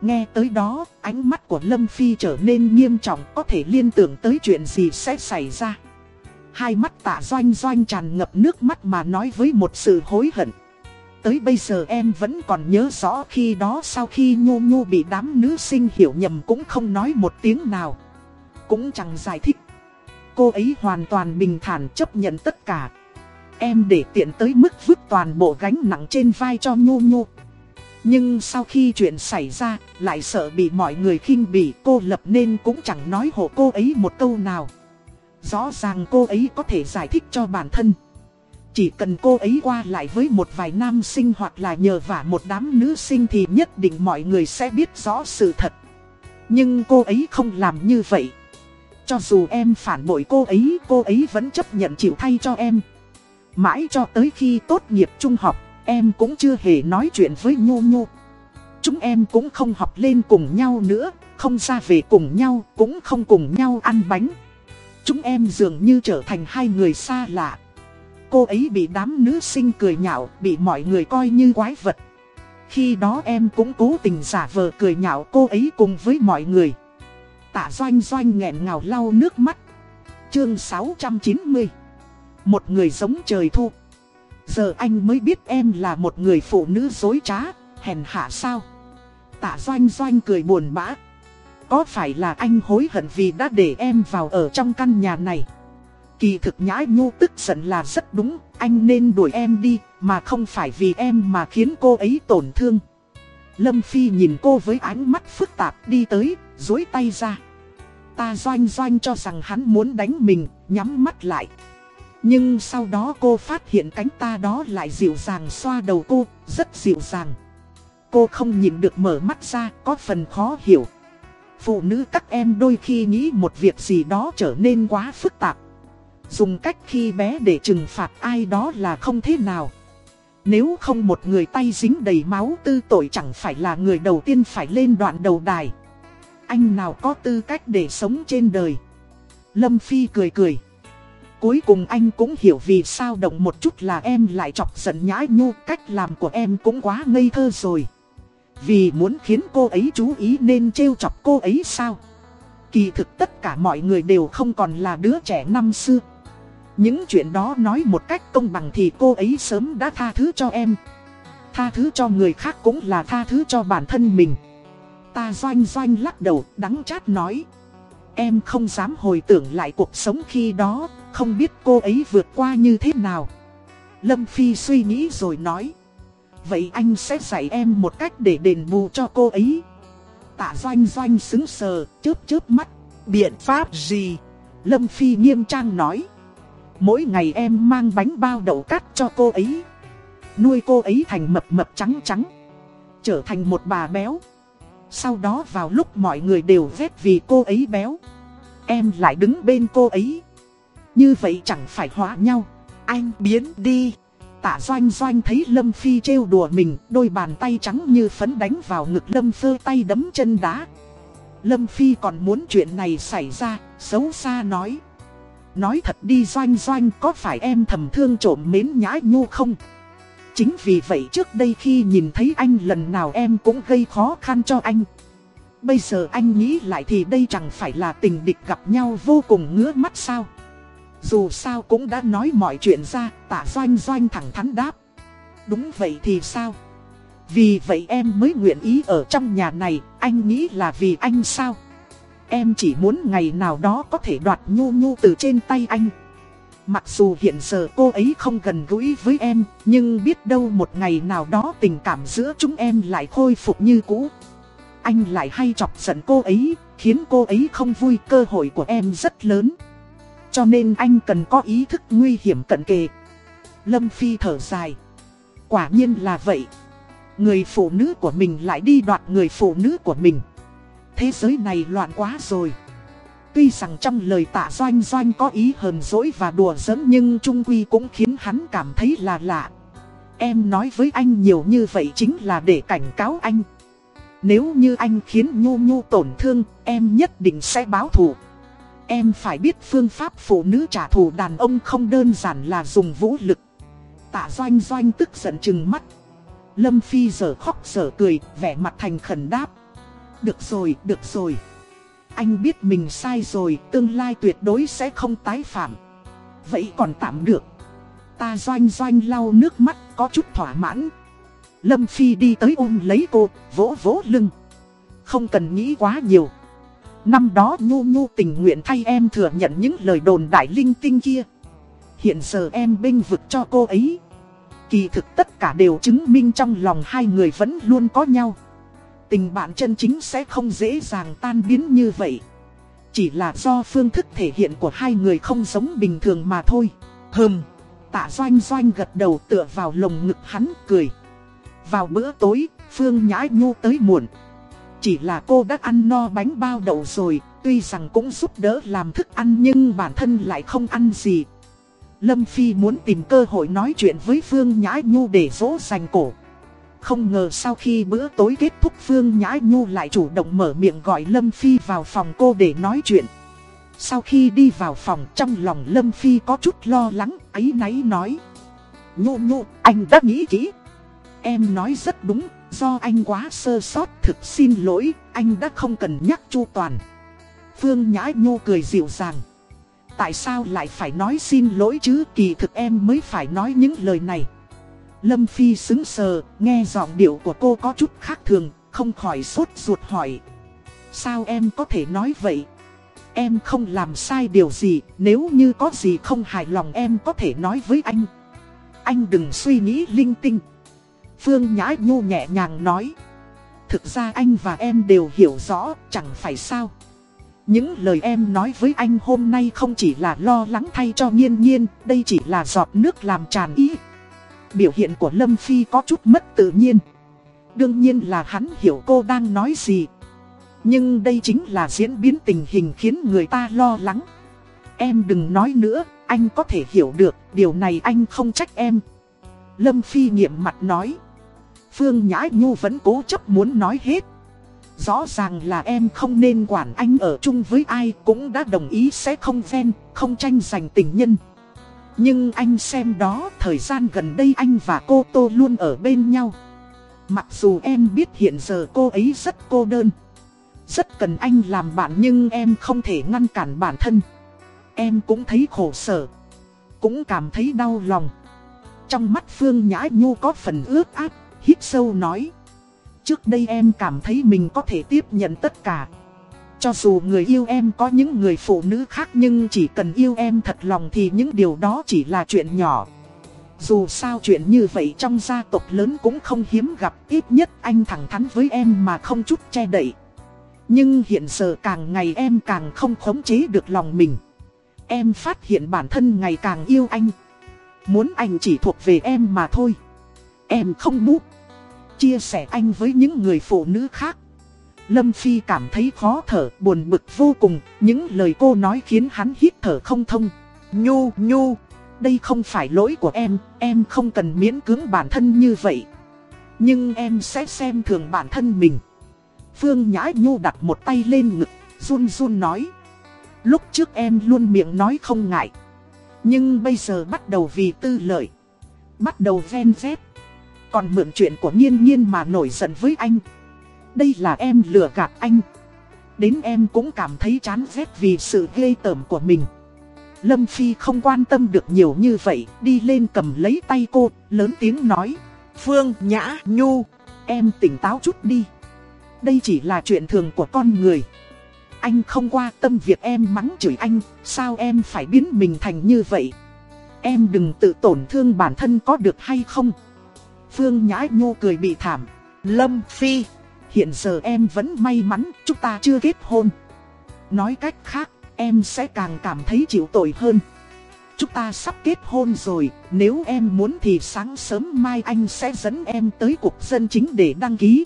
Nghe tới đó, ánh mắt của Lâm Phi trở nên nghiêm trọng có thể liên tưởng tới chuyện gì sẽ xảy ra. Hai mắt tạ doanh doanh tràn ngập nước mắt mà nói với một sự hối hận. Tới bây giờ em vẫn còn nhớ rõ khi đó sau khi Nhô Nhô bị đám nữ sinh hiểu nhầm cũng không nói một tiếng nào. Cũng chẳng giải thích. Cô ấy hoàn toàn bình thản chấp nhận tất cả. Em để tiện tới mức vứt toàn bộ gánh nặng trên vai cho Nhô Nhô. Nhưng sau khi chuyện xảy ra, lại sợ bị mọi người khinh bỉ cô lập nên cũng chẳng nói hộ cô ấy một câu nào. Rõ ràng cô ấy có thể giải thích cho bản thân. Chỉ cần cô ấy qua lại với một vài nam sinh hoặc là nhờ vả một đám nữ sinh thì nhất định mọi người sẽ biết rõ sự thật. Nhưng cô ấy không làm như vậy. Cho dù em phản bội cô ấy, cô ấy vẫn chấp nhận chịu thay cho em. Mãi cho tới khi tốt nghiệp trung học, em cũng chưa hề nói chuyện với Nhô Nhô. Chúng em cũng không học lên cùng nhau nữa, không ra về cùng nhau, cũng không cùng nhau ăn bánh. Chúng em dường như trở thành hai người xa lạ. Cô ấy bị đám nữ sinh cười nhạo, bị mọi người coi như quái vật. Khi đó em cũng cố tình giả vờ cười nhạo cô ấy cùng với mọi người. Tạ doanh doanh nghẹn ngào lau nước mắt. Chương 690 Một người giống trời thu. Giờ anh mới biết em là một người phụ nữ dối trá, hèn hạ sao. Tạ doanh doanh cười buồn bã. Có phải là anh hối hận vì đã để em vào ở trong căn nhà này? Kỳ thực nhã nhu tức giận là rất đúng, anh nên đuổi em đi, mà không phải vì em mà khiến cô ấy tổn thương. Lâm Phi nhìn cô với ánh mắt phức tạp đi tới, dối tay ra. Ta doanh doanh cho rằng hắn muốn đánh mình, nhắm mắt lại. Nhưng sau đó cô phát hiện cánh ta đó lại dịu dàng xoa đầu cô, rất dịu dàng. Cô không nhìn được mở mắt ra, có phần khó hiểu. Phụ nữ các em đôi khi nghĩ một việc gì đó trở nên quá phức tạp. Dùng cách khi bé để trừng phạt ai đó là không thế nào. Nếu không một người tay dính đầy máu tư tội chẳng phải là người đầu tiên phải lên đoạn đầu đài. Anh nào có tư cách để sống trên đời. Lâm Phi cười cười. Cuối cùng anh cũng hiểu vì sao động một chút là em lại chọc giận nhã nhu, cách làm của em cũng quá ngây thơ rồi. Vì muốn khiến cô ấy chú ý nên trêu chọc cô ấy sao? Kỳ thực tất cả mọi người đều không còn là đứa trẻ năm xưa. Những chuyện đó nói một cách công bằng thì cô ấy sớm đã tha thứ cho em. Tha thứ cho người khác cũng là tha thứ cho bản thân mình. Ta doanh doanh lắc đầu, đắng chát nói. Em không dám hồi tưởng lại cuộc sống khi đó, không biết cô ấy vượt qua như thế nào. Lâm Phi suy nghĩ rồi nói. Vậy anh sẽ dạy em một cách để đền bù cho cô ấy. Tạ doanh doanh xứng sờ, chớp chớp mắt. Biện pháp gì? Lâm Phi nghiêm trang nói. Mỗi ngày em mang bánh bao đậu cát cho cô ấy. Nuôi cô ấy thành mập mập trắng trắng. Trở thành một bà béo. Sau đó vào lúc mọi người đều ghét vì cô ấy béo. Em lại đứng bên cô ấy. Như vậy chẳng phải hóa nhau. Anh biến đi. Tạ doanh doanh thấy Lâm Phi trêu đùa mình, đôi bàn tay trắng như phấn đánh vào ngực Lâm Phơ tay đấm chân đá. Lâm Phi còn muốn chuyện này xảy ra, xấu xa nói. Nói thật đi doanh doanh có phải em thầm thương trộm mến nhã nhu không? Chính vì vậy trước đây khi nhìn thấy anh lần nào em cũng gây khó khăn cho anh. Bây giờ anh nghĩ lại thì đây chẳng phải là tình địch gặp nhau vô cùng ngứa mắt sao? Dù sao cũng đã nói mọi chuyện ra, tạ doanh doanh thẳng thắn đáp. Đúng vậy thì sao? Vì vậy em mới nguyện ý ở trong nhà này, anh nghĩ là vì anh sao? Em chỉ muốn ngày nào đó có thể đoạt nhu nhu từ trên tay anh. Mặc dù hiện giờ cô ấy không gần gũi với em, nhưng biết đâu một ngày nào đó tình cảm giữa chúng em lại khôi phục như cũ. Anh lại hay chọc giận cô ấy, khiến cô ấy không vui cơ hội của em rất lớn. Cho nên anh cần có ý thức nguy hiểm cận kề. Lâm Phi thở dài. Quả nhiên là vậy. Người phụ nữ của mình lại đi đoạt người phụ nữ của mình. Thế giới này loạn quá rồi. Tuy rằng trong lời tạ doanh doanh có ý hờn dỗi và đùa giỡn nhưng trung quy cũng khiến hắn cảm thấy là lạ. Em nói với anh nhiều như vậy chính là để cảnh cáo anh. Nếu như anh khiến Nhu Nhu tổn thương, em nhất định sẽ báo thù. Em phải biết phương pháp phụ nữ trả thù đàn ông không đơn giản là dùng vũ lực. Tạ doanh doanh tức giận chừng mắt. Lâm Phi giờ khóc giờ cười, vẻ mặt thành khẩn đáp. Được rồi, được rồi. Anh biết mình sai rồi, tương lai tuyệt đối sẽ không tái phạm. Vậy còn tạm được. Ta doanh doanh lau nước mắt, có chút thỏa mãn. Lâm Phi đi tới ôm lấy cô, vỗ vỗ lưng. Không cần nghĩ quá nhiều. Năm đó Nhu Nhu tình nguyện thay em thừa nhận những lời đồn đại linh tinh kia. Hiện giờ em binh vực cho cô ấy. Kỳ thực tất cả đều chứng minh trong lòng hai người vẫn luôn có nhau. Tình bạn chân chính sẽ không dễ dàng tan biến như vậy. Chỉ là do phương thức thể hiện của hai người không giống bình thường mà thôi. Hừm, tạ doanh doanh gật đầu tựa vào lồng ngực hắn cười. Vào bữa tối, Phương nhãi Nhu tới muộn. Chỉ là cô đã ăn no bánh bao đậu rồi, tuy rằng cũng giúp đỡ làm thức ăn nhưng bản thân lại không ăn gì. Lâm Phi muốn tìm cơ hội nói chuyện với Phương Nhã Nhu để dỗ dành cổ. Không ngờ sau khi bữa tối kết thúc Phương Nhã Nhu lại chủ động mở miệng gọi Lâm Phi vào phòng cô để nói chuyện. Sau khi đi vào phòng trong lòng Lâm Phi có chút lo lắng, ấy náy nói. Nhu nhu, anh đã nghĩ kỹ. Em nói rất đúng, do anh quá sơ sót thực xin lỗi, anh đã không cần nhắc chu toàn. Phương Nhã Nhu cười dịu dàng. Tại sao lại phải nói xin lỗi chứ kỳ thực em mới phải nói những lời này. Lâm Phi xứng sờ, nghe giọng điệu của cô có chút khác thường, không khỏi sốt ruột hỏi. Sao em có thể nói vậy? Em không làm sai điều gì, nếu như có gì không hài lòng em có thể nói với anh. Anh đừng suy nghĩ linh tinh. Phương Nhã Nhu nhẹ nhàng nói. Thực ra anh và em đều hiểu rõ, chẳng phải sao. Những lời em nói với anh hôm nay không chỉ là lo lắng thay cho nhiên nhiên, đây chỉ là giọt nước làm tràn ý. Biểu hiện của Lâm Phi có chút mất tự nhiên. Đương nhiên là hắn hiểu cô đang nói gì. Nhưng đây chính là diễn biến tình hình khiến người ta lo lắng. Em đừng nói nữa, anh có thể hiểu được, điều này anh không trách em. Lâm Phi nghiệm mặt nói. Phương Nhã Nhu vẫn cố chấp muốn nói hết. Rõ ràng là em không nên quản anh ở chung với ai cũng đã đồng ý sẽ không ven, không tranh giành tình nhân. Nhưng anh xem đó, thời gian gần đây anh và cô Tô luôn ở bên nhau. Mặc dù em biết hiện giờ cô ấy rất cô đơn. Rất cần anh làm bạn nhưng em không thể ngăn cản bản thân. Em cũng thấy khổ sở. Cũng cảm thấy đau lòng. Trong mắt Phương Nhã Nhu có phần ướt át, hít sâu nói. Trước đây em cảm thấy mình có thể tiếp nhận tất cả. Cho dù người yêu em có những người phụ nữ khác nhưng chỉ cần yêu em thật lòng thì những điều đó chỉ là chuyện nhỏ. Dù sao chuyện như vậy trong gia tộc lớn cũng không hiếm gặp, ít nhất anh thẳng thắn với em mà không chút che đậy. Nhưng hiện giờ càng ngày em càng không khống chế được lòng mình. Em phát hiện bản thân ngày càng yêu anh. Muốn anh chỉ thuộc về em mà thôi. Em không muốn chia sẻ anh với những người phụ nữ khác. Lâm Phi cảm thấy khó thở, buồn bực vô cùng, những lời cô nói khiến hắn hít thở không thông. Nhu, nhu, đây không phải lỗi của em, em không cần miễn cưỡng bản thân như vậy. Nhưng em sẽ xem thường bản thân mình. Phương Nhã Nhu đặt một tay lên ngực, run run nói. Lúc trước em luôn miệng nói không ngại. Nhưng bây giờ bắt đầu vì tư lợi. Bắt đầu ven dép. Còn mượn chuyện của nhiên nhiên mà nổi giận với anh. Đây là em lừa gạt anh. Đến em cũng cảm thấy chán ghét vì sự ghê tởm của mình. Lâm Phi không quan tâm được nhiều như vậy, đi lên cầm lấy tay cô, lớn tiếng nói. Phương Nhã Nhu, em tỉnh táo chút đi. Đây chỉ là chuyện thường của con người. Anh không qua tâm việc em mắng chửi anh, sao em phải biến mình thành như vậy? Em đừng tự tổn thương bản thân có được hay không? Phương Nhã Nhu cười bị thảm. Lâm Phi, hiện giờ em vẫn may mắn chúng ta chưa kết hôn. Nói cách khác, em sẽ càng cảm thấy chịu tội hơn. Chúng ta sắp kết hôn rồi, nếu em muốn thì sáng sớm mai anh sẽ dẫn em tới cục dân chính để đăng ký.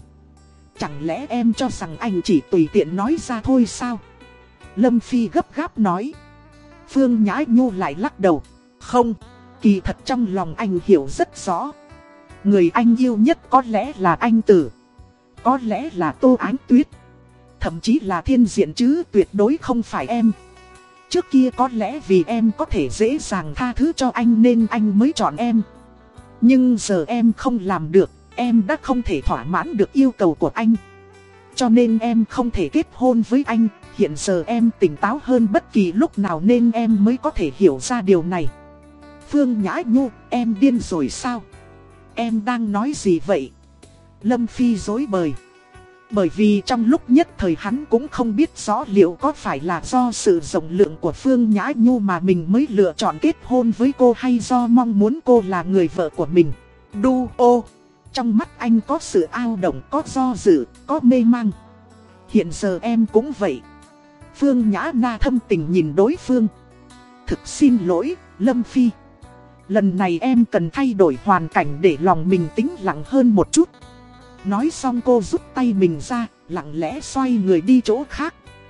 Chẳng lẽ em cho rằng anh chỉ tùy tiện nói ra thôi sao? Lâm Phi gấp gáp nói. Phương Nhã Nhu lại lắc đầu. Không, kỳ thật trong lòng anh hiểu rất rõ. Người anh yêu nhất có lẽ là anh Tử. Có lẽ là Tô Ánh Tuyết. Thậm chí là thiên diện chứ tuyệt đối không phải em. Trước kia có lẽ vì em có thể dễ dàng tha thứ cho anh nên anh mới chọn em. Nhưng giờ em không làm được, em đã không thể thỏa mãn được yêu cầu của anh. Cho nên em không thể kết hôn với anh, hiện giờ em tỉnh táo hơn bất kỳ lúc nào nên em mới có thể hiểu ra điều này. Phương Nhã Nhu, em điên rồi sao? Em đang nói gì vậy? Lâm Phi dối bời. Bởi vì trong lúc nhất thời hắn cũng không biết rõ liệu có phải là do sự rộng lượng của Phương Nhã Nhu mà mình mới lựa chọn kết hôn với cô hay do mong muốn cô là người vợ của mình. Đu ô, trong mắt anh có sự ao động, có do dự, có mê mang. Hiện giờ em cũng vậy. Phương Nhã Na thâm tình nhìn đối phương. Thực xin lỗi, Lâm Phi. Lần này em cần thay đổi hoàn cảnh để lòng mình tĩnh lặng hơn một chút. Nói xong cô rút tay mình ra, lặng lẽ xoay người đi chỗ khác.